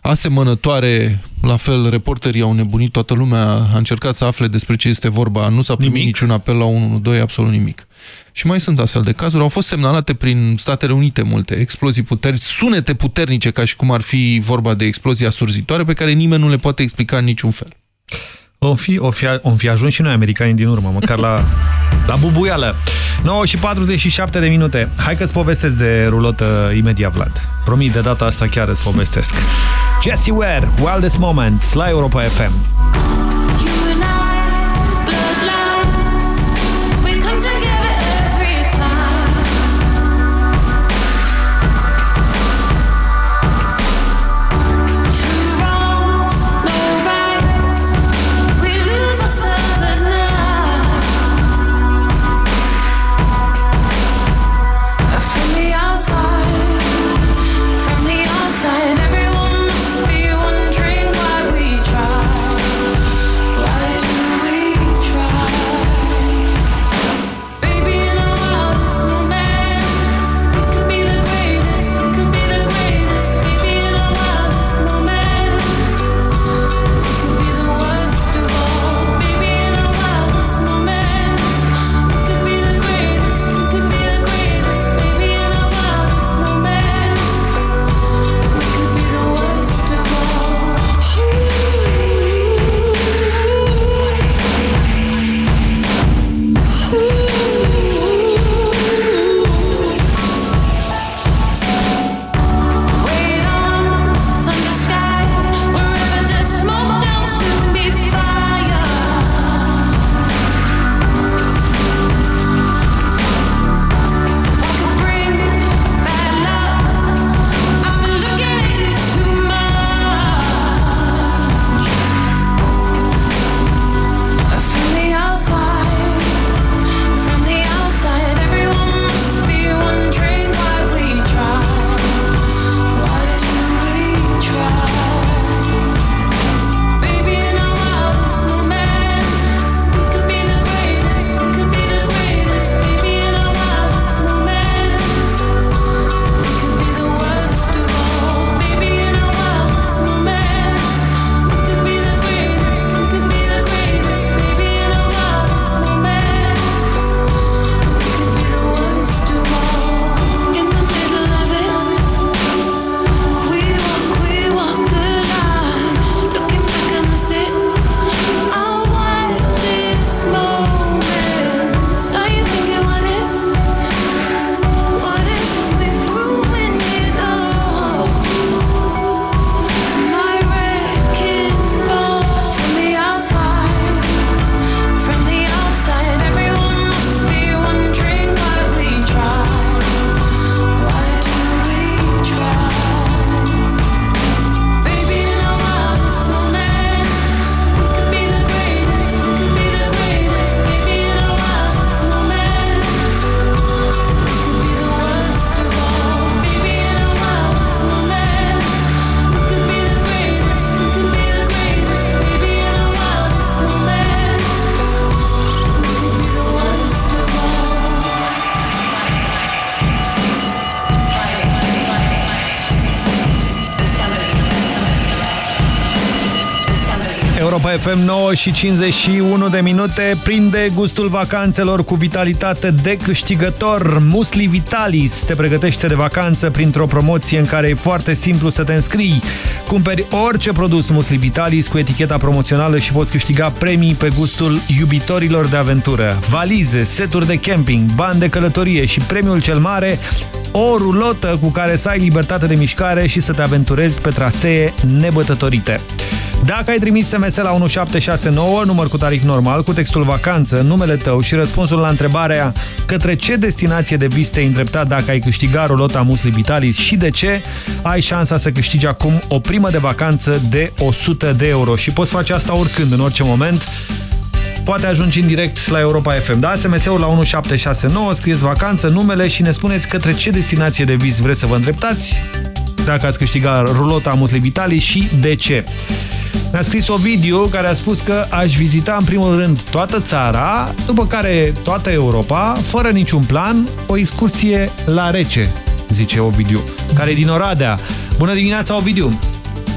asemănătoare. La fel, reporterii au nebunit, toată lumea a încercat să afle despre ce este vorba. Nu s-a primit Nimic. niciun apel la 112, absolut nimic. Și mai sunt astfel de cazuri. Au fost semnalate prin Statele Unite multe explozii puteri, sunete puternice, ca și cum ar fi vorba de explozii asurzitoare, pe care nimeni nu le poate explica în niciun fel. O fi, o fi, o fi ajuns și noi americanii din urmă, măcar la, la bubuială. 9 și 47 de minute. Hai că-ți povestesc de rulotă imediat, Vlad. Promit, de data asta chiar îți povestesc. Jessie Ware, Wildest Moments, la Europa FM. FM 9 și 51 de minute prinde gustul vacanțelor cu vitalitate de câștigător. Musli Vitalis te pregătește de vacanță printr-o promoție în care e foarte simplu să te înscrii. Cumperi orice produs Musli Vitalis cu eticheta promoțională și poți câștiga premii pe gustul iubitorilor de aventură. Valize, seturi de camping, bani de călătorie și premiul cel mare, o rulotă cu care să ai libertate de mișcare și să te aventurezi pe trasee nebătătorite. Dacă ai trimis SMS la 1769, număr cu tarif normal, cu textul vacanță, numele tău și răspunsul la întrebarea către ce destinație de vis te-ai îndreptat dacă ai câștigat rulota Musli Vitalis și de ce, ai șansa să câștigi acum o primă de vacanță de 100 de euro și poți face asta oricând, în orice moment, poate ajungi în direct la Europa FM. Da? SMS-ul la 1769, scrieți vacanță, numele și ne spuneți către ce destinație de vis vreți să vă îndreptați, dacă ați câștigat rulota Musli Vitali și de ce. Ne-a scris Ovidiu care a spus că aș vizita în primul rând toată țara, după care toată Europa, fără niciun plan, o excursie la rece, zice Ovidiu, care e din Oradea. Bună dimineața, Ovidiu!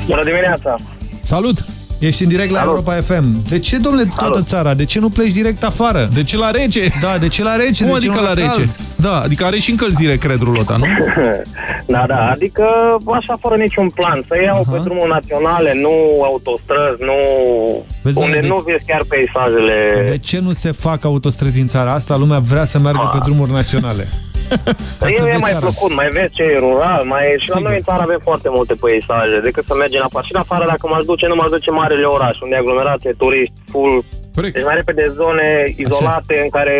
Bună dimineața! Salut! Ești în direct la Salut. Europa FM. De ce, domnule, toată Salut. țara? De ce nu pleci direct afară? De ce la rece? Da, de ce la rece? Cum de ce adică nu la rece? cald? Da, adică are și încălzire, cred, rulota, nu? da, da, adică așa fără niciun plan. Să iau pe drumul naționale, nu autostrăzi, nu... Vezi, unde domnule, de- nu vezi chiar peisajele... De ce nu se fac autostrăzi în țara asta? Lumea vrea să meargă pe drumuri naționale. Ca E, să e vezi mai țara. plăcut, mai vezi ce e rural, mai și la noi în țară avem foarte multe peisaje, decât să mergem în afară. Și în afară, dacă m-aș duce, nu m-aș duce în marele oraș, unde e aglomerație, turiști, full. Deci mai repede zone izolate în care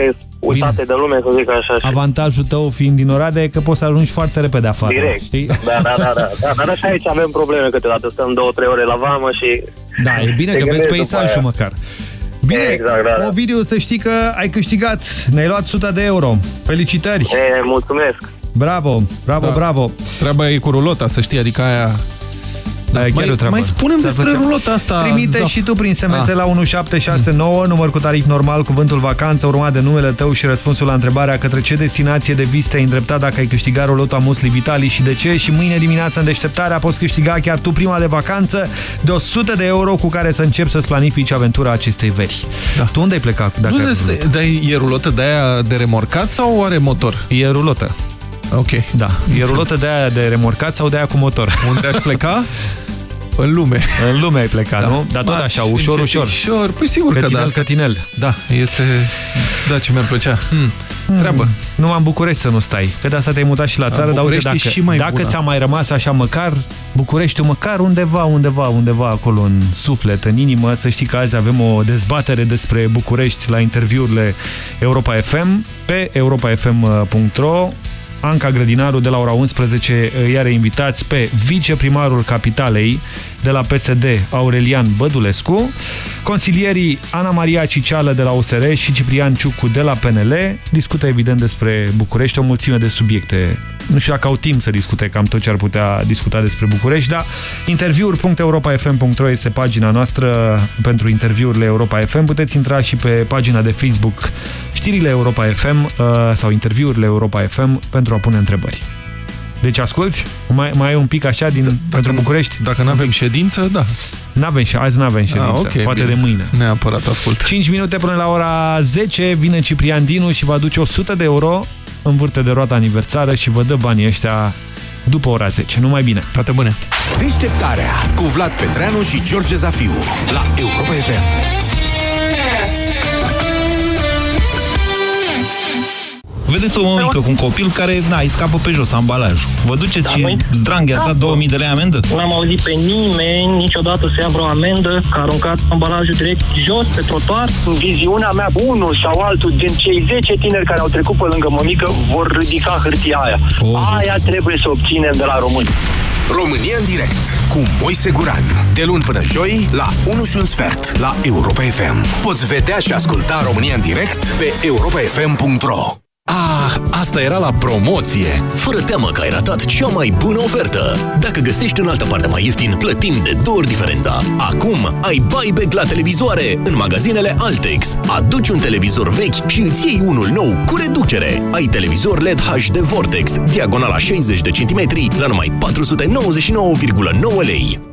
uitate de lume, să zic așa. Și Avantajul tău fiind din Oradea e că poți să ajungi foarte repede afară. direct. Știi? Da, da, da, da, da. Dar și aici avem probleme câteodată. Stăm două, trei ore la vamă și... Da, e bine te că vezi gândești după peisajul aia. măcar. Bine, Exact, da, da. Ovidiu, să știi că ai câștigat. Ne-ai luat 100 de euro. Felicitări! E, mulțumesc! Bravo, bravo, Da. bravo! Treaba e cu rulota, să știi, adică aia... Da, e chiar mai, o treabă. mai spunem Ți-ar despre plăcea? rulota asta. Trimite Zaf. și tu prin SMS Ah. la 1769, număr cu tarif normal, cuvântul vacanță, urmat de numele tău și răspunsul la întrebarea către ce destinație de vis te-ai îndreptat dacă ai câștigat rulota Musli Vitali și de ce. Și mâine dimineață în deșteptarea poți câștiga chiar tu prima de vacanță de 100 de euro cu care să începi să-ți planifici aventura acestei veri. Da. Tu unde ai plecat? Dacă Nu, ai este, dar e rulotă de aia de remorcat sau are motor? E rulotă. Ok. Da, e rulotă de aia de remorcat sau de aia cu motor. Unde aș pleca? În lume. În lume ai plecat, da. nu? Dar tot Ba, așa, și ușor, încet, ușor. Ușor, păi sigur că Cătinel, da. asta- cătinel. Da, este... Da, ce mi-ar plăcea. Hmm. Treabă. Nu am București să nu stai. Pe de asta te-ai mutat și la Da, țară, dar uite, București e dacă, și mai dacă bună. ți-a mai rămas așa măcar Bucureștiul, măcar undeva, undeva, undeva acolo în suflet, în inimă, să știi că azi avem o dezbatere despre București la interviurile Europa FM pe europafm.ro Anca Grădinaru de la ora 11 îi are invitați pe viceprimarul Capitalei de la PSD, Aurelian Bădulescu, consilierii Ana Maria Cicială de la USR și Ciprian Ciucu de la PNL. Discută evident despre București, o mulțime de subiecte. Nu știu dacă au timp să discute cam tot ce ar putea discuta despre București, dar interviuri.europafm.ro este pagina noastră pentru interviurile Europa FM. Puteți intra și pe pagina de Facebook știrile Europa FM uh, sau interviurile Europa FM pentru a pune întrebări. Deci asculți, mai, mai ai un pic așa din, pentru București? Dacă nu avem ședință, da. N-avem, și azi nu avem ședință, Ah, ok, poate bine. de mâine. Neapărat, ascult. 5 minute până la ora 10 vine Ciprian Dinu și va aduce 100 de euro în vârte de roata aniversară și vă dă banii ăștia după ora 10. Numai bine! Toate bune! Deșteptarea cu Vlad Petreanu și George Zafiu la Europa FM. Vedeți o mămică cu un copil care, na, îi scapă pe jos ambalajul. Vă duceți și zdranghe, ați dat 2000 de lei amendă? N-am auzit pe nimeni niciodată să ia vreo amendă că a aruncat ambalajul direct jos pe trotuar. În viziunea mea, unul sau altul din cei 10 tineri care au trecut pe lângă mămică vor ridica hârtia aia. Aia trebuie să obținem de la români. România în direct cu Moise Guran. De luni până joi la 1 și un sfert la Europa FM. Poți vedea și asculta România în direct pe europafm.ro Ah, asta era la promoție! Fără teamă că ai ratat cea mai bună ofertă! Dacă găsești în altă parte mai ieftin, plătim de două ori diferența. Acum ai buyback la televizoare în magazinele Altex. Aduci un televizor vechi și îți iei unul nou cu reducere. Ai televizor LED HD Vortex, diagonala 60 de centimetri, la numai 499,9 lei.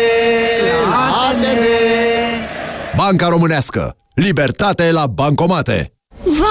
Banca Românească. Libertate la bancomate. Vai,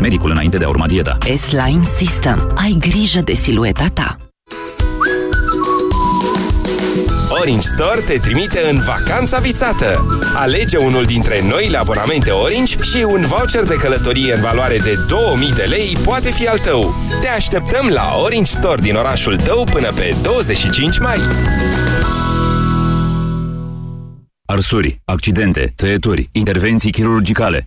medicul înainte de a urma dieta. S-Line System. Ai grijă de silueta ta. Orange Store te trimite în vacanța visată. Alege unul dintre noile abonamente Orange și un voucher de călătorie în valoare de 2000 de lei poate fi al tău. Te așteptăm la Orange Store din orașul tău până pe 25 mai. Arsuri, accidente, tăieturi, intervenții chirurgicale.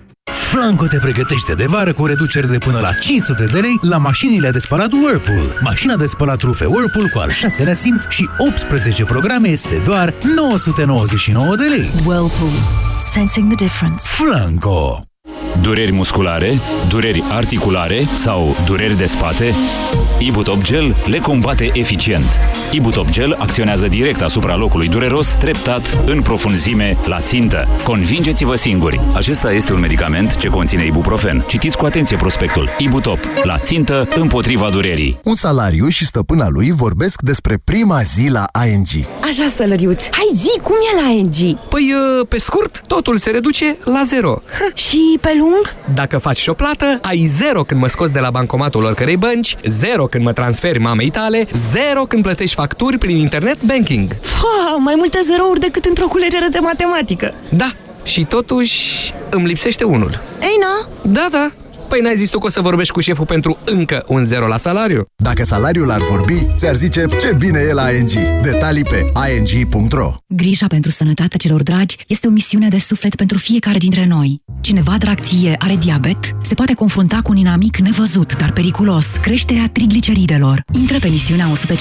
Flanco te pregătește de vară cu reduceri de până la 500 de lei la mașinile de spălat Whirlpool. Mașina de spălat rufe Whirlpool cu al șaselea simț și 18 programe este doar 999 de lei. Whirlpool. Sensing the difference. Flanco. Dureri musculare, dureri articulare sau dureri de spate? Ibutop Gel le combate eficient. Ibutop Gel acționează direct asupra locului dureros, treptat, în profunzime, la țintă. Convingeți-vă singuri! Acesta este un medicament ce conține ibuprofen. Citiți cu atenție prospectul. Ibutop. La țintă, împotriva durerii. Un salariu și stăpâna lui vorbesc despre prima zi la ING. Așa, sălăriuț. Hai zi, cum e la ING? Păi, pe scurt, totul se reduce la zero. Și pe lung? Dacă faci și o plată, ai zero când mă scoți de la bancomatul oricărei bănci, zero când mă transferi mamei tale, zero când plătești facturi prin internet banking. Fa, mai multe zerouri decât într-o culegere de matematică. Da, și totuși îmi lipsește unul. Ei, na? Da, da. Păi n-ai zis tu că o să vorbești cu șeful pentru încă un zero la salariu? Dacă salariul ar vorbi, ți-ar zice ce bine e la ING. Detalii pe ing.ro Grija pentru sănătatea celor dragi este o misiune de suflet pentru fiecare dintre noi. Cineva drag ție are diabet, se poate confrunta cu un inamic nevăzut, dar periculos, creșterea trigliceridelor. Intră pe misiunea 100